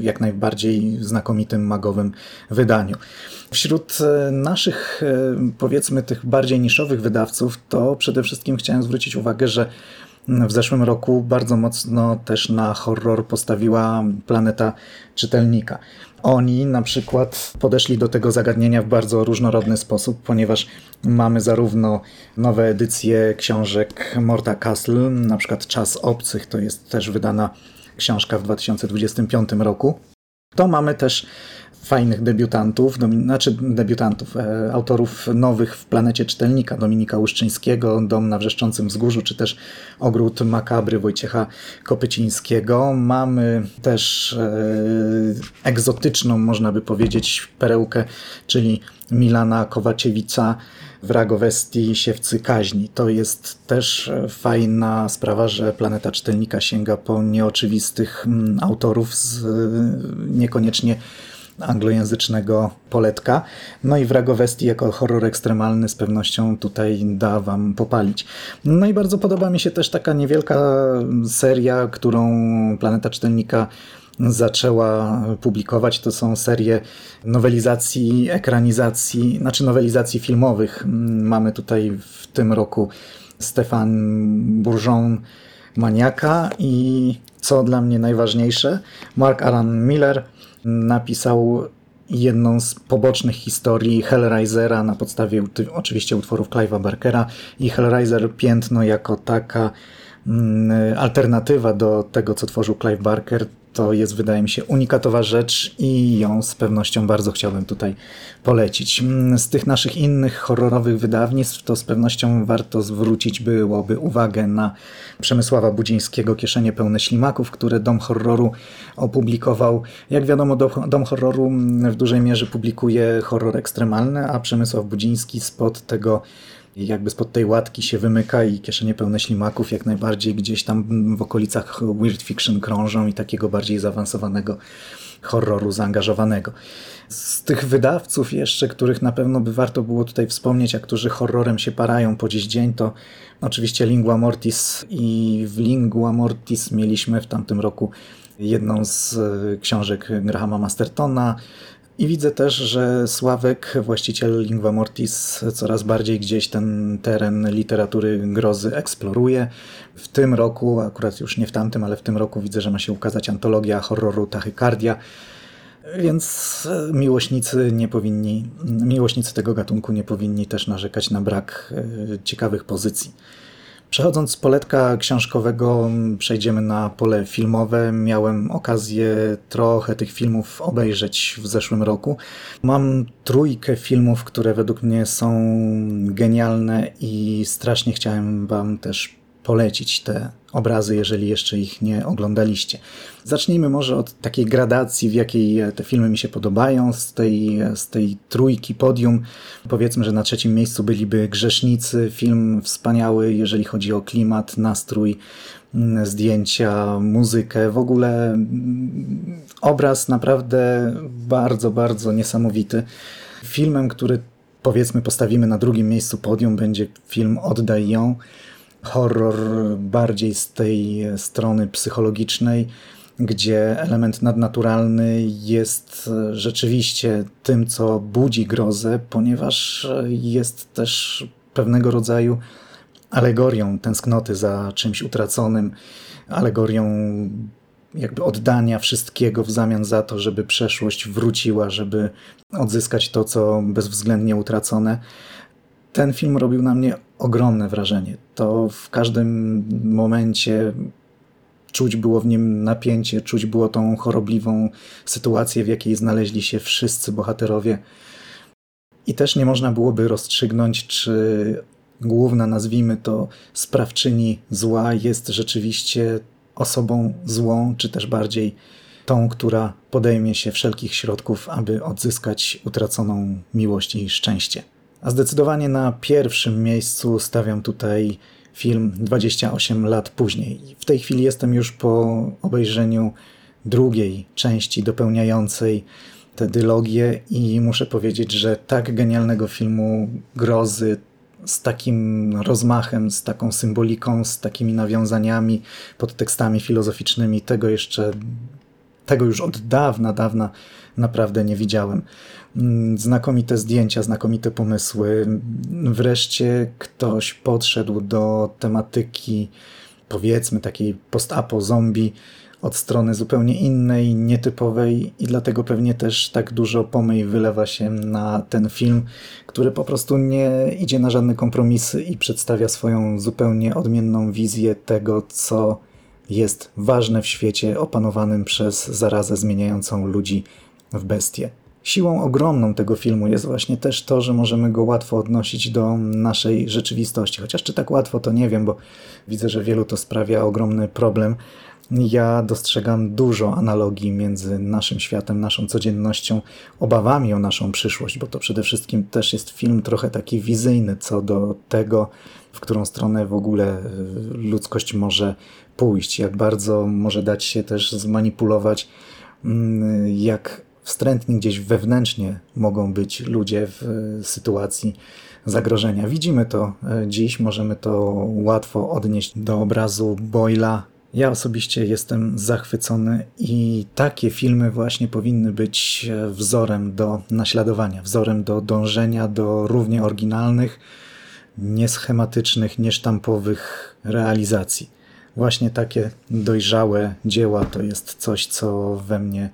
jak najbardziej znakomitym magowym wydaniu. Wśród e, naszych, e, powiedzmy, tych bardziej niszowych wydawców, to przede wszystkim chciałem zwrócić uwagę, że w zeszłym roku bardzo mocno też na horror postawiła Planeta Czytelnika. Oni na przykład podeszli do tego zagadnienia w bardzo różnorodny sposób, ponieważ mamy zarówno nowe edycje książek Morta Castle, na przykład Czas Obcych, to jest też wydana książka w 2025 roku. To mamy też fajnych debiutantów, znaczy debiutantów, e, autorów nowych w planecie czytelnika, Dominika Łuszczyńskiego, Dom na Wrzeszczącym Wzgórzu, czy też Ogród Makabry Wojciecha Kopycińskiego. Mamy też e, egzotyczną, można by powiedzieć, perełkę, czyli Milana Kowaciewica, Wragowesti Siewcy Kaźni. To jest też e, fajna sprawa, że Planeta Czytelnika sięga po nieoczywistych mm, autorów z e, niekoniecznie anglojęzycznego poletka. No i Wragowesti jako horror ekstremalny z pewnością tutaj da wam popalić. No i bardzo podoba mi się też taka niewielka seria, którą Planeta Czytelnika zaczęła publikować. To są serie nowelizacji, ekranizacji, znaczy nowelizacji filmowych. Mamy tutaj w tym roku Stefan Bourgeon maniaka i co dla mnie najważniejsze, Mark Alan Miller napisał jedną z pobocznych historii Hellraisera na podstawie oczywiście utworów Clive'a Barkera i Hellraiser Piętno jako taka mm, alternatywa do tego, co tworzył Clive Barker, to jest, wydaje mi się, unikatowa rzecz i ją z pewnością bardzo chciałbym tutaj polecić. Mm, z tych naszych innych horrorowych wydawnictw to z pewnością warto zwrócić byłoby uwagę na Przemysława Budzińskiego Kieszenie pełne ślimaków, które Dom Horroru opublikował. Jak wiadomo, Dom Horroru mm, w dużej mierze publikuje horror ekstremalny, a Przemysław Budziński spod tego jakby spod tej łatki się wymyka i kieszenie pełne ślimaków jak najbardziej gdzieś tam w okolicach weird fiction krążą i takiego bardziej zaawansowanego horroru zaangażowanego. Z tych wydawców jeszcze, których na pewno by warto było tutaj wspomnieć, a którzy horrorem się parają po dziś dzień, to oczywiście Lingua Mortis i w Lingua Mortis mieliśmy w tamtym roku jedną z książek Grahama Mastertona, i widzę też, że Sławek, właściciel Lingua Mortis, coraz bardziej gdzieś ten teren literatury grozy eksploruje. W tym roku, akurat już nie w tamtym, ale w tym roku widzę, że ma się ukazać antologia horroru Tachycardia. Więc miłośnicy nie powinni, miłośnicy tego gatunku nie powinni też narzekać na brak e, ciekawych pozycji. Przechodząc z poletka książkowego, przejdziemy na pole filmowe. Miałem okazję trochę tych filmów obejrzeć w zeszłym roku. Mam trójkę filmów, które według mnie są genialne i strasznie chciałem Wam też polecić te obrazy, jeżeli jeszcze ich nie oglądaliście. Zacznijmy może od takiej gradacji, w jakiej te filmy mi się podobają. Z tej, z tej trójki podium powiedzmy, że na trzecim miejscu byliby Grzesznicy. Film wspaniały, jeżeli chodzi o klimat, nastrój, mm, zdjęcia, muzykę. W ogóle mm, obraz naprawdę bardzo, bardzo niesamowity. Filmem, który powiedzmy postawimy na drugim miejscu podium będzie film Oddaj ją horror bardziej z tej strony psychologicznej, gdzie element nadnaturalny jest rzeczywiście tym, co budzi grozę, ponieważ jest też pewnego rodzaju alegorią tęsknoty za czymś utraconym, alegorią jakby oddania wszystkiego w zamian za to, żeby przeszłość wróciła, żeby odzyskać to, co bezwzględnie utracone. Ten film robił na mnie ogromne wrażenie. To w każdym momencie czuć było w nim napięcie, czuć było tą chorobliwą sytuację, w jakiej znaleźli się wszyscy bohaterowie. I też nie można byłoby rozstrzygnąć, czy główna, nazwijmy to, sprawczyni zła jest rzeczywiście osobą złą, czy też bardziej tą, która podejmie się wszelkich środków, aby odzyskać utraconą miłość i szczęście. A zdecydowanie na pierwszym miejscu stawiam tutaj film 28 lat później. W tej chwili jestem już po obejrzeniu drugiej części dopełniającej tę dylogię i muszę powiedzieć, że tak genialnego filmu grozy z takim rozmachem, z taką symboliką, z takimi nawiązaniami, podtekstami filozoficznymi, tego jeszcze, tego już od dawna, dawna naprawdę nie widziałem. Mm, znakomite zdjęcia, znakomite pomysły. Wreszcie ktoś podszedł do tematyki, powiedzmy, takiej post-apo zombie od strony zupełnie innej, nietypowej i dlatego pewnie też tak dużo pomyj wylewa się na ten film, który po prostu nie idzie na żadne kompromisy i przedstawia swoją zupełnie odmienną wizję tego, co jest ważne w świecie opanowanym przez zarazę zmieniającą ludzi w bestie. Siłą ogromną tego filmu jest właśnie też to, że możemy go łatwo odnosić do naszej rzeczywistości. Chociaż czy tak łatwo, to nie wiem, bo widzę, że wielu to sprawia ogromny problem. Ja dostrzegam dużo analogii między naszym światem, naszą codziennością, obawami o naszą przyszłość, bo to przede wszystkim też jest film trochę taki wizyjny co do tego, w którą stronę w ogóle y, ludzkość może pójść, jak bardzo może dać się też zmanipulować, mm, jak wstrętni gdzieś wewnętrznie mogą być ludzie w e, sytuacji zagrożenia. Widzimy to e, dziś, możemy to łatwo odnieść do obrazu Boyla. Ja osobiście jestem zachwycony i takie filmy właśnie powinny być e, wzorem do naśladowania, wzorem do dążenia do równie oryginalnych, nieschematycznych, niesztampowych realizacji. właśnie takie dojrzałe dzieła to jest coś, co we mnie,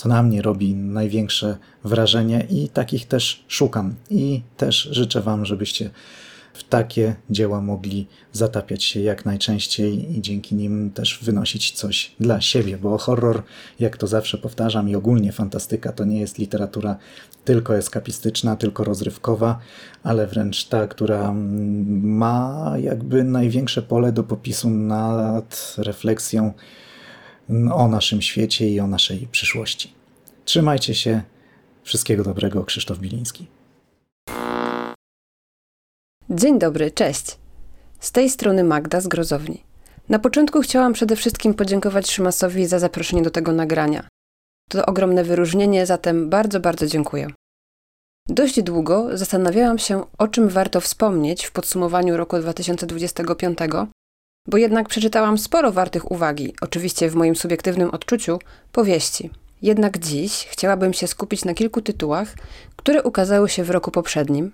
co na mnie robi największe wrażenie i takich też szukam. I też życzę Wam, żebyście w takie dzieła mogli zatapiać się jak najczęściej i dzięki nim też wynosić coś dla siebie, bo horror, jak to zawsze powtarzam i ogólnie fantastyka to nie jest literatura tylko eskapistyczna, tylko rozrywkowa, ale wręcz ta, która ma jakby największe pole do popisu nad refleksją o naszym świecie i o naszej przyszłości. Trzymajcie się. Wszystkiego dobrego, Krzysztof Biliński. Dzień dobry, cześć. Z tej strony Magda z Grozowni. Na początku chciałam przede wszystkim podziękować Szymasowi za zaproszenie do tego nagrania. To ogromne wyróżnienie, zatem bardzo, bardzo dziękuję. Dość długo zastanawiałam się, o czym warto wspomnieć w podsumowaniu roku 2025, bo jednak przeczytałam sporo wartych uwagi, oczywiście w moim subiektywnym odczuciu, powieści. Jednak dziś chciałabym się skupić na kilku tytułach, które ukazały się w roku poprzednim,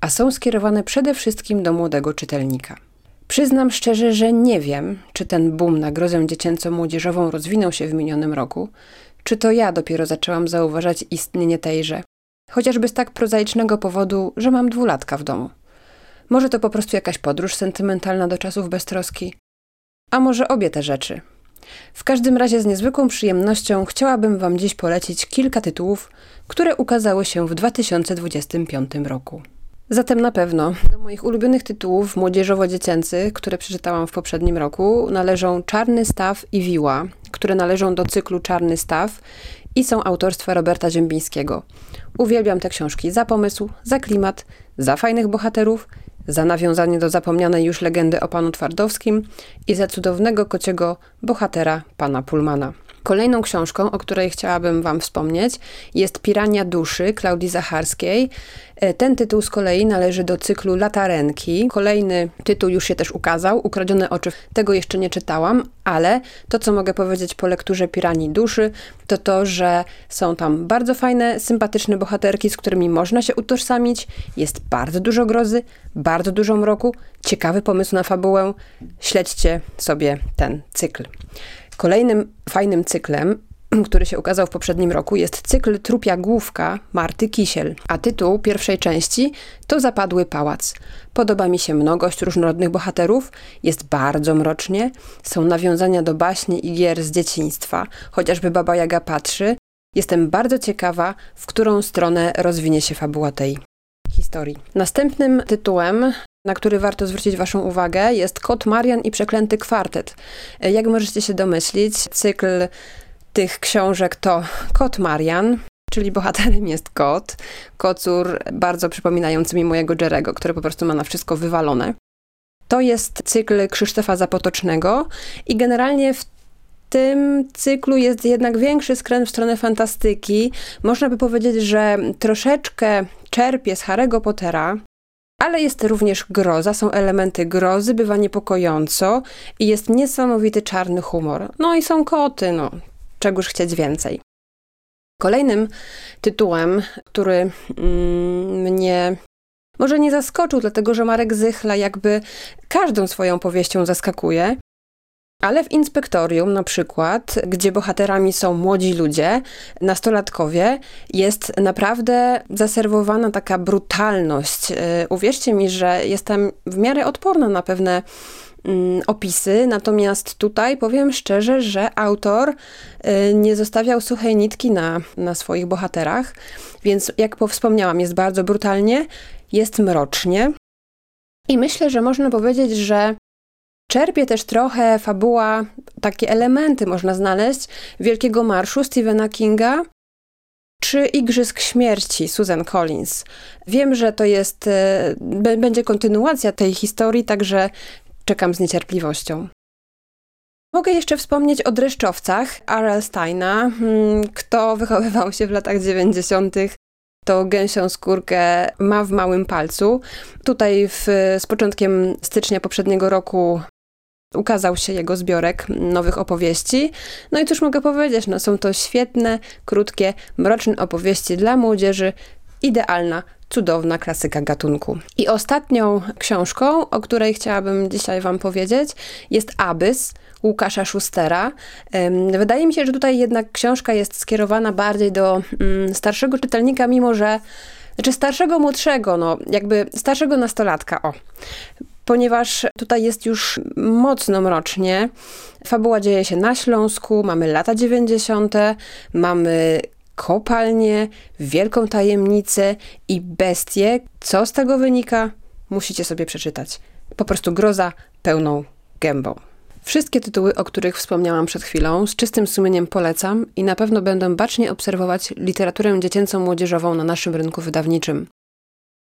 a są skierowane przede wszystkim do młodego czytelnika. Przyznam szczerze, że nie wiem, czy ten boom na grozę dziecięco-młodzieżową rozwinął się w minionym roku, czy to ja dopiero zaczęłam zauważać istnienie tejże, chociażby z tak prozaicznego powodu, że mam dwulatka w domu. Może to po prostu jakaś podróż sentymentalna do czasów beztroski, a może obie te rzeczy. W każdym razie z niezwykłą przyjemnością chciałabym Wam dziś polecić kilka tytułów, które ukazały się w 2025 roku. Zatem na pewno do moich ulubionych tytułów młodzieżowo-dziecięcych, które przeczytałam w poprzednim roku, należą Czarny Staw i Wiła, które należą do cyklu Czarny Staw i są autorstwa Roberta Ziembińskiego. Uwielbiam te książki za pomysł, za klimat, za fajnych bohaterów, za nawiązanie do zapomnianej już legendy o panu Twardowskim i za cudownego kociego bohatera pana Pullmana. Kolejną książką, o której chciałabym Wam wspomnieć, jest Pirania Duszy Klaudii Zacharskiej. E, ten tytuł z kolei należy do cyklu Latarenki. Kolejny tytuł już się też ukazał, Ukradzione oczy. Tego jeszcze nie czytałam, ale to, co mogę powiedzieć po lekturze Piranii Duszy, to to, że są tam bardzo fajne, sympatyczne bohaterki, z którymi można się utożsamić. Jest bardzo dużo grozy, bardzo dużo mroku, ciekawy pomysł na fabułę. Śledźcie sobie ten cykl. Kolejnym fajnym cyklem, <clears throat> który się ukazał w poprzednim roku, jest cykl Trupia Główka Marty Kisiel, a tytuł pierwszej części to Zapadły Pałac. Podoba mi się mnogość różnorodnych bohaterów, jest bardzo mrocznie, są nawiązania do baśni i gier z dzieciństwa, chociażby Baba Jaga patrzy. Jestem bardzo ciekawa, w którą stronę rozwinie się fabuła tej historii. Następnym tytułem na który warto zwrócić Waszą uwagę, jest Kot Marian i Przeklęty Kwartet. Jak możecie się domyślić, cykl tych książek to Kot Marian, czyli bohaterem jest kot, kocur bardzo przypominający mi mojego Jerego, który po prostu ma na wszystko wywalone. To jest cykl Krzysztofa Zapotocznego i generalnie w tym cyklu jest jednak większy skręt w stronę fantastyki. Można by powiedzieć, że troszeczkę czerpie z Harry'ego Pottera, ale jest również groza, są elementy grozy, bywa niepokojąco i jest niesamowity czarny humor. No i są koty, no, czegoż chcieć więcej. Kolejnym tytułem, który mm, mnie może nie zaskoczył, dlatego że Marek Zychla jakby każdą swoją powieścią zaskakuje, ale w inspektorium, na przykład, gdzie bohaterami są młodzi ludzie, nastolatkowie, jest naprawdę zaserwowana taka brutalność. Y, uwierzcie mi, że jestem w miarę odporna na pewne mm, opisy, natomiast tutaj powiem szczerze, że autor y, nie zostawiał suchej nitki na, na swoich bohaterach, więc jak wspomniałam, jest bardzo brutalnie, jest mrocznie. I myślę, że można powiedzieć, że Czerpie też trochę fabuła, takie elementy można znaleźć Wielkiego Marszu Stephena Kinga czy Igrzysk Śmierci Susan Collins. Wiem, że to jest, e, będzie kontynuacja tej historii, także czekam z niecierpliwością. Mogę jeszcze wspomnieć o dreszczowcach R.L. Steina. Hmm, kto wychowywał się w latach 90., to gęsią skórkę ma w małym palcu. Tutaj w, z początkiem stycznia poprzedniego roku ukazał się jego zbiorek nowych opowieści. No i cóż mogę powiedzieć, no są to świetne, krótkie, mroczne opowieści dla młodzieży idealna, cudowna klasyka gatunku. I ostatnią książką, o której chciałabym dzisiaj Wam powiedzieć, jest Abyss Łukasza Schustera. Wydaje mi się, że tutaj jednak książka jest skierowana bardziej do mm, starszego czytelnika, mimo że znaczy starszego, młodszego, no jakby starszego nastolatka, o. Ponieważ tutaj jest już mocno mrocznie. Fabuła dzieje się na Śląsku, mamy lata 90., mamy kopalnię, wielką tajemnicę i bestię. Co z tego wynika? Musicie sobie przeczytać. Po prostu groza pełną gębą. Wszystkie tytuły, o których wspomniałam przed chwilą, z czystym sumieniem polecam i na pewno będę bacznie obserwować literaturę dziecięcą młodzieżową na naszym rynku wydawniczym.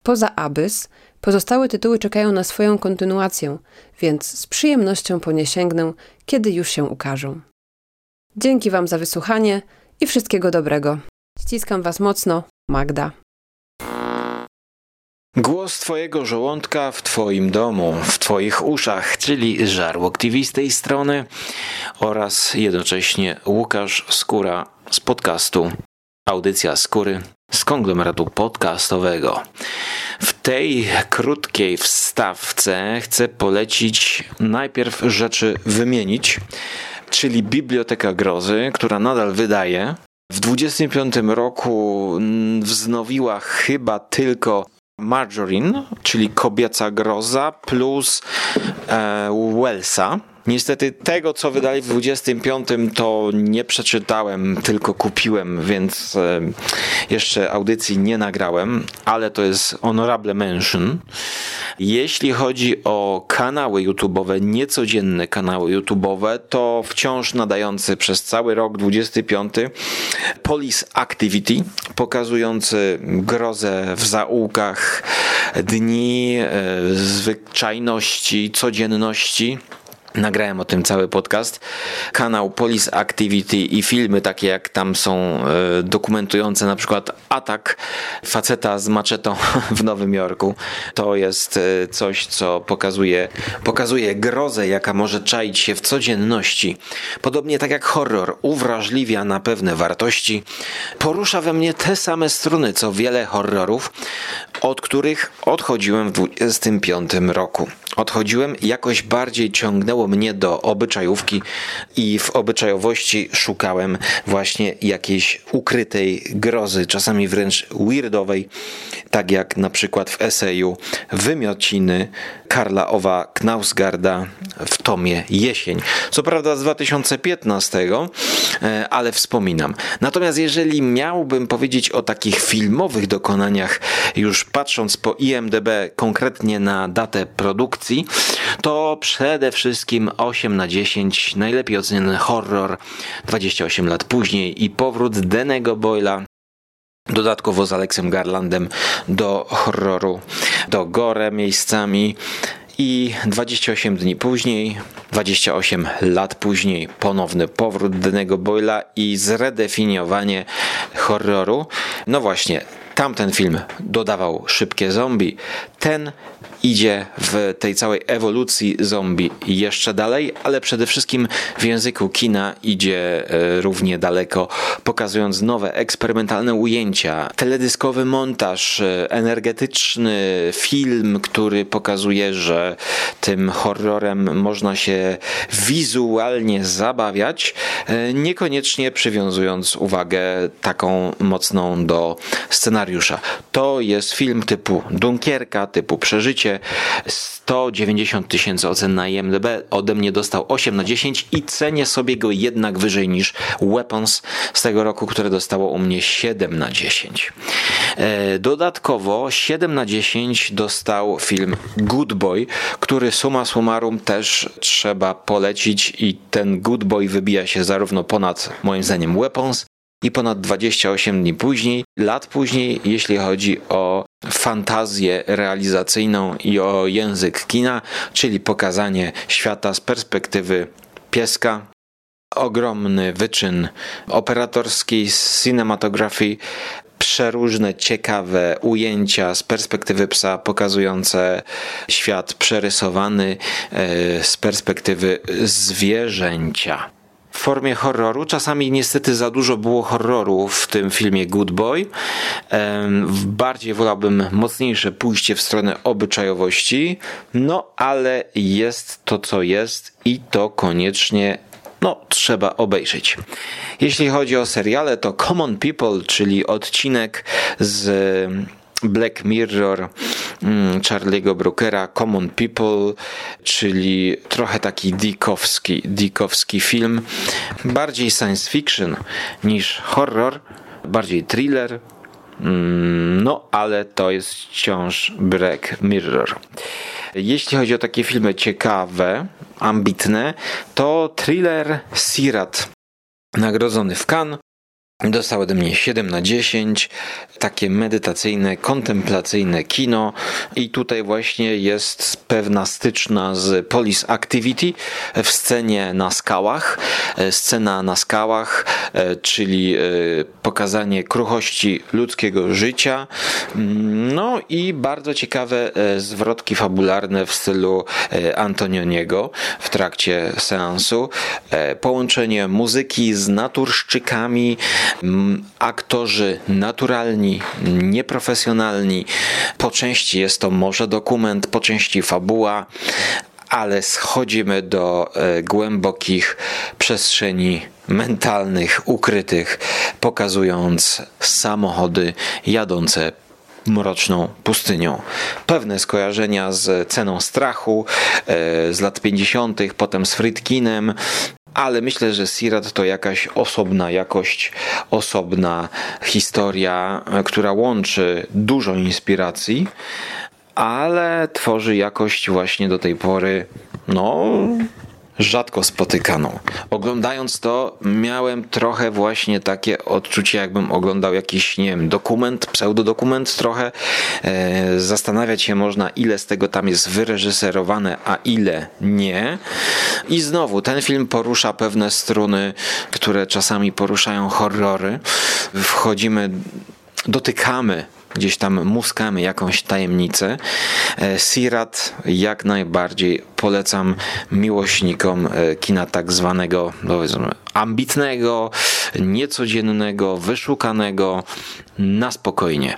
Poza Abyss, pozostałe tytuły czekają na swoją kontynuację, więc z przyjemnością po nie sięgnę, kiedy już się ukażą. Dzięki Wam za wysłuchanie i wszystkiego dobrego. Ściskam Was mocno, Magda. Głos Twojego żołądka w Twoim domu, w Twoich uszach, czyli Żarłok TV z tej strony oraz jednocześnie Łukasz Skóra z podcastu Audycja Skóry z konglomeratu podcastowego. W tej krótkiej wstawce chcę polecić najpierw rzeczy wymienić, czyli Biblioteka Grozy, która nadal wydaje. W 25 roku wznowiła chyba tylko Marjorie, czyli kobieca groza, plus e, Wellsa. Niestety tego, co wydali w 25 to nie przeczytałem, tylko kupiłem, więc e, jeszcze audycji nie nagrałem, ale to jest honorable mention. Jeśli chodzi o kanały YouTube'owe, niecodzienne kanały YouTube'owe, to wciąż nadający przez cały rok 25 Police Activity, pokazujący grozę w zaułkach dni, e, zwyczajności, codzienności Nagrałem o tym cały podcast. Kanał Police Activity i filmy takie jak tam są e, dokumentujące na przykład atak faceta z maczetą <laughs> w Nowym Jorku. To jest e, coś, co pokazuje, pokazuje grozę, jaka może czaić się w codzienności. Podobnie tak jak horror uwrażliwia na pewne wartości. Porusza we mnie te same struny, co wiele horrorów, od których odchodziłem w 25 roku. Odchodziłem, jakoś bardziej ciągnęło mnie do obyczajówki i w obyczajowości szukałem właśnie jakiejś ukrytej grozy, czasami wręcz weirdowej, tak jak na przykład w eseju Wymiociny Karla Owa Knausgarda w tomie Jesień. Co prawda z 2015, e, ale wspominam. Natomiast jeżeli miałbym powiedzieć o takich filmowych dokonaniach, już patrząc po IMDB konkretnie na datę produkcji, to przede wszystkim 8 na 10 najlepiej oceniony horror 28 lat później i powrót Denego Boyla dodatkowo z Aleksem Garlandem do horroru, do gore miejscami. I 28 dni później, 28 lat później, ponowny powrót Denego Boyla i zredefiniowanie horroru. No właśnie, tamten film dodawał szybkie zombie, ten idzie w tej całej ewolucji zombie jeszcze dalej, ale przede wszystkim w języku kina idzie e, równie daleko, pokazując nowe, eksperymentalne ujęcia, teledyskowy montaż, e, energetyczny film, który pokazuje, że tym horrorem można się wizualnie zabawiać, e, niekoniecznie przywiązując uwagę taką mocną do scenariusza. To jest film typu Dunkierka, typu Przeżycie, 190 tysięcy ocen na IMDb, ode mnie dostał 8 na 10 i cenię sobie go jednak wyżej niż Weapons z tego roku, które dostało u mnie 7 na 10. E, dodatkowo 7 na 10 dostał film Good Boy, który suma summarum też trzeba polecić i ten Good Boy wybija się zarówno ponad moim zdaniem Weapons, i ponad 28 dni później, lat później, jeśli chodzi o fantazję realizacyjną i o język kina, czyli pokazanie świata z perspektywy pieska, ogromny wyczyn operatorski z cinematografii, przeróżne, ciekawe ujęcia z perspektywy psa pokazujące świat przerysowany e, z perspektywy zwierzęcia. W formie horroru. Czasami niestety za dużo było horroru w tym filmie Good Boy. Bardziej wolałbym mocniejsze pójście w stronę obyczajowości, no ale jest to co jest i to koniecznie no, trzeba obejrzeć. Jeśli chodzi o seriale, to Common People, czyli odcinek z Black Mirror mm, Charlie'ego Brookera Common People, czyli trochę taki dickowski, dickowski film, bardziej science fiction niż horror, bardziej thriller, mm, no ale to jest wciąż Black Mirror. Jeśli chodzi o takie filmy ciekawe, ambitne, to thriller Sirat, nagrodzony w Cannes, Dostał ode mnie 7 na 10, takie medytacyjne, kontemplacyjne kino i tutaj właśnie jest pewna styczna z Police Activity w scenie na skałach. E, scena na skałach, e, czyli e, pokazanie kruchości ludzkiego życia. Mm, no i bardzo ciekawe zwrotki fabularne w stylu Antonioniego w trakcie seansu. Połączenie muzyki z naturszczykami, aktorzy naturalni, nieprofesjonalni. Po części jest to może dokument, po części fabuła, ale schodzimy do e, głębokich przestrzeni mentalnych, ukrytych, pokazując samochody jadące mroczną pustynią. Pewne skojarzenia z ceną strachu e, z lat 50., potem z Fritkinem, ale myślę, że Sirat to jakaś osobna jakość, osobna historia, która łączy dużo inspiracji, ale tworzy jakość właśnie do tej pory, no, rzadko spotykaną. Oglądając to, miałem trochę właśnie takie odczucie, jakbym oglądał jakiś, nie wiem, dokument, pseudodokument trochę. E, zastanawiać się można, ile z tego tam jest wyreżyserowane, a ile nie. I znowu, ten film porusza pewne struny, które czasami poruszają horrory. Wchodzimy dotykamy gdzieś tam muskamy jakąś tajemnicę. E, Sirat jak najbardziej polecam miłośnikom e, kina tak zwanego powiedzmy ambitnego, niecodziennego, wyszukanego na spokojnie.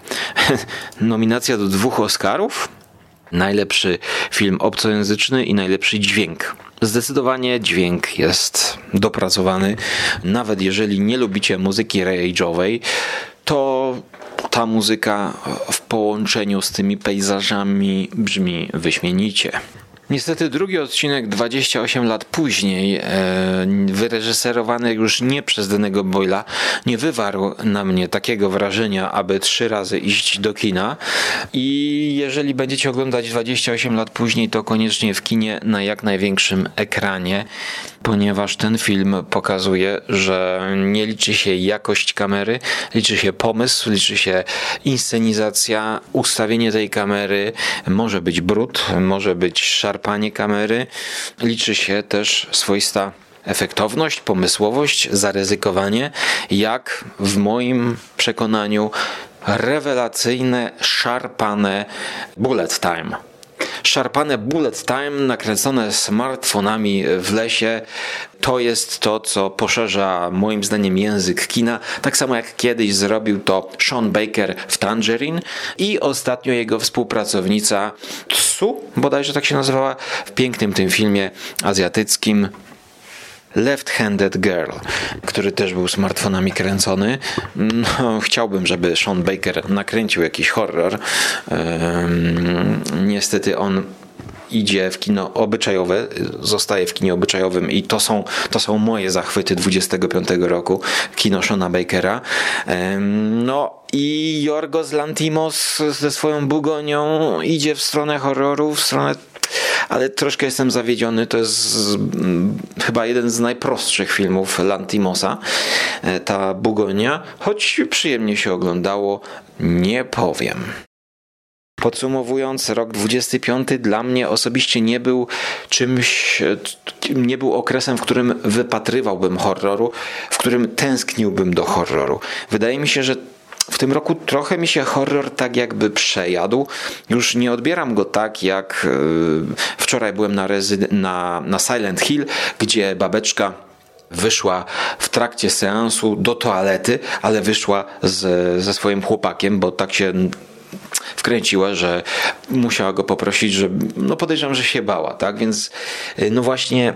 <laughs> Nominacja do dwóch Oscarów. Najlepszy film obcojęzyczny i najlepszy dźwięk. Zdecydowanie dźwięk jest dopracowany. Nawet jeżeli nie lubicie muzyki rage'owej, to ta muzyka w połączeniu z tymi pejzażami brzmi wyśmienicie. Niestety drugi odcinek 28 lat później, e, wyreżyserowany już nie przez Danego Boyla, nie wywarł na mnie takiego wrażenia, aby trzy razy iść do kina. I jeżeli będziecie oglądać 28 lat później, to koniecznie w kinie na jak największym ekranie, ponieważ ten film pokazuje, że nie liczy się jakość kamery, liczy się pomysł, liczy się inscenizacja, ustawienie tej kamery, może być brud, może być szarpanie kamery, liczy się też swoista efektowność, pomysłowość, zaryzykowanie, jak w moim przekonaniu rewelacyjne, szarpane bullet time szarpane bullet time nakręcone smartfonami w lesie to jest to, co poszerza moim zdaniem język kina, tak samo jak kiedyś zrobił to Sean Baker w Tangerine i ostatnio jego współpracownica Tsu, bodajże tak się nazywała, w pięknym tym filmie azjatyckim Left-Handed Girl, który też był smartfonami kręcony. No, chciałbym, żeby Sean Baker nakręcił jakiś horror. niestety on idzie w kino obyczajowe, zostaje w kinie obyczajowym i to są, to są moje zachwyty 25 roku, kino Shona Bakera. No i Jorgos Lantimos ze swoją Bugonią idzie w stronę horroru, w stronę ale troszkę jestem zawiedziony. To jest chyba jeden z najprostszych filmów Lantimosa, e, ta Bugonia, choć przyjemnie się oglądało, nie powiem. Podsumowując, rok 25 dla mnie osobiście nie był czymś, nie był okresem, w którym wypatrywałbym horroru, w którym tęskniłbym do horroru. Wydaje mi się, że w tym roku trochę mi się horror tak jakby przejadł. Już nie odbieram go tak jak e, wczoraj byłem na, na, na Silent Hill, gdzie babeczka wyszła w trakcie seansu do toalety, ale wyszła z, ze swoim chłopakiem, bo tak się wkręciła, że musiała go poprosić, że no podejrzewam, że się bała, tak? Więc no właśnie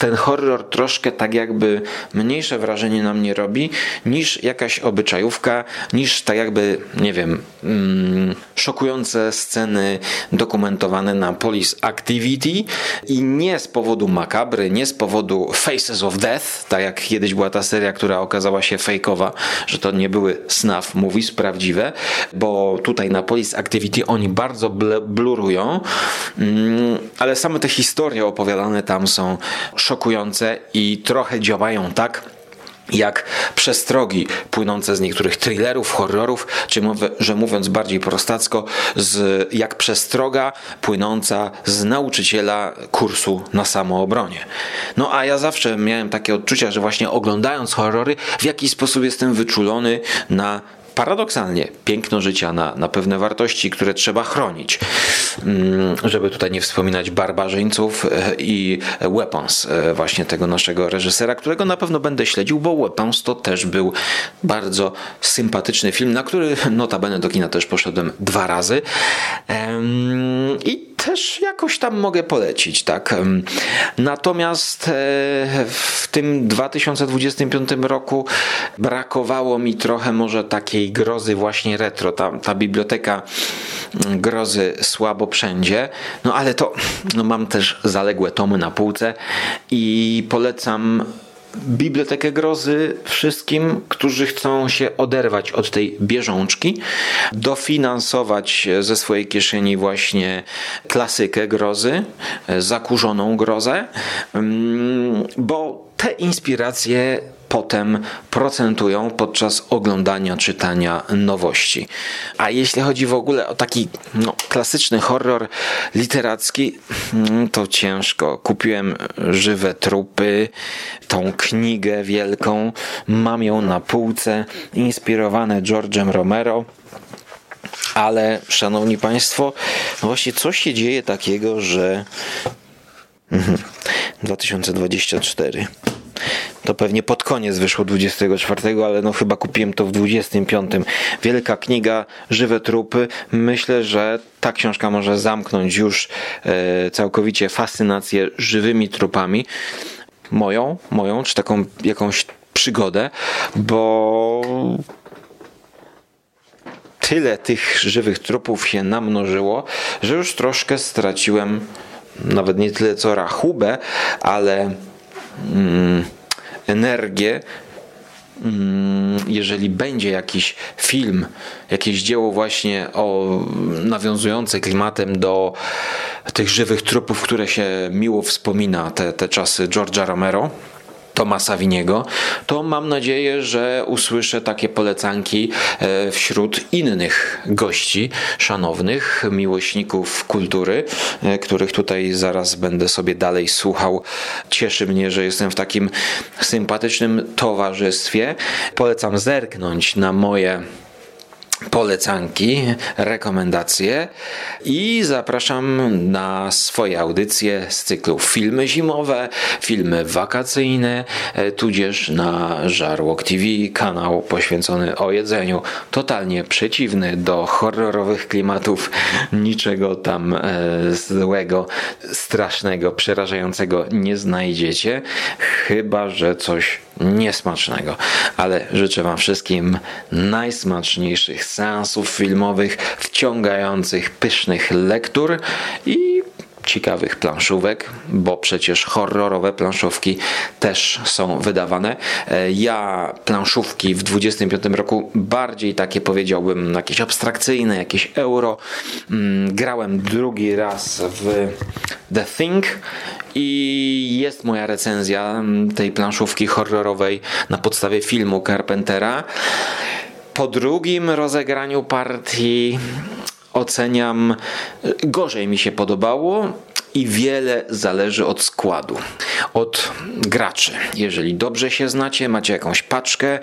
ten horror troszkę tak jakby mniejsze wrażenie na mnie robi niż jakaś obyczajówka, niż tak jakby, nie wiem, mm, szokujące sceny dokumentowane na Police Activity. I nie z powodu makabry, nie z powodu Faces of Death, tak jak kiedyś była ta seria, która okazała się fejkowa, że to nie były snuff movies prawdziwe, bo tutaj na Police Activity oni bardzo blurują, mm, ale same te historie opowiadane tam są szokujące i trochę działają tak, jak przestrogi płynące z niektórych thrillerów, horrorów, czy mówię, że mówiąc bardziej prostacko, z, jak przestroga płynąca z nauczyciela kursu na samoobronie. No a ja zawsze miałem takie odczucia, że właśnie oglądając horrory, w jakiś sposób jestem wyczulony na paradoksalnie piękno życia, na, na pewne wartości, które trzeba chronić. Mm, żeby tutaj nie wspominać barbarzyńców e, i Weapons, e, właśnie tego naszego reżysera, którego na pewno będę śledził, bo Weapons to też był bardzo sympatyczny film, na który notabene do kina też poszedłem dwa razy. I też jakoś tam mogę polecić, tak. Natomiast e, w tym 2025 roku brakowało mi trochę może takiej grozy właśnie retro. Ta, ta biblioteka mm, grozy słabo wszędzie, no ale to no mam też zaległe tomy na półce i polecam Bibliotekę Grozy wszystkim, którzy chcą się oderwać od tej bieżączki, dofinansować ze swojej kieszeni właśnie klasykę grozy, zakurzoną grozę, mm, bo te inspiracje potem procentują podczas oglądania, czytania nowości. A jeśli chodzi w ogóle o taki no, klasyczny horror literacki, mm, to ciężko. Kupiłem żywe trupy, tą knigę wielką, mam ją na półce, inspirowane George'em Romero. Ale, szanowni państwo, no właśnie co się dzieje takiego, że 2024 mhm, to pewnie pod koniec wyszło 24, ale no chyba kupiłem to w 25. Wielka kniga, żywe trupy. Myślę, że ta książka może zamknąć już e, całkowicie fascynację żywymi trupami. Moją, moją, czy taką jakąś przygodę, bo tyle tych żywych trupów się namnożyło, że już troszkę straciłem nawet nie tyle co rachubę, ale energię, mm, jeżeli będzie jakiś film, jakieś dzieło właśnie o, nawiązujące klimatem do tych żywych trupów, które się miło wspomina, te, te czasy George'a Romero, Tomasa Winiego, to mam nadzieję, że usłyszę takie polecanki e, wśród innych gości, szanownych miłośników kultury, e, których tutaj zaraz będę sobie dalej słuchał. Cieszy mnie, że jestem w takim sympatycznym towarzystwie. Polecam zerknąć na moje polecanki, rekomendacje i zapraszam na swoje audycje z cyklu filmy zimowe, filmy wakacyjne, e, tudzież na Żarłok TV, kanał poświęcony o jedzeniu, totalnie przeciwny do horrorowych klimatów, niczego tam e, złego, strasznego, przerażającego nie znajdziecie, chyba że coś niesmacznego. Ale życzę Wam wszystkim najsmaczniejszych seansów filmowych, wciągających, pysznych lektur i ciekawych planszówek, bo przecież horrorowe planszówki też są wydawane. E, ja planszówki w 25 roku bardziej takie powiedziałbym jakieś abstrakcyjne, jakieś euro. Mm, grałem drugi raz w The Thing i jest moja recenzja tej planszówki horrorowej na podstawie filmu Carpentera. Po drugim rozegraniu partii oceniam gorzej mi się podobało i wiele zależy od składu. od graczy. Jeżeli dobrze się znacie, macie jakąś paczkę,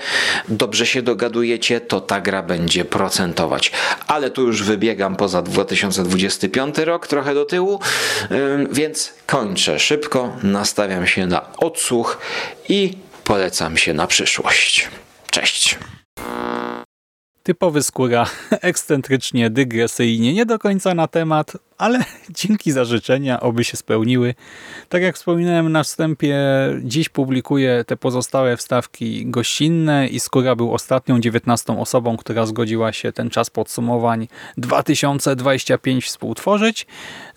dobrze się dogadujecie, to ta gra będzie procentować. Ale tu już wybiegam poza 2025 rok, trochę do tyłu, więc kończę szybko, nastawiam się na odsłuch i polecam się na przyszłość. Cześć. Typowy skóra, <laughs> ekscentrycznie, dygresyjnie, nie do końca na temat, ale <laughs> dzięki za życzenia, oby się spełniły. Tak jak wspominałem na wstępie, dziś publikuję te pozostałe wstawki gościnne i Skóra był ostatnią 19 osobą, która zgodziła się ten czas podsumowań 2025 współtworzyć,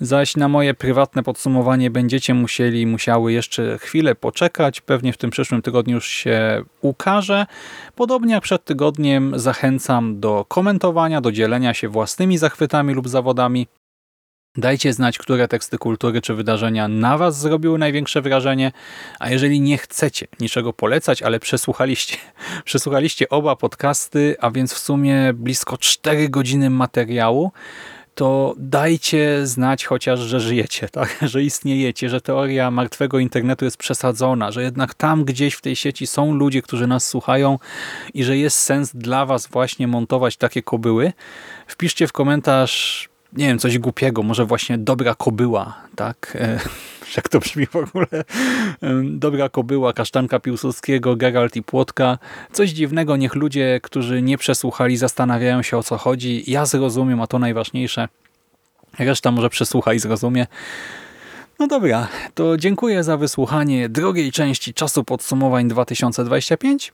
zaś na moje prywatne podsumowanie będziecie musieli, musiały jeszcze chwilę poczekać, pewnie w tym przyszłym tygodniu już się ukaże. Podobnie jak przed tygodniem zachęcam do komentowania, do dzielenia się własnymi zachwytami lub zawodami. Dajcie znać, które teksty kultury czy wydarzenia na Was zrobiły największe wrażenie, a jeżeli nie chcecie niczego polecać, ale przesłuchaliście, <laughs> przesłuchaliście oba podcasty, a więc w sumie blisko 4 godziny materiału, to dajcie znać chociaż, że żyjecie, <laughs> tak? że istniejecie, że teoria martwego internetu jest przesadzona, że jednak tam gdzieś w tej sieci są ludzie, którzy nas słuchają i że jest sens dla Was właśnie montować takie kobyły. Wpiszcie w komentarz nie wiem, coś głupiego, może właśnie dobra kobyła, tak? E, <laughs> jak to brzmi w ogóle? E, dobra kobyła, kasztanka Piłsudskiego, Geralt i Płotka. Coś dziwnego, niech ludzie, którzy nie przesłuchali, zastanawiają się o co chodzi. Ja zrozumiem, a to najważniejsze. Reszta może przesłucha i zrozumie. No dobra, to dziękuję za wysłuchanie drugiej części czasu podsumowań 2025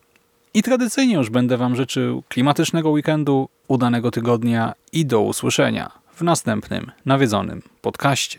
i tradycyjnie już będę Wam życzył klimatycznego weekendu, udanego tygodnia i do usłyszenia w następnym nawiedzonym podcaście.